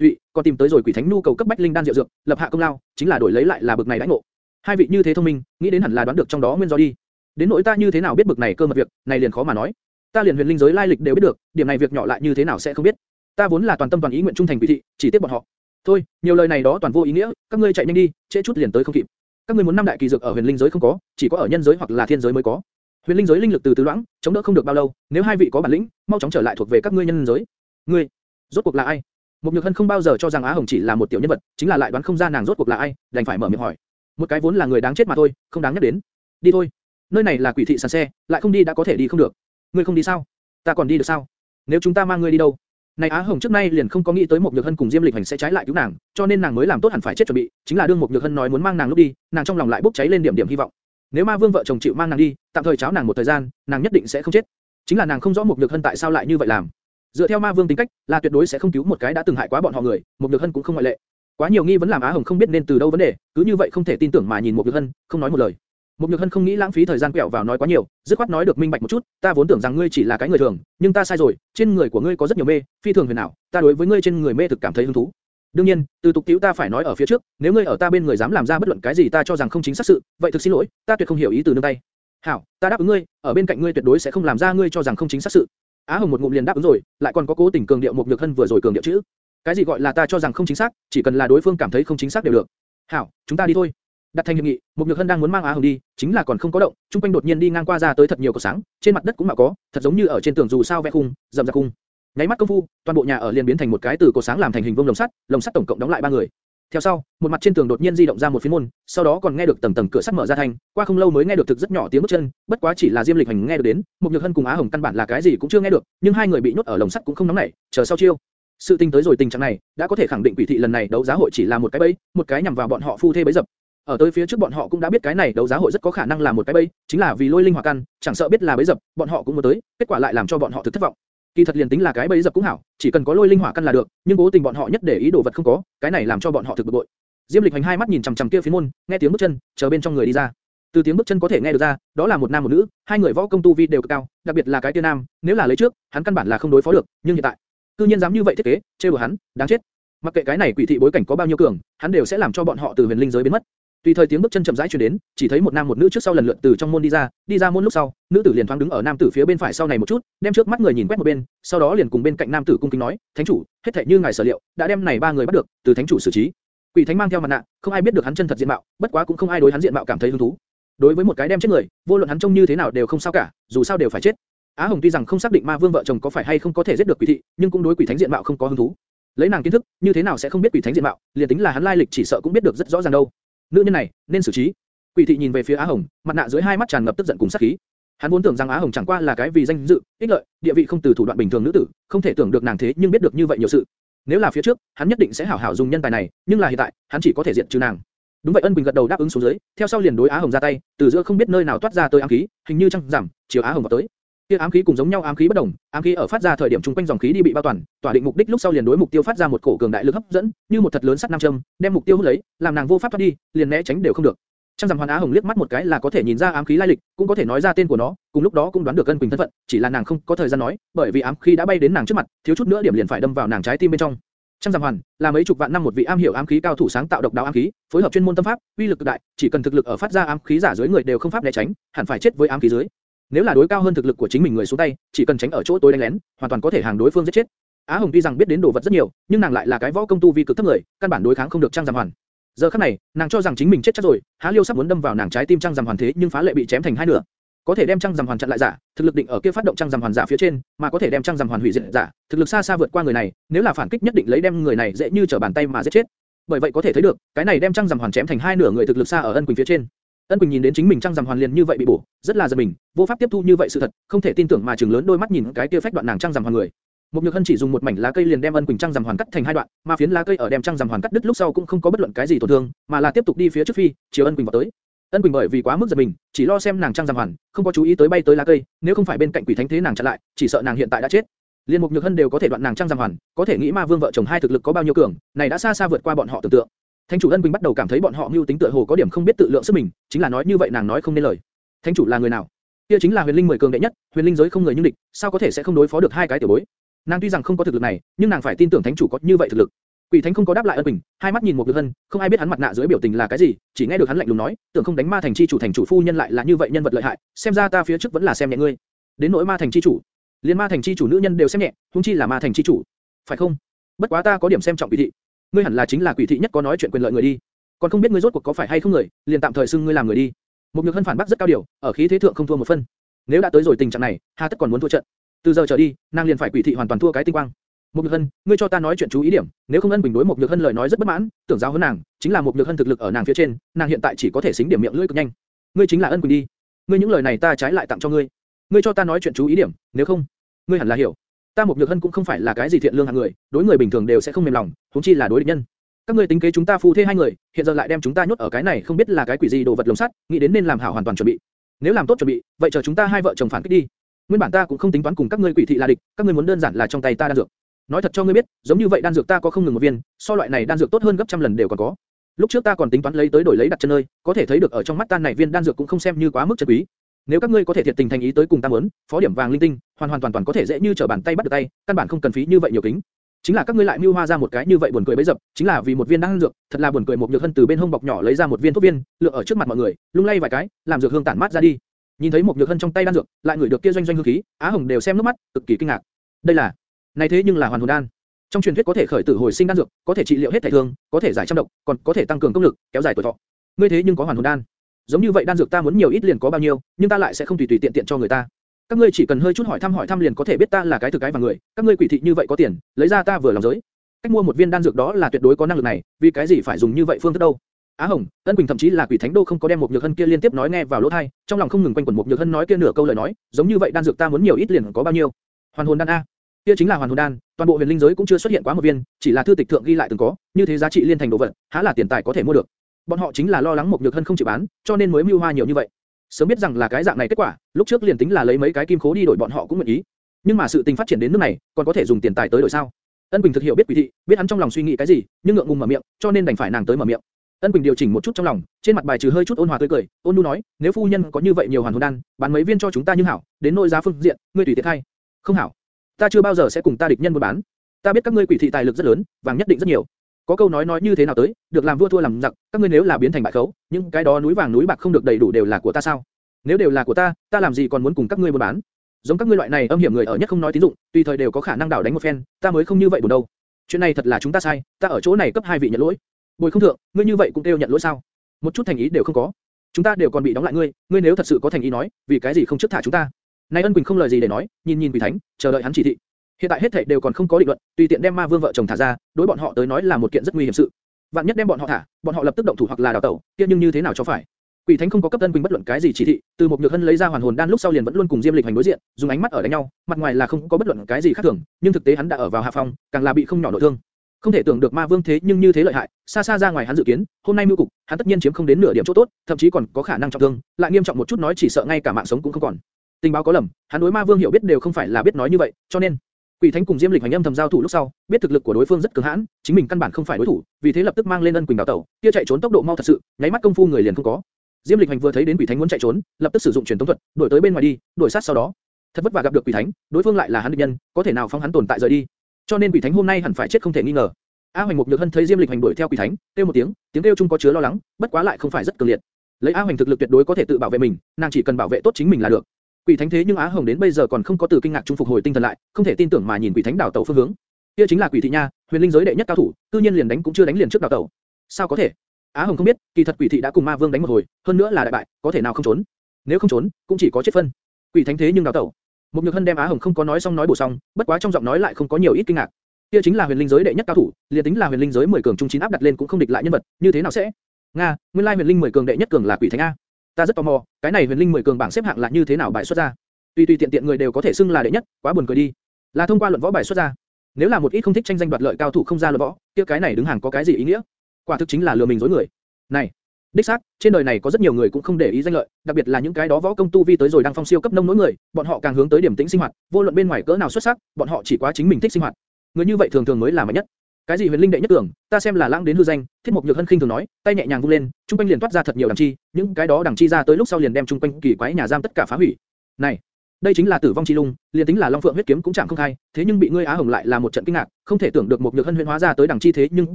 tụy, còn tìm tới rồi quỷ thánh nhu cầu cấp bách linh đan diệu dược, lập hạ công lao, chính là đổi lấy lại là bực này đãi ngộ. Hai vị như thế thông minh, nghĩ đến hẳn là đoán được trong đó nguyên do đi. Đến nỗi ta như thế nào biết bực này cơ mật việc, này liền khó mà nói. Ta liền huyền linh giới lai lịch đều biết được, điểm này việc nhỏ lại như thế nào sẽ không biết. Ta vốn là toàn tâm toàn ý nguyện trung thành quỷ thị, chỉ tiếc bọn họ. Thôi, nhiều lời này đó toàn vô ý nghĩa, các ngươi chạy nhanh đi, trễ chút liền tới không kịp. Các ngươi muốn năm đại kỳ dược ở huyền linh giới không có, chỉ có ở nhân giới hoặc là thiên giới mới có. Huyền linh giới linh lực từ từ loãng, chống đỡ không được bao lâu, nếu hai vị có bản lĩnh, mau chóng trở lại thuộc về các ngươi nhân giới. Ngươi, rốt cuộc là ai? Một Nhược Hân không bao giờ cho rằng Á Hồng chỉ là một tiểu nhân vật, chính là lại đoán không ra nàng rốt cuộc là ai, đành phải mở miệng hỏi. Một cái vốn là người đáng chết mà thôi, không đáng nhắc đến. Đi thôi. Nơi này là quỷ thị sàn xe, lại không đi đã có thể đi không được. Ngươi không đi sao? Ta còn đi được sao? Nếu chúng ta mang ngươi đi đâu? Này Á Hồng trước nay liền không có nghĩ tới một Nhược Hân cùng Diêm Lịch Hành sẽ trái lại cứu nàng, cho nên nàng mới làm tốt hẳn phải chết chuẩn bị, chính là đương một Nhược Hân nói muốn mang nàng lúc đi, nàng trong lòng lại bốc cháy lên điểm điểm hy vọng. Nếu Ma Vương vợ chồng chịu mang nàng đi, tạm thời cháo nàng một thời gian, nàng nhất định sẽ không chết. Chính là nàng không rõ một Nhược Hân tại sao lại như vậy làm. Dựa theo Ma Vương tính cách, là tuyệt đối sẽ không cứu một cái đã từng hại quá bọn họ người, một Nhược Hân cũng không ngoại lệ. Quá nhiều nghi vấn làm Á Hồng không biết nên từ đâu vấn đề, cứ như vậy không thể tin tưởng mà nhìn một Nhược Hân, không nói một lời. Một Nhược Hân không nghĩ lãng phí thời gian quẹo vào nói quá nhiều, dứt khoát nói được minh bạch một chút, ta vốn tưởng rằng ngươi chỉ là cái người thường, nhưng ta sai rồi, trên người của ngươi có rất nhiều mê, phi thường huyền ảo, ta đối với ngươi trên người mê thực cảm thấy hứng thú. Đương nhiên, từ tục tiểu ta phải nói ở phía trước, nếu ngươi ở ta bên người dám làm ra bất luận cái gì ta cho rằng không chính xác sự, vậy thực xin lỗi, ta tuyệt không hiểu ý từ nương tay. Hảo, ta đáp ứng ngươi, ở bên cạnh ngươi tuyệt đối sẽ không làm ra ngươi cho rằng không chính xác sự. Á Hồng một ngụm liền đáp ứng rồi, lại còn có cố tình cường điệu một nhược hân vừa rồi cường điệu chữ. Cái gì gọi là ta cho rằng không chính xác, chỉ cần là đối phương cảm thấy không chính xác đều được. Hảo, chúng ta đi thôi. Đặt thành hiệp nghị, một nhược hân đang muốn mang Á Hồng đi, chính là còn không có động, trung quanh đột nhiên đi ngang qua ra tới thật nhiều cột sáng, trên mặt đất cũng mạo có, thật giống như ở trên tường dù sao vẽ khung, dầm ra khung. Nháy mắt công phu, toàn bộ nhà ở liền biến thành một cái từ cổ sáng làm thành hình vuông lồng sắt, lồng sắt tổng cộng đóng lại ba người. Theo sau, một mặt trên tường đột nhiên di động ra một phiến môn, sau đó còn nghe được tầng tầng cửa sắt mở ra thành, qua không lâu mới nghe được thực rất nhỏ tiếng bước chân, bất quá chỉ là Diêm Lịch Hành nghe được đến, một Nhược Hân cùng Á Hồng căn bản là cái gì cũng chưa nghe được, nhưng hai người bị nhốt ở lồng sắt cũng không nóng nảy, chờ sau chiêu. Sự tình tới rồi tình trạng này, đã có thể khẳng định quỷ thị lần này đấu giá hội chỉ là một cái bẫy, một cái nhằm vào bọn họ phu thê bẫy dập. Ở tới phía trước bọn họ cũng đã biết cái này đấu giá hội rất có khả năng là một cái bẫy, chính là vì lôi linh hỏa căn, chẳng sợ biết là bẫy dập, bọn họ cũng muốn tới, kết quả lại làm cho bọn họ thực thất vọng. Kỳ thật liền tính là cái bẫy dập cũng hảo, chỉ cần có lôi linh hỏa căn là được, nhưng cố tình bọn họ nhất để ý đồ vật không có, cái này làm cho bọn họ thực bực bội. Diêm Lịch Hành hai mắt nhìn chằm chằm kia phiến môn, nghe tiếng bước chân, chờ bên trong người đi ra. Từ tiếng bước chân có thể nghe được ra, đó là một nam một nữ, hai người võ công tu vi đều cực cao, đặc biệt là cái tiên nam, nếu là lấy trước, hắn căn bản là không đối phó được, nhưng hiện tại, cư nhiên dám như vậy thiết kế, trêu đùa hắn, đáng chết. Mặc kệ cái này quỷ thị bối cảnh có bao nhiêu cường, hắn đều sẽ làm cho bọn họ từ huyền linh giới biến mất. Tùy thời tiếng bước chân chậm rãi truyền đến, chỉ thấy một nam một nữ trước sau lần lượt từ trong môn đi ra, đi ra môn lúc sau, nữ tử liền thoáng đứng ở nam tử phía bên phải sau này một chút, đem trước mắt người nhìn quét một bên, sau đó liền cùng bên cạnh nam tử cung kính nói, thánh chủ, hết thảy như ngài sở liệu, đã đem này ba người bắt được, từ thánh chủ xử trí. Quỷ thánh mang theo mặt nạ, không ai biết được hắn chân thật diện mạo, bất quá cũng không ai đối hắn diện mạo cảm thấy hứng thú. Đối với một cái đem chết người, vô luận hắn trông như thế nào đều không sao cả, dù sao đều phải chết. Á Hồng tuy rằng không xác định Ma Vương vợ chồng có phải hay không có thể giết được quỷ thị, nhưng cũng đối quỷ thánh diện mạo không có hứng thú. Lấy nàng kiến thức, như thế nào sẽ không biết quỷ thánh diện mạo, liền tính là hắn lai lịch chỉ sợ cũng biết được rất rõ ràng đâu. Nữ nhân này, nên xử trí. Quỷ thị nhìn về phía Á Hồng, mặt nạ dưới hai mắt tràn ngập tức giận cùng sát khí. Hắn vốn tưởng rằng Á Hồng chẳng qua là cái vì danh dự, ích lợi, địa vị không từ thủ đoạn bình thường nữ tử, không thể tưởng được nàng thế nhưng biết được như vậy nhiều sự. Nếu là phía trước, hắn nhất định sẽ hảo hảo dùng nhân tài này, nhưng là hiện tại, hắn chỉ có thể diện trừ nàng. Đúng vậy Ân Bình gật đầu đáp ứng xuống dưới, theo sau liền đối Á Hồng ra tay, từ giữa không biết nơi nào toát ra tới ám khí, hình như trăng giảm, chiều Á Hồng vào tới. Kia ám khí cùng giống nhau ám khí bất đồng, ám khí ở phát ra thời điểm trung quanh dòng khí đi bị bao toàn, tỏa định mục đích lúc sau liền đối mục tiêu phát ra một cổ cường đại lực hấp dẫn, như một thật lớn sắt nam châm, đem mục tiêu hút lấy, làm nàng vô pháp thoát đi, liền né tránh đều không được. Trang Dầm Hoàn Á Hồng liếc mắt một cái là có thể nhìn ra ám khí lai lịch, cũng có thể nói ra tên của nó, cùng lúc đó cũng đoán được Ân Quỳnh thân phận, chỉ là nàng không có thời gian nói, bởi vì ám khí đã bay đến nàng trước mặt, thiếu chút nữa điểm liền phải đâm vào nàng trái tim bên trong. Trang Dầm Hoàn là mấy chục vạn năm một vị am hiểu ám khí cao thủ sáng tạo độc đáo ám khí, phối hợp chuyên môn tâm pháp, uy lực cực đại, chỉ cần thực lực ở phát ra ám khí giả dưới người đều không pháp né tránh, hẳn phải chết với ám khí dưới. Nếu là đối cao hơn thực lực của chính mình người xuống tay, chỉ cần tránh ở chỗ tối đánh lén, hoàn toàn có thể hàng đối phương giết chết. Á Hồng tuy rằng biết đến đồ vật rất nhiều, nhưng nàng lại là cái võ công tu vi cực thấp người, căn bản đối kháng không được Trang Dầm Hoàn. Giờ khắc này, nàng cho rằng chính mình chết chắc rồi, Há Liêu sắp muốn đâm vào nàng trái tim Trang Dầm Hoàn thế nhưng phá lệ bị chém thành hai nửa. Có thể đem Trang Dầm Hoàn chặn lại giả, thực lực định ở kia phát động Trang Dầm Hoàn giả phía trên, mà có thể đem Trang Dầm Hoàn hủy diệt giả, thực lực xa xa vượt qua người này, nếu là phản kích nhất định lấy đem người này dễ như trở bàn tay mà giết chết. Bởi vậy có thể thấy được, cái này đem Trang Dầm Hoàn chém thành hai nửa người thực lực xa ở Ân Quỳnh phía trên. Ân Quỳnh nhìn đến chính mình Trang rằm Hoàn liền như vậy bị bổ, rất là giật mình, vô pháp tiếp thu như vậy sự thật, không thể tin tưởng mà trừng lớn đôi mắt nhìn cái kia phách đoạn nàng Trang rằm Hoàn người. Một Nhược Hân chỉ dùng một mảnh lá cây liền đem Ân Quỳnh Trang rằm hoàn cắt thành hai đoạn, mà phiến lá cây ở đem Trang rằm hoàn cắt đứt lúc sau cũng không có bất luận cái gì tổn thương, mà là tiếp tục đi phía trước phi, chiều Ân Quỳnh vào tới. Ân Quỳnh bởi vì quá mức giật mình, chỉ lo xem nàng Trang rằm hoàn, không có chú ý tới bay tới lá cây, nếu không phải bên cạnh quỷ thánh thế nàng chặn lại, chỉ sợ nàng hiện tại đã chết. Liên Mục Nhược Hân đều có thể đoạn nàng Trang rằm hoàn, có thể nghĩ Ma Vương vợ chồng hai thực lực có bao nhiêu cường, này đã xa xa vượt qua bọn họ tưởng tượng. Thánh chủ Ân Quỳnh bắt đầu cảm thấy bọn họ mưu tính tựa hồ có điểm không biết tự lượng sức mình, chính là nói như vậy nàng nói không nên lời. Thánh chủ là người nào? Kia chính là Huyền Linh mười cường đệ nhất, Huyền Linh giới không người nhưng địch, sao có thể sẽ không đối phó được hai cái tiểu bối? Nàng tuy rằng không có thực lực này, nhưng nàng phải tin tưởng thánh chủ có như vậy thực lực. Quỷ Thánh không có đáp lại ân bình, hai mắt nhìn một Nhược Hân, không ai biết hắn mặt nạ dưới biểu tình là cái gì, chỉ nghe được hắn lạnh lùng nói, tưởng không đánh ma thành chi chủ thành chủ phu nhân lại là như vậy nhân vật lợi hại, xem ra ta phía trước vẫn là xem nhẹ ngươi. Đến nỗi ma thành chi chủ, liên ma thành chi chủ nữ nhân đều xem nhẹ, huống chi là ma thành chi chủ, phải không? Bất quá ta có điểm xem trọng quỷ thị, ngươi hẳn là chính là quỷ thị nhất có nói chuyện quyền lợi người đi, còn không biết ngươi rốt cuộc có phải hay không người, liền tạm thời xưng ngươi làm người đi. Một Nhược Hân phản bác rất cao điều, ở khí thế thượng không thua một phân. Nếu đã tới rồi tình trạng này, hà tất còn muốn thua trận? Từ giờ trở đi, nàng liền phải quỷ thị hoàn toàn thua cái tinh quang. Một Nhược Hân, ngươi cho ta nói chuyện chú ý điểm, nếu không ân bình đối một Nhược Hân lời nói rất bất mãn, tưởng giáo hơn nàng, chính là một Nhược Hân thực lực ở nàng phía trên, nàng hiện tại chỉ có thể xính điểm miệng lưỡi cực nhanh. Ngươi chính là ân quỳnh đi. Ngươi những lời này ta trái lại tặng cho ngươi. Ngươi cho ta nói chuyện chú ý điểm, nếu không, ngươi hẳn là hiểu. Ta một Nhược Hân cũng không phải là cái gì thiện lương hạng người, đối người bình thường đều sẽ không mềm lòng, huống chi là đối địch nhân. Các ngươi tính kế chúng ta phu thê hai người, hiện giờ lại đem chúng ta nhốt ở cái này không biết là cái quỷ gì đồ vật lồng sắt, nghĩ đến nên làm hảo hoàn toàn chuẩn bị. Nếu làm tốt chuẩn bị, vậy chờ chúng ta hai vợ chồng phản kích đi. Nguyên bản ta cũng không tính toán cùng các ngươi quỷ thị là địch, các ngươi muốn đơn giản là trong tay ta đan dược. Nói thật cho ngươi biết, giống như vậy đan dược ta có không ngừng một viên, so loại này đan dược tốt hơn gấp trăm lần đều còn có. Lúc trước ta còn tính toán lấy tới đổi lấy đặt chân nơi, có thể thấy được ở trong mắt ta này viên đan dược cũng không xem như quá mức chân quý. Nếu các ngươi có thể thiệt tình thành ý tới cùng ta muốn, phó điểm vàng linh tinh, hoàn hoàn toàn toàn có thể dễ như trở bàn tay bắt được tay, căn bản không cần phí như vậy nhiều kính. Chính là các ngươi lại mưu hoa ra một cái như vậy buồn cười bấy dập, chính là vì một viên đan dược, thật là buồn cười một nhược hân từ bên hông bọc nhỏ lấy ra một viên thuốc viên, lựa ở trước mặt mọi người, lung lay vài cái, làm dược hương tản mát ra đi. Nhìn thấy một nhược hân trong tay đan dược, lại ngửi được kia doanh doanh hương khí, Á Hồng đều xem nước mắt, cực kỳ kinh ngạc. Đây là, này thế nhưng là hoàn hồn đan. Trong truyền thuyết có thể khởi tử hồi sinh đan dược, có thể trị liệu hết thể thương, có thể giải trăm độc, còn có thể tăng cường công lực, kéo dài tuổi thọ. Ngươi thế nhưng có hoàn hồn đan. Giống như vậy đan dược ta muốn nhiều ít liền có bao nhiêu, nhưng ta lại sẽ không tùy tùy tiện tiện cho người ta. Các ngươi chỉ cần hơi chút hỏi thăm hỏi thăm liền có thể biết ta là cái thực cái và người, các ngươi quỷ thị như vậy có tiền, lấy ra ta vừa lòng giới. Cách mua một viên đan dược đó là tuyệt đối có năng lực này, vì cái gì phải dùng như vậy phương thức đâu? Á Hồng, Ân Quỳnh thậm chí là Quỷ Thánh Đô không có đem một nhược hân kia liên tiếp nói nghe vào lỗ tai, trong lòng không ngừng quanh quẩn một nhược hân nói kia nửa câu lời nói, giống như vậy đan dược ta muốn nhiều ít liền có bao nhiêu. Hoàn hồn đan a, kia chính là hoàn hồn đan, toàn bộ huyền linh giới cũng chưa xuất hiện quá một viên, chỉ là thư tịch thượng ghi lại từng có, như thế giá trị liên thành đồ vật, há là tiền tài có thể mua được. Bọn họ chính là lo lắng một nhược hân không chịu bán, cho nên mới mưu hoa nhiều như vậy. Sớm biết rằng là cái dạng này kết quả, lúc trước liền tính là lấy mấy cái kim khố đi đổi bọn họ cũng nguyện ý. Nhưng mà sự tình phát triển đến nước này, còn có thể dùng tiền tài tới đổi sao? Ân Quỳnh thực hiểu biết quỷ thị, biết hắn trong lòng suy nghĩ cái gì, nhưng ngượng ngùng mở miệng, cho nên đành phải nàng tới mở miệng. Ân Quỳnh điều chỉnh một chút trong lòng, trên mặt bài trừ hơi chút ôn hòa tươi cười, ôn nhu nói, nếu phu nhân có như vậy nhiều hoàn hồn đan, bán mấy viên cho chúng ta nhưng hảo, đến nội giá phương diện, ngươi tùy tiện thay. Không hảo, ta chưa bao giờ sẽ cùng ta địch nhân buôn bán. Ta biết các ngươi quỷ thị tài lực rất lớn, vàng nhất định rất nhiều. Có câu nói nói như thế nào tới, được làm vua thua làm giặc, các ngươi nếu là biến thành bại khấu, những cái đó núi vàng núi bạc không được đầy đủ đều là của ta sao? Nếu đều là của ta, ta làm gì còn muốn cùng các ngươi buôn bán? Giống các ngươi loại này âm hiểm người ở nhất không nói tín dụng, tùy thời đều có khả năng đảo đánh một phen, ta mới không như vậy buồn đâu. Chuyện này thật là chúng ta sai, ta ở chỗ này cấp hai vị nhận lỗi. Bồi không thượng, ngươi như vậy cũng kêu nhận lỗi sao? Một chút thành ý đều không có. Chúng ta đều còn bị đóng lại ngươi, ngươi nếu thật sự có thành ý nói, vì cái gì không trước thả chúng ta? Này Ân Quỳnh không lời gì để nói, nhìn nhìn Quỷ Thánh, chờ đợi hắn chỉ thị. Hiện tại hết thảy đều còn không có định luận, tùy tiện đem Ma Vương vợ chồng thả ra, đối bọn họ tới nói là một kiện rất nguy hiểm sự. Vạn nhất đem bọn họ thả, bọn họ lập tức động thủ hoặc là đào tẩu, kia nhưng như thế nào cho phải? Quỷ Thánh không có cấp tân Quỳnh bất luận cái gì chỉ thị, từ một nhược hân lấy ra hoàn hồn đan lúc sau liền vẫn luôn cùng Diêm Lịch hành đối diện, dùng ánh mắt ở đánh nhau, mặt ngoài là không có bất luận cái gì khác thường, nhưng thực tế hắn đã ở vào hạ phong, càng là bị không nhỏ nội thương. Không thể tưởng được ma vương thế nhưng như thế lợi hại, xa xa ra ngoài hắn dự kiến, hôm nay mưu cục, hắn tất nhiên chiếm không đến nửa điểm chỗ tốt, thậm chí còn có khả năng trọng thương, lại nghiêm trọng một chút nói chỉ sợ ngay cả mạng sống cũng không còn. Tình báo có lầm, hắn đối ma vương hiểu biết đều không phải là biết nói như vậy, cho nên Quỷ Thánh cùng Diêm Lịch hành âm thầm giao thủ lúc sau, biết thực lực của đối phương rất cường hãn, chính mình căn bản không phải đối thủ, vì thế lập tức mang lên ân quỳnh đào tẩu, kia chạy trốn tốc độ mau thật sự, nháy mắt công phu người liền không có. Diêm Lịch hành vừa thấy đến Quỷ Thánh muốn chạy trốn, lập tức sử dụng truyền tống thuật, đuổi tới bên ngoài đi, đuổi sát sau đó. Thật vất vả gặp được Quỷ Thánh, đối phương lại là hắn địch nhân, có thể nào phóng hắn tồn tại rời đi. Cho nên Quỷ Thánh hôm nay hẳn phải chết không thể nghi ngờ. A Hoành Mục Nhược Hân thấy Diêm Lịch hành đuổi theo Quỷ Thánh, kêu một tiếng, tiếng kêu chung có chứa lo lắng, bất quá lại không phải rất cường liệt. Lấy A Hoành thực lực tuyệt đối có thể tự bảo vệ mình, nàng chỉ cần bảo vệ tốt chính mình là được. Quỷ Thánh thế nhưng Á Hồng đến bây giờ còn không có từ kinh ngạc trung phục hồi tinh thần lại, không thể tin tưởng mà nhìn Quỷ Thánh đảo tẩu phương hướng. Kia chính là Quỷ thị nha, huyền linh giới đệ nhất cao thủ, tự nhiên liền đánh cũng chưa đánh liền trước đảo tẩu. Sao có thể? Á Hồng không biết, kỳ thật Quỷ thị đã cùng Ma Vương đánh một hồi, hơn nữa là đại bại, có thể nào không trốn? Nếu không trốn, cũng chỉ có chết phân. Quỷ Thánh thế nhưng đảo tẩu. Một Nhược Hân đem Á Hồng không có nói xong nói bổ xong, bất quá trong giọng nói lại không có nhiều ít kinh ngạc. Kia chính là huyền linh giới đệ nhất cao thủ, liền tính là huyền linh giới 10 cường trung chín áp đặt lên cũng không địch lại nhân vật, như thế nào sẽ? Nga, nguyên lai huyền linh 10 cường đệ nhất cường là Quỷ Thánh a. Ta rất tò mò, cái này huyền linh 10 cường bảng xếp hạng là như thế nào bài xuất ra? Tùy tùy tiện tiện người đều có thể xưng là đệ nhất, quá buồn cười đi. Là thông qua luận võ bài xuất ra. Nếu là một ít không thích tranh danh đoạt lợi cao thủ không ra luận võ, kia cái này đứng hàng có cái gì ý nghĩa? Quả thực chính là lừa mình dối người. Này, đích xác, trên đời này có rất nhiều người cũng không để ý danh lợi, đặc biệt là những cái đó võ công tu vi tới rồi đang phong siêu cấp nông nỗi người, bọn họ càng hướng tới điểm tĩnh sinh hoạt, vô luận bên ngoài cỡ nào xuất sắc, bọn họ chỉ quá chính mình thích sinh hoạt. Người như vậy thường thường mới là mạnh nhất. Cái gì huyền linh đệ nhất tưởng, ta xem là lãng đến hư danh, thiết mục nhược hân khinh thường nói, tay nhẹ nhàng vung lên, trung quanh liền toát ra thật nhiều đằng chi, những cái đó đằng chi ra tới lúc sau liền đem trung quanh kỳ quái nhà giam tất cả phá hủy. Này, đây chính là tử vong chi lung, liền tính là long phượng huyết kiếm cũng chẳng không khai, thế nhưng bị ngươi á hồng lại là một trận kinh ngạc, không thể tưởng được một nhược hân huyễn hóa ra tới đằng chi thế nhưng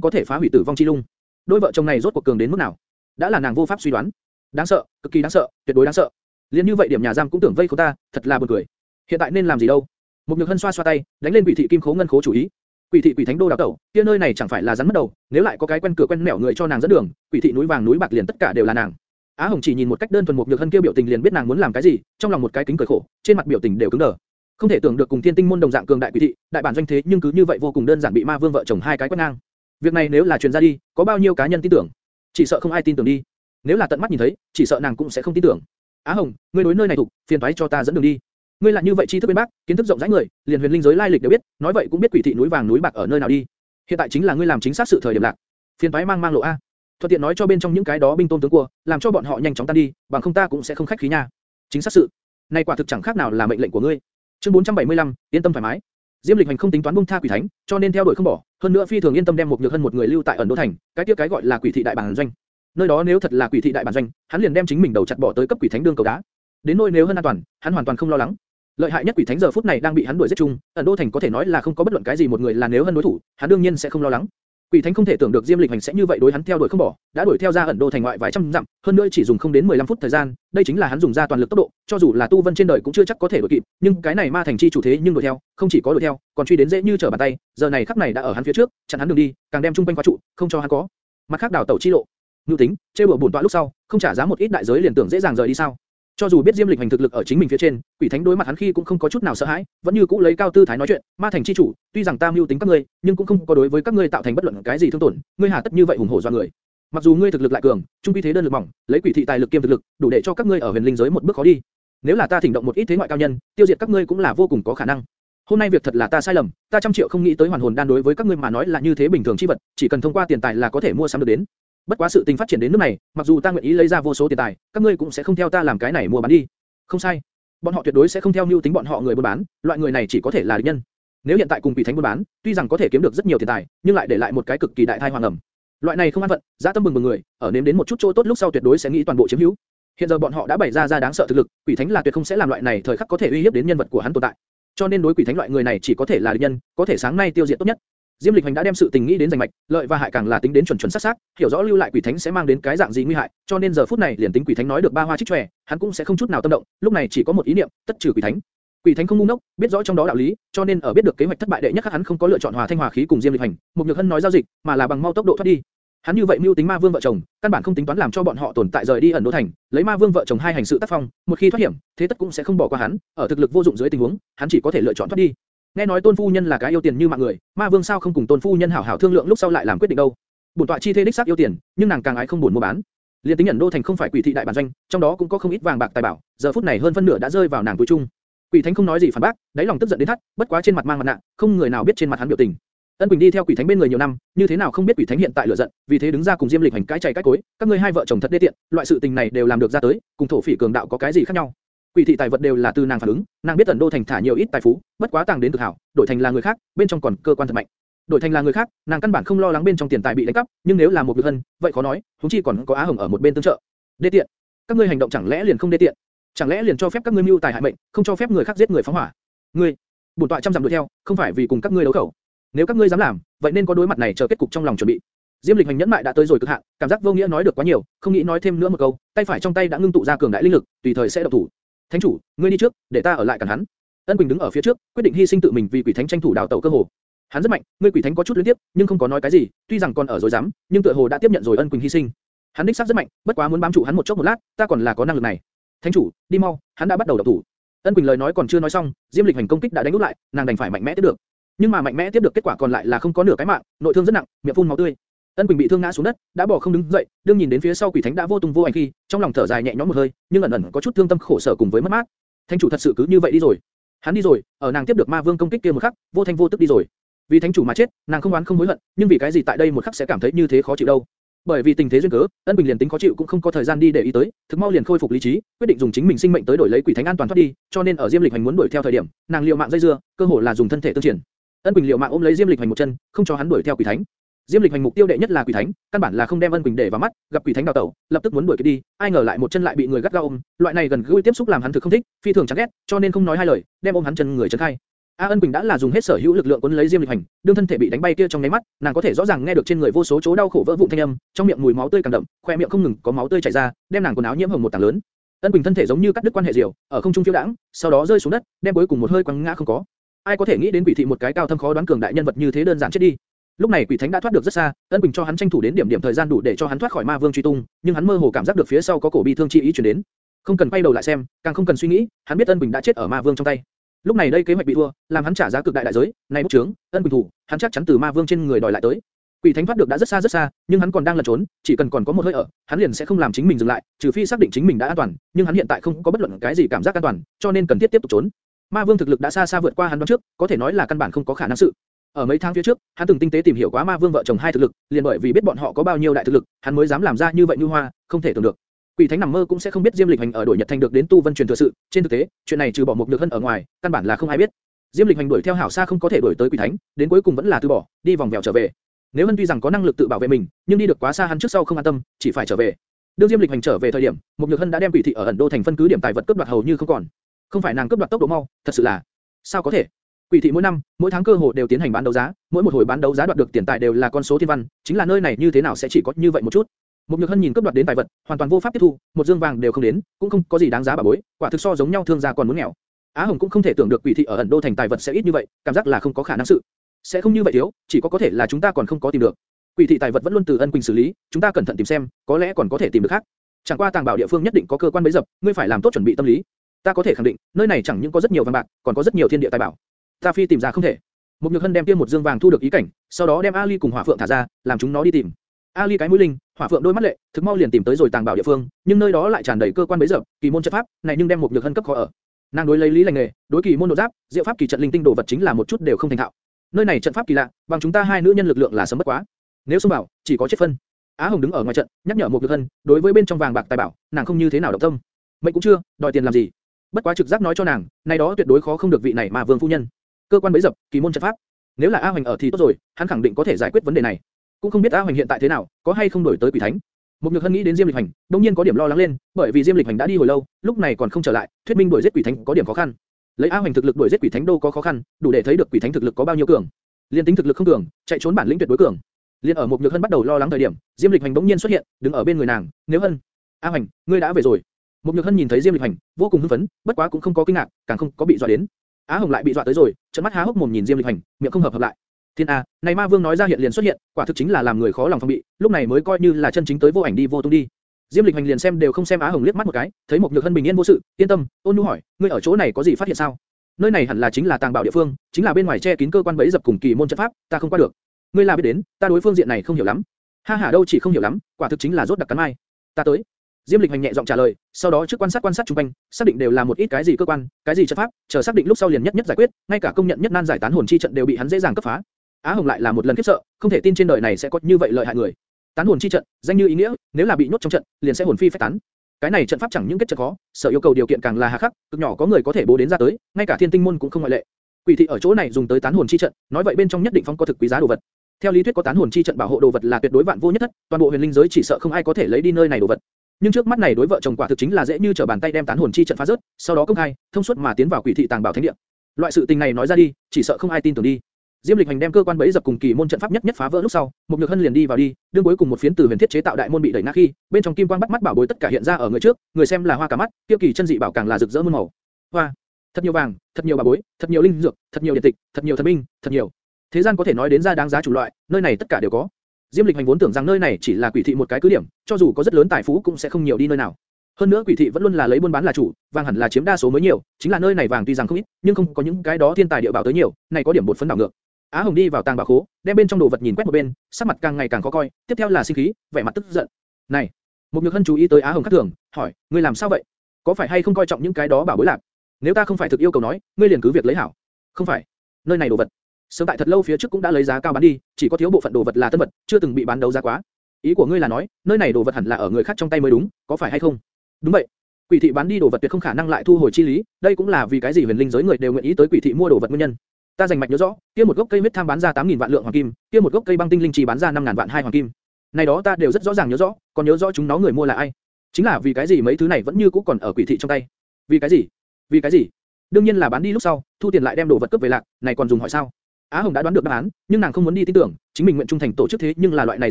có thể phá hủy tử vong chi lung. đôi vợ chồng này rốt cuộc cường đến mức nào? đã là nàng vô pháp suy đoán, đáng sợ, cực kỳ đáng sợ, tuyệt đối đáng sợ. liền như vậy điểm nhà giam cũng tưởng vây khốn ta, thật là buồn cười. hiện tại nên làm gì đâu? một nhược hân xoa xoa tay, đánh lên quỷ thị kim khố ngân khố chủ ý. Quỷ thị quỷ thánh đô đào tẩu, kia nơi này chẳng phải là rắn mất đầu, nếu lại có cái quen cửa quen mẻo người cho nàng dẫn đường, quỷ thị núi vàng núi bạc liền tất cả đều là nàng. Á Hồng chỉ nhìn một cách đơn thuần một nhược hân kia biểu tình liền biết nàng muốn làm cái gì, trong lòng một cái kính cười khổ, trên mặt biểu tình đều cứng đờ. Không thể tưởng được cùng Thiên Tinh môn đồng dạng cường đại quỷ thị, đại bản doanh thế nhưng cứ như vậy vô cùng đơn giản bị Ma Vương vợ chồng hai cái quét ngang. Việc này nếu là truyền ra đi, có bao nhiêu cá nhân tin tưởng? Chỉ sợ không ai tin tưởng đi. Nếu là tận mắt nhìn thấy, chỉ sợ nàng cũng sẽ không tin tưởng. Á Hồng, ngươi đối nơi này thủ, phiền toái cho ta dẫn đường đi. Ngươi là như vậy tri thức bên bác, kiến thức rộng rãi người, liền huyền linh giới lai lịch đều biết, nói vậy cũng biết quỷ thị núi vàng núi bạc ở nơi nào đi. Hiện tại chính là ngươi làm chính xác sự thời điểm lạc. Phiền toái mang mang lộ a thuận tiện nói cho bên trong những cái đó binh tôn tướng cua, làm cho bọn họ nhanh chóng tan đi, bằng không ta cũng sẽ không khách khí nha. Chính xác sự, này quả thực chẳng khác nào là mệnh lệnh của ngươi. Chương 475, yên tâm thoải mái. Diêm Lịch Hành không tính toán buông tha quỷ thánh, cho nên theo đuổi không bỏ, hơn nữa phi thường yên tâm đem một nhược hơn một người lưu tại ẩn đô thành, cái kia cái gọi là quỷ thị đại bản doanh. Nơi đó nếu thật là quỷ thị đại bản doanh, hắn liền đem chính mình đầu chặt bỏ tới cấp quỷ thánh đương cầu đá. Đến nơi nếu hơn an toàn, hắn hoàn toàn không lo lắng. Lợi hại nhất quỷ thánh giờ phút này đang bị hắn đuổi giết chung, ẩn đô thành có thể nói là không có bất luận cái gì một người là nếu hơn đối thủ, hắn đương nhiên sẽ không lo lắng. Quỷ Thánh không thể tưởng được Diêm Lịch Hành sẽ như vậy đối hắn theo đuổi không bỏ, đã đuổi theo ra ẩn đô thành ngoại vài trăm dặm, hơn nữa chỉ dùng không đến 15 phút thời gian, đây chính là hắn dùng ra toàn lực tốc độ, cho dù là tu vân trên đời cũng chưa chắc có thể đuổi kịp, nhưng cái này ma thành chi chủ thế nhưng đuổi theo, không chỉ có đuổi theo, còn truy đến dễ như trở bàn tay, giờ này khắc này đã ở hắn phía trước, chặn hắn đường đi, càng đem trung quanh khóa trụ, không cho hắn có. Mặt khác đào tẩu chi lộ. Nhu tính, chơi bừa bổn tọa lúc sau, không trả giá một ít đại giới liền tưởng dễ dàng rời đi sao? Cho dù biết Diêm Lịch hành thực lực ở chính mình phía trên, Quỷ Thánh đối mặt hắn khi cũng không có chút nào sợ hãi, vẫn như cũ lấy cao tư thái nói chuyện, "Ma thành chi chủ, tuy rằng ta mưu tính các ngươi, nhưng cũng không có đối với các ngươi tạo thành bất luận cái gì thương tổn, ngươi hà tất như vậy hùng hổ do người. Mặc dù ngươi thực lực lại cường, trung quy thế đơn lực mỏng, lấy quỷ thị tài lực kiêm thực lực, đủ để cho các ngươi ở huyền linh giới một bước khó đi. Nếu là ta thỉnh động một ít thế ngoại cao nhân, tiêu diệt các ngươi cũng là vô cùng có khả năng. Hôm nay việc thật là ta sai lầm, ta trăm triệu không nghĩ tới hoàn hồn đan đối với các ngươi mà nói là như thế bình thường chi vật, chỉ cần thông qua tiền tài là có thể mua sắm được đến. Bất quá sự tình phát triển đến nước này, mặc dù ta nguyện ý lấy ra vô số tiền tài, các ngươi cũng sẽ không theo ta làm cái này mua bán đi. Không sai, bọn họ tuyệt đối sẽ không theo mưu tính bọn họ người buôn bán, loại người này chỉ có thể là địch nhân. Nếu hiện tại cùng quỷ thánh buôn bán, tuy rằng có thể kiếm được rất nhiều tiền tài, nhưng lại để lại một cái cực kỳ đại thai hoàng ẩm. Loại này không an phận, giá tâm bừng bừng người, ở nếm đến một chút chỗ tốt lúc sau tuyệt đối sẽ nghĩ toàn bộ chiếm hữu. Hiện giờ bọn họ đã bày ra ra đáng sợ thực lực, quỷ thánh là tuyệt không sẽ làm loại này thời khắc có thể uy hiếp đến nhân vật của hắn tồn tại. Cho nên đối quỷ thánh loại người này chỉ có thể là địch nhân, có thể sáng nay tiêu diệt tốt nhất. Diêm Lịch Hành đã đem sự tình nghĩ đến rành mạch, lợi và hại càng là tính đến chuẩn chuẩn xác xác, hiểu rõ lưu lại quỷ thánh sẽ mang đến cái dạng gì nguy hại, cho nên giờ phút này liền tính quỷ thánh nói được ba hoa trích trè, hắn cũng sẽ không chút nào tâm động, lúc này chỉ có một ý niệm, tất trừ quỷ thánh. Quỷ thánh không ngu ngốc, biết rõ trong đó đạo lý, cho nên ở biết được kế hoạch thất bại đệ nhất khắc hắn không có lựa chọn hòa thanh hòa khí cùng Diêm Lịch Hành, một nhược hân nói giao dịch, mà là bằng mau tốc độ thoát đi. Hắn như vậy mưu tính ma vương vợ chồng, căn bản không tính toán làm cho bọn họ tồn tại rời đi ẩn đô thành, lấy ma vương vợ chồng hai hành sự tác phong, một khi thoát hiểm, thế tất cũng sẽ không bỏ qua hắn, ở thực lực vô dụng dưới tình huống, hắn chỉ có thể lựa chọn thoát đi. Nghe nói Tôn phu nhân là cái yêu tiền như mạng người, Ma Vương sao không cùng Tôn phu nhân hảo hảo thương lượng lúc sau lại làm quyết định đâu? Bổn tọa chi thế đích xác yêu tiền, nhưng nàng càng ái không buồn mua bán. Liên tính nhận đô thành không phải quỷ thị đại bản doanh, trong đó cũng có không ít vàng bạc tài bảo, giờ phút này hơn phân nửa đã rơi vào nàng túi chung. Quỷ Thánh không nói gì phản bác, đáy lòng tức giận đến thắt, bất quá trên mặt mang mặt nạ, không người nào biết trên mặt hắn biểu tình. Ân Quỳnh đi theo Quỷ Thánh bên người nhiều năm, như thế nào không biết Quỷ Thánh hiện tại lửa giận, vì thế đứng ra cùng Diêm Lịch hành cái chày cái cối, các ngươi hai vợ chồng thật đê tiện, loại sự tình này đều làm được ra tới, cùng thổ phỉ cường đạo có cái gì khác nhau? Quỷ thị tài vật đều là từ nàng phản ứng, nàng biết ẩn đô thành thả nhiều ít tài phú, bất quá tàng đến cực hảo, đổi thành là người khác, bên trong còn cơ quan thật mạnh. Đổi thành là người khác, nàng căn bản không lo lắng bên trong tiền tài bị đánh cắp, nhưng nếu là một nhược hân, vậy khó nói, chúng chi còn có Á Hồng ở một bên tương trợ. Đê tiện, các ngươi hành động chẳng lẽ liền không đê tiện? Chẳng lẽ liền cho phép các ngươi mưu tài hại mệnh, không cho phép người khác giết người phóng hỏa? Ngươi, bổn tọa trăm dặm đuổi theo, không phải vì cùng các ngươi đấu khẩu. Nếu các ngươi dám làm, vậy nên có đối mặt này chờ kết cục trong lòng chuẩn bị. Diêm Lịch hành nhẫn mại đã tới rồi cực hạn, cảm giác vô nghĩa nói được quá nhiều, không nghĩ nói thêm nữa một câu, tay phải trong tay đã ngưng tụ ra cường đại linh lực, tùy thời sẽ động thủ. Thánh chủ, ngươi đi trước, để ta ở lại cản hắn. Ân Quỳnh đứng ở phía trước, quyết định hy sinh tự mình vì quỷ thánh tranh thủ đào tẩu cơ hồ. Hắn rất mạnh, ngươi quỷ thánh có chút liên tiếp, nhưng không có nói cái gì, tuy rằng còn ở rồi dám, nhưng tựa hồ đã tiếp nhận rồi Ân Quỳnh hy sinh. Hắn đích xác rất mạnh, bất quá muốn bám trụ hắn một chốc một lát, ta còn là có năng lực này. Thánh chủ, đi mau, hắn đã bắt đầu động thủ. Ân Quỳnh lời nói còn chưa nói xong, Diêm Lịch hành công kích đã đánh nút lại, nàng đành phải mạnh mẽ tiếp được. Nhưng mà mạnh mẽ tiếp được kết quả còn lại là không có nửa cái mạng, nội thương rất nặng, miệng phun máu tươi. Ân Quỳnh bị thương ngã xuống đất, đã bỏ không đứng dậy, đương nhìn đến phía sau quỷ thánh đã vô tung vô ảnh khi, trong lòng thở dài nhẹ nhõm một hơi, nhưng ẩn ẩn có chút thương tâm khổ sở cùng với mất mát. Thánh chủ thật sự cứ như vậy đi rồi. Hắn đi rồi, ở nàng tiếp được ma vương công kích kia một khắc, vô thanh vô tức đi rồi. Vì thánh chủ mà chết, nàng không oán không hối hận, nhưng vì cái gì tại đây một khắc sẽ cảm thấy như thế khó chịu đâu? Bởi vì tình thế duyên cớ, Ân Bình liền tính khó chịu cũng không có thời gian đi để ý tới, thực mau liền khôi phục lý trí, quyết định dùng chính mình sinh mệnh tới đổi lấy quỷ thánh an toàn thoát đi, cho nên ở Diêm Lịch Hành muốn đuổi theo thời điểm, nàng liều mạng dây dưa, cơ hội là dùng thân thể tương triển. Ân Bình liều mạng ôm lấy Diêm Lịch Hành một chân, không cho hắn đuổi theo quỷ thánh. Diêm Lịch Hành mục tiêu đệ nhất là quỷ thánh, căn bản là không đem Ân Bình để vào mắt, gặp quỷ thánh đào tẩu, lập tức muốn đuổi đi, ai ngờ lại một chân lại bị người gắt gao ôm, loại này gần gũi tiếp xúc làm hắn thực không thích, phi thường chán ghét, cho nên không nói hai lời, đem ôm hắn chân người chân khai. A Ân Bình đã là dùng hết sở hữu lực lượng cuốn lấy Diêm Lịch Hành, đương thân thể bị đánh bay kia trong nháy mắt, nàng có thể rõ ràng nghe được trên người vô số chỗ đau khổ vỡ vụn thanh âm, trong miệng mùi máu tươi càng đậm, khoe miệng không ngừng có máu tươi chảy ra, đem nàng quần áo nhiễm hồng một tảng lớn. Ân Bình thân thể giống như cắt đứt quan hệ diều, ở không trung phiêu đãng, sau đó rơi xuống đất, đem cuối cùng một hơi quăng ngã không có. Ai có thể nghĩ đến quỷ thị một cái cao thâm khó đoán cường đại nhân vật như thế đơn giản chết đi. Lúc này quỷ thánh đã thoát được rất xa, Ân Bình cho hắn tranh thủ đến điểm điểm thời gian đủ để cho hắn thoát khỏi ma vương truy tung, nhưng hắn mơ hồ cảm giác được phía sau có cổ bi thương chi ý truyền đến. Không cần quay đầu lại xem, càng không cần suy nghĩ, hắn biết Ân Bình đã chết ở ma vương trong tay. Lúc này đây kế hoạch bị thua, làm hắn trả giá cực đại đại giới, này bút chướng, Ân Bình thủ, hắn chắc chắn từ ma vương trên người đòi lại tới. Quỷ thánh thoát được đã rất xa rất xa, nhưng hắn còn đang lẩn trốn, chỉ cần còn có một hơi ở, hắn liền sẽ không làm chính mình dừng lại, trừ phi xác định chính mình đã an toàn, nhưng hắn hiện tại không có bất luận cái gì cảm giác an toàn, cho nên cần thiết tiếp tục trốn. Ma Vương thực lực đã xa xa vượt qua hắn đoán trước, có thể nói là căn bản không có khả năng sự. Ở mấy tháng phía trước, hắn từng tinh tế tìm hiểu quá Ma Vương vợ chồng hai thực lực, liền bởi vì biết bọn họ có bao nhiêu đại thực lực, hắn mới dám làm ra như vậy như hoa, không thể tưởng được. Quỷ Thánh nằm mơ cũng sẽ không biết Diêm Lịch Hành ở đổi Nhật Thanh được đến tu vân truyền thừa sự, trên thực tế, chuyện này trừ bỏ một nhược hân ở ngoài, căn bản là không ai biết. Diêm Lịch Hành đuổi theo hảo xa không có thể đuổi tới Quỷ Thánh, đến cuối cùng vẫn là từ bỏ, đi vòng vèo trở về. Nếu Hân tuy rằng có năng lực tự bảo vệ mình, nhưng đi được quá xa hắn trước sau không an tâm, chỉ phải trở về. Đương Diêm Lịch Hành trở về thời điểm, một nhược hân đã đem Quỷ thị ở ẩn đô thành phân cứ điểm tài vật cướp đoạt hầu như không còn. Không phải nàng cướp đoạt tốc độ mau, thật sự là sao có thể? Quỷ thị mỗi năm, mỗi tháng cơ hồ đều tiến hành bán đấu giá, mỗi một hồi bán đấu giá đoạt được tiền tài đều là con số thiên văn, chính là nơi này như thế nào sẽ chỉ có như vậy một chút. Một nhược hân nhìn cướp đoạt đến tài vật, hoàn toàn vô pháp tiếp thu, một dương vàng đều không đến, cũng không có gì đáng giá bà bối, quả thực so giống nhau thương gia còn muốn nghèo. Á Hồng cũng không thể tưởng được quỷ thị ở ẩn đô thành tài vật sẽ ít như vậy, cảm giác là không có khả năng sự. Sẽ không như vậy thiếu, chỉ có có thể là chúng ta còn không có tìm được. Quỷ thị tài vật vẫn luôn từ ân quỳnh xử lý, chúng ta cẩn thận tìm xem, có lẽ còn có thể tìm được khác. Chẳng qua tàng bảo địa phương nhất định có cơ quan bấy dập, ngươi phải làm tốt chuẩn bị tâm lý. Ta có thể khẳng định, nơi này chẳng những có rất nhiều vàng bạc, còn có rất nhiều thiên địa tài bảo. Ta phi tìm ra không thể. Một nhược hân đem kia một dương vàng thu được ý cảnh, sau đó đem Ali cùng Hỏa Phượng thả ra, làm chúng nó đi tìm. Ali cái mũi linh, Hỏa Phượng đôi mắt lệ, thực mau liền tìm tới rồi tàng bảo địa phương, nhưng nơi đó lại tràn đầy cơ quan bấy giờ, kỳ môn chất pháp, này nhưng đem một nhược hân cấp khó ở. Nàng đối lấy lý lành nghề, đối kỳ môn độ giáp, diệu pháp kỳ trận linh tinh đồ vật chính là một chút đều không thành thạo. Nơi này trận pháp kỳ lạ, bằng chúng ta hai nữ nhân lực lượng là sớm bất quá. Nếu xông vào, chỉ có chết phân. Á Hồng đứng ở ngoài trận, nhắc nhở một nhược hân, đối với bên trong vàng bạc tài bảo, nàng không như thế nào động tâm. Mệnh cũng chưa, đòi tiền làm gì? Bất quá trực giác nói cho nàng, này đó tuyệt đối khó không được vị này mà vương phu nhân. Cơ quan bấy dập, kỳ môn trận pháp. Nếu là A Hoành ở thì tốt rồi, hắn khẳng định có thể giải quyết vấn đề này. Cũng không biết A Hoành hiện tại thế nào, có hay không đổi tới quỷ thánh. Một nhược hân nghĩ đến Diêm Lịch Hành, đột nhiên có điểm lo lắng lên, bởi vì Diêm Lịch Hành đã đi hồi lâu, lúc này còn không trở lại, thuyết minh đuổi giết quỷ thánh có điểm khó khăn. Lấy A Hoành thực lực đuổi giết quỷ thánh đô có khó khăn, đủ để thấy được quỷ thánh thực lực có bao nhiêu cường. Liên tính thực lực không cường, chạy trốn bản lĩnh tuyệt đối cường. Liên ở một nhược hân bắt đầu lo lắng thời điểm, Diêm Lịch Hành bỗng nhiên xuất hiện, đứng ở bên người nàng, nếu hân, A Hoành, ngươi đã về rồi. Một nhược hân nhìn thấy Diêm Lịch Hành, vô cùng hưng phấn, bất quá cũng không có kinh ngạc, càng không có bị dọa đến. Á Hồng lại bị dọa tới rồi, trợn mắt há hốc mồm nhìn Diêm Lịch Hành, miệng không hợp hợp lại. Thiên A, này Ma Vương nói ra hiện liền xuất hiện, quả thực chính là làm người khó lòng phòng bị, lúc này mới coi như là chân chính tới vô ảnh đi vô tung đi. Diêm Lịch Hành liền xem đều không xem Á Hồng liếc mắt một cái, thấy một nhược thân bình yên vô sự, yên tâm, ôn nhu hỏi, ngươi ở chỗ này có gì phát hiện sao? Nơi này hẳn là chính là tàng bảo địa phương, chính là bên ngoài che kín cơ quan bẫy dập cùng kỳ môn trận pháp, ta không qua được. Ngươi là biết đến, ta đối phương diện này không hiểu lắm. Ha ha đâu chỉ không hiểu lắm, quả thực chính là rốt đặc cắn mai. Ta tới. Diêm Lịch Hành nhẹ giọng trả lời, sau đó trước quan sát quan sát trung quanh, xác định đều là một ít cái gì cơ quan, cái gì trận pháp, chờ xác định lúc sau liền nhất nhất giải quyết, ngay cả công nhận nhất nan giải tán hồn chi trận đều bị hắn dễ dàng cấp phá. Á Hồng lại là một lần kiếp sợ, không thể tin trên đời này sẽ có như vậy lợi hại người. Tán hồn chi trận, danh như ý nghĩa, nếu là bị nhốt trong trận, liền sẽ hồn phi phách tán. Cái này trận pháp chẳng những kết trận khó, sở yêu cầu điều kiện càng là hà khắc, cực nhỏ có người có thể bố đến ra tới, ngay cả thiên tinh môn cũng không ngoại lệ. Quỷ thị ở chỗ này dùng tới tán hồn chi trận, nói vậy bên trong nhất định phong có thực quý giá đồ vật. Theo lý thuyết có tán hồn chi trận bảo hộ đồ vật là tuyệt đối vạn vô nhất thất, toàn bộ huyền linh giới chỉ sợ không ai có thể lấy đi nơi này đồ vật. Nhưng trước mắt này đối vợ chồng quả thực chính là dễ như trở bàn tay đem tán hồn chi trận phá rớt, sau đó công khai, thông suốt mà tiến vào quỷ thị tàng bảo thánh địa. Loại sự tình này nói ra đi, chỉ sợ không ai tin tưởng đi. Diêm Lịch Hành đem cơ quan bẫy dập cùng kỳ môn trận pháp nhất nhất phá vỡ lúc sau, một nhược hân liền đi vào đi, đương cuối cùng một phiến từ huyền thiết chế tạo đại môn bị đẩy nát khi, bên trong kim quang bắt mắt bảo bối tất cả hiện ra ở người trước, người xem là hoa cả mắt, tiêu kỳ chân dị bảo càng là rực rỡ muôn màu. Hoa, thật nhiều vàng, thật nhiều bảo bối, thật nhiều linh dược, thật nhiều điện tịch, thật nhiều thần binh, thật nhiều. Thế gian có thể nói đến ra đáng giá chủ loại, nơi này tất cả đều có. Diêm Lịch Hành vốn tưởng rằng nơi này chỉ là quỷ thị một cái cứ điểm, cho dù có rất lớn tài phú cũng sẽ không nhiều đi nơi nào. Hơn nữa quỷ thị vẫn luôn là lấy buôn bán là chủ, vàng hẳn là chiếm đa số mới nhiều, chính là nơi này vàng tuy rằng không ít, nhưng không có những cái đó thiên tài địa bảo tới nhiều, này có điểm bột phấn đảo ngược. Á Hồng đi vào tàng bảo khố, đem bên trong đồ vật nhìn quét một bên, sắc mặt càng ngày càng khó coi, tiếp theo là sinh khí, vẻ mặt tức giận. Này, một nhược hân chú ý tới Á Hồng khác thường, hỏi, ngươi làm sao vậy? Có phải hay không coi trọng những cái đó bảo bối lạc? Nếu ta không phải thực yêu cầu nói, ngươi liền cứ việc lấy hảo. Không phải, nơi này đồ vật, sớm tại thật lâu phía trước cũng đã lấy giá cao bán đi, chỉ có thiếu bộ phận đồ vật là tân vật, chưa từng bị bán đấu giá quá. Ý của ngươi là nói, nơi này đồ vật hẳn là ở người khác trong tay mới đúng, có phải hay không? Đúng vậy. Quỷ thị bán đi đồ vật tuyệt không khả năng lại thu hồi chi lý, đây cũng là vì cái gì huyền linh giới người đều nguyện ý tới quỷ thị mua đồ vật nguyên nhân. Ta dành mạch nhớ rõ, kia một gốc cây huyết tham bán ra 8000 vạn lượng hoàng kim, kia một gốc cây băng tinh linh chỉ bán ra 5000 vạn hai hoàng kim. Này đó ta đều rất rõ ràng nhớ rõ, còn nhớ rõ chúng nó người mua là ai. Chính là vì cái gì mấy thứ này vẫn như cũ còn ở quỷ thị trong tay. Vì cái gì? Vì cái gì? Đương nhiên là bán đi lúc sau, thu tiền lại đem đồ vật cướp về lạc, này còn dùng hỏi sao? Á Hồng đã đoán được đáp án, nhưng nàng không muốn đi tin tưởng, chính mình nguyện trung thành tổ chức thế nhưng là loại này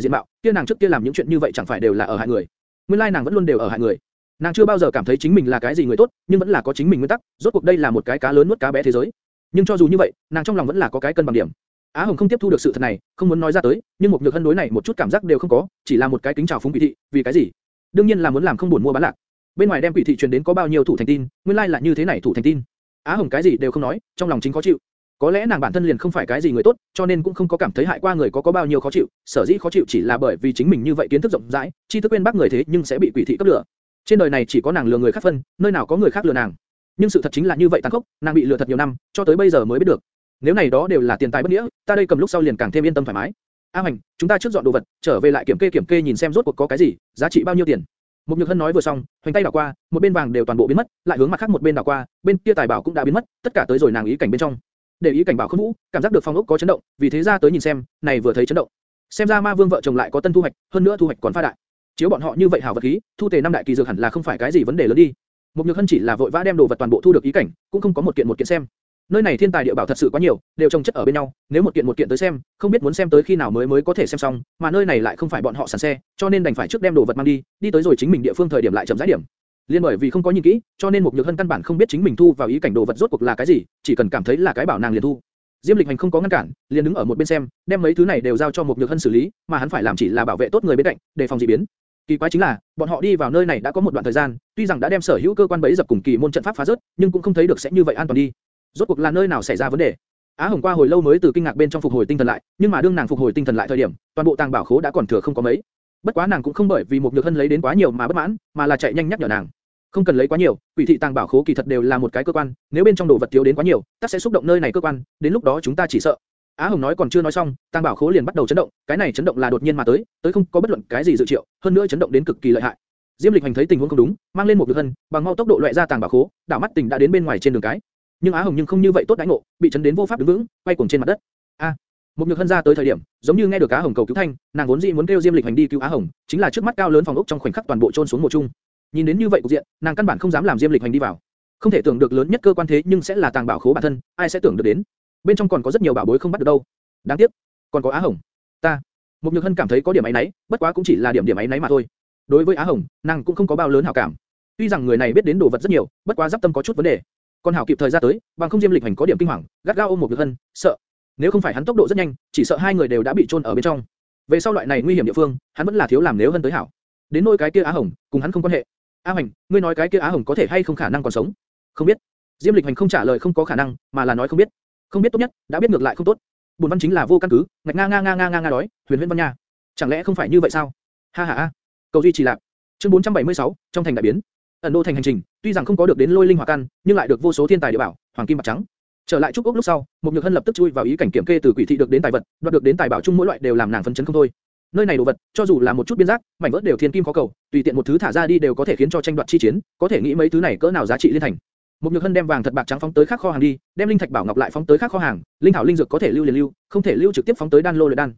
diện mạo, kia nàng trước kia làm những chuyện như vậy chẳng phải đều là ở hại người. Nguyên lai nàng vẫn luôn đều ở hại người. Nàng chưa bao giờ cảm thấy chính mình là cái gì người tốt, nhưng vẫn là có chính mình nguyên tắc, rốt cuộc đây là một cái cá lớn nuốt cá bé thế giới. Nhưng cho dù như vậy, nàng trong lòng vẫn là có cái cân bằng điểm. Á Hồng không tiếp thu được sự thật này, không muốn nói ra tới, nhưng một nhược hân đối này một chút cảm giác đều không có, chỉ là một cái kính chào phúng quỷ thị, vì cái gì? Đương nhiên là muốn làm không buồn mua bán lạc. Bên ngoài đem quỷ thị truyền đến có bao nhiêu thủ thành tin, nguyên lai like là như thế này thủ thành tin. Á Hồng cái gì đều không nói, trong lòng chính khó chịu. Có lẽ nàng bản thân liền không phải cái gì người tốt, cho nên cũng không có cảm thấy hại qua người có có bao nhiêu khó chịu, sở dĩ khó chịu chỉ là bởi vì chính mình như vậy kiến thức rộng rãi, tri thức quên bác người thế nhưng sẽ bị quỷ thị cấp lửa. Trên đời này chỉ có nàng lừa người khác phân, nơi nào có người khác lừa nàng. Nhưng sự thật chính là như vậy tàn khốc, nàng bị lừa thật nhiều năm, cho tới bây giờ mới biết được. Nếu này đó đều là tiền tài bất nghĩa, ta đây cầm lúc sau liền càng thêm yên tâm thoải mái. A Hoành, chúng ta trước dọn đồ vật, trở về lại kiểm kê kiểm kê nhìn xem rốt cuộc có cái gì, giá trị bao nhiêu tiền. Mục Nhược Hân nói vừa xong, hoành tay đảo qua, một bên vàng đều toàn bộ biến mất, lại hướng mặt khác một bên đảo qua, bên kia tài bảo cũng đã biến mất, tất cả tới rồi nàng ý cảnh bên trong. Để ý cảnh báo Khôn vũ, cảm giác được phong ốc có chấn động, vì thế ra tới nhìn xem, này vừa thấy chấn động. Xem ra Ma Vương vợ chồng lại có tân thu hoạch, hơn nữa thu hoạch còn pha đại. Chiếu bọn họ như vậy hảo vật khí, thu tề năm đại kỳ dược hẳn là không phải cái gì vấn đề lớn đi. Mục Nhược Hân chỉ là vội vã đem đồ vật toàn bộ thu được ý cảnh, cũng không có một kiện một kiện xem. Nơi này thiên tài địa bảo thật sự quá nhiều, đều trồng chất ở bên nhau, nếu một kiện một kiện tới xem, không biết muốn xem tới khi nào mới mới có thể xem xong, mà nơi này lại không phải bọn họ sẵn xe, cho nên đành phải trước đem đồ vật mang đi, đi tới rồi chính mình địa phương thời điểm lại chậm rãi điểm. Liên bởi vì không có nhìn kỹ, cho nên một nhược hân căn bản không biết chính mình thu vào ý cảnh đồ vật rốt cuộc là cái gì, chỉ cần cảm thấy là cái bảo nàng liền thu. Diêm Lịch Hành không có ngăn cản, liền đứng ở một bên xem, đem mấy thứ này đều giao cho một nhược hân xử lý, mà hắn phải làm chỉ là bảo vệ tốt người bên cạnh, đề phòng dị biến. Kỳ quái chính là, bọn họ đi vào nơi này đã có một đoạn thời gian, tuy rằng đã đem sở hữu cơ quan bẫy dập cùng kỳ môn trận pháp phá rớt, nhưng cũng không thấy được sẽ như vậy an toàn đi. Rốt cuộc là nơi nào xảy ra vấn đề? Á Hồng qua hồi lâu mới từ kinh ngạc bên trong phục hồi tinh thần lại, nhưng mà đương nàng phục hồi tinh thần lại thời điểm, toàn bộ tàng bảo khố đã còn thừa không có mấy. Bất quá nàng cũng không bởi vì một nhược hân lấy đến quá nhiều mà bất mãn, mà là chạy nhanh nhắc nhở nàng. Không cần lấy quá nhiều, quỷ thị tàng bảo khố kỳ thật đều là một cái cơ quan, nếu bên trong đồ vật thiếu đến quá nhiều, tất sẽ xúc động nơi này cơ quan, đến lúc đó chúng ta chỉ sợ. Á Hồng nói còn chưa nói xong, tàng bảo khố liền bắt đầu chấn động, cái này chấn động là đột nhiên mà tới, tới không có bất luận cái gì dự triệu, hơn nữa chấn động đến cực kỳ lợi hại. Diêm Lịch Hành thấy tình huống không đúng, mang lên một lực hân, bằng mau tốc độ loại ra tàng bảo khố, đảo mắt tình đã đến bên ngoài trên đường cái. Nhưng Á Hồng nhưng không như vậy tốt đãi ngộ, bị chấn đến vô pháp đứng vững, quay cuồng trên mặt đất. A, một nhược hân ra tới thời điểm, giống như nghe được Á Hồng cầu cứu thanh, nàng vốn dĩ muốn kêu Diêm Lịch Hành đi cứu Á Hồng, chính là trước mắt cao lớn phòng ốc trong khoảnh khắc toàn bộ trôn xuống một chung. Nhìn đến như vậy cục diện, nàng căn bản không dám làm Diêm Lịch Hành đi vào. Không thể tưởng được lớn nhất cơ quan thế nhưng sẽ là tàng bảo khố bản thân, ai sẽ tưởng được đến. Bên trong còn có rất nhiều bảo bối không bắt được đâu. Đáng tiếc, còn có Á Hồng. Ta, mục nhược hân cảm thấy có điểm ấy nấy, bất quá cũng chỉ là điểm điểm ấy nấy mà thôi. Đối với Á Hồng, nàng cũng không có bao lớn hảo cảm. Tuy rằng người này biết đến đồ vật rất nhiều, bất quá giáp tâm có chút vấn đề. Còn hảo kịp thời ra tới, bằng không Diêm Lịch Hành có điểm kinh hoàng, gắt gao ôm một nhược hân, sợ. Nếu không phải hắn tốc độ rất nhanh, chỉ sợ hai người đều đã bị chôn ở bên trong. Về sau loại này nguy hiểm địa phương, hắn vẫn là thiếu làm nếu hơn tới hảo. Đến nỗi cái kia Á Hồng, cùng hắn không quan hệ. A Hành, ngươi nói cái kia Á Hồng có thể hay không khả năng còn sống? Không biết. Diêm Lịch Hành không trả lời không có khả năng, mà là nói không biết. Không biết tốt nhất, đã biết ngược lại không tốt. Buồn văn chính là vô căn cứ, ngạch nga nga nga nga nga nga đói, huyền huyền văn nha. Chẳng lẽ không phải như vậy sao? Ha ha ha. Cầu duy trì lạc. Chương 476, trong thành đại biến. Ẩn đô thành hành trình, tuy rằng không có được đến lôi linh hỏa căn, nhưng lại được vô số thiên tài địa bảo, hoàng kim bạc trắng. Trở lại trúc ốc lúc sau, một nhược hân lập tức chui vào ý cảnh kiểm kê từ quỷ thị được đến tài vật, đoạt được đến tài bảo chung mỗi loại đều làm nàng phấn chấn không thôi nơi này đồ vật, cho dù là một chút biên giác, mảnh vỡ đều thiên kim khó cầu, tùy tiện một thứ thả ra đi đều có thể khiến cho tranh đoạt chi chiến, có thể nghĩ mấy thứ này cỡ nào giá trị liên thành. Một Nhược Hân đem vàng thật bạc trắng phóng tới khác kho hàng đi, đem linh thạch bảo ngọc lại phóng tới khác kho hàng, linh thảo linh dược có thể lưu liền lưu, không thể lưu trực tiếp phóng tới đan lô luyện đan.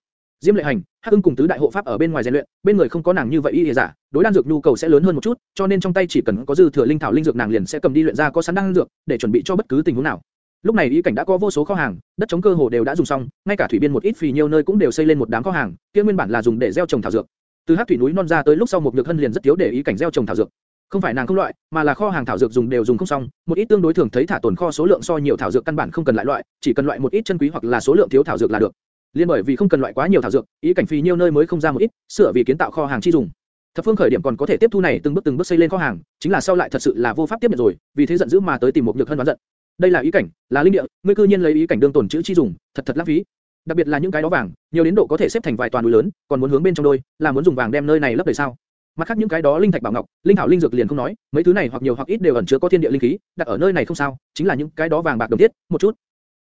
Diêm Lệ Hành, Hắc Ưng cùng tứ đại hộ pháp ở bên ngoài rèn luyện, bên người không có nàng như vậy y giả, đối đan dược nhu cầu sẽ lớn hơn một chút, cho nên trong tay chỉ cần có dư thừa linh thảo linh dược nàng liền sẽ cầm đi luyện ra có sẵn đan dược, để chuẩn bị cho bất cứ tình huống nào. Lúc này ý cảnh đã có vô số kho hàng, đất chống cơ hồ đều đã dùng xong, ngay cả thủy biên một ít phì nhiều nơi cũng đều xây lên một đám kho hàng, kia nguyên bản là dùng để gieo trồng thảo dược. Từ hắc thủy núi non ra tới lúc sau một nhược hân liền rất thiếu để ý cảnh gieo trồng thảo dược. Không phải nàng không loại, mà là kho hàng thảo dược dùng đều dùng không xong, một ít tương đối thường thấy thả tồn kho số lượng so nhiều thảo dược căn bản không cần lại loại, chỉ cần loại một ít chân quý hoặc là số lượng thiếu thảo dược là được. Liên bởi vì không cần loại quá nhiều thảo dược, ý cảnh phì nhiều nơi mới không ra một ít, sửa vì kiến tạo kho hàng chi dùng. Thập phương khởi điểm còn có thể tiếp thu này từng bước từng bước xây lên kho hàng, chính là sau lại thật sự là vô pháp tiếp nhận rồi, vì thế giận dữ mà tới tìm một nhược hân đoán giận. Đây là ý cảnh, là linh địa, ngươi cư nhiên lấy ý cảnh đương tổn chữ chi dùng, thật thật lãng phí. Đặc biệt là những cái đó vàng, nhiều đến độ có thể xếp thành vài toàn núi lớn, còn muốn hướng bên trong đôi, là muốn dùng vàng đem nơi này lấp đầy sao? Mặt khác những cái đó linh thạch bảo ngọc, linh thảo linh dược liền không nói, mấy thứ này hoặc nhiều hoặc ít đều ẩn chứa có thiên địa linh khí, đặt ở nơi này không sao, chính là những cái đó vàng bạc đồng thiết, một chút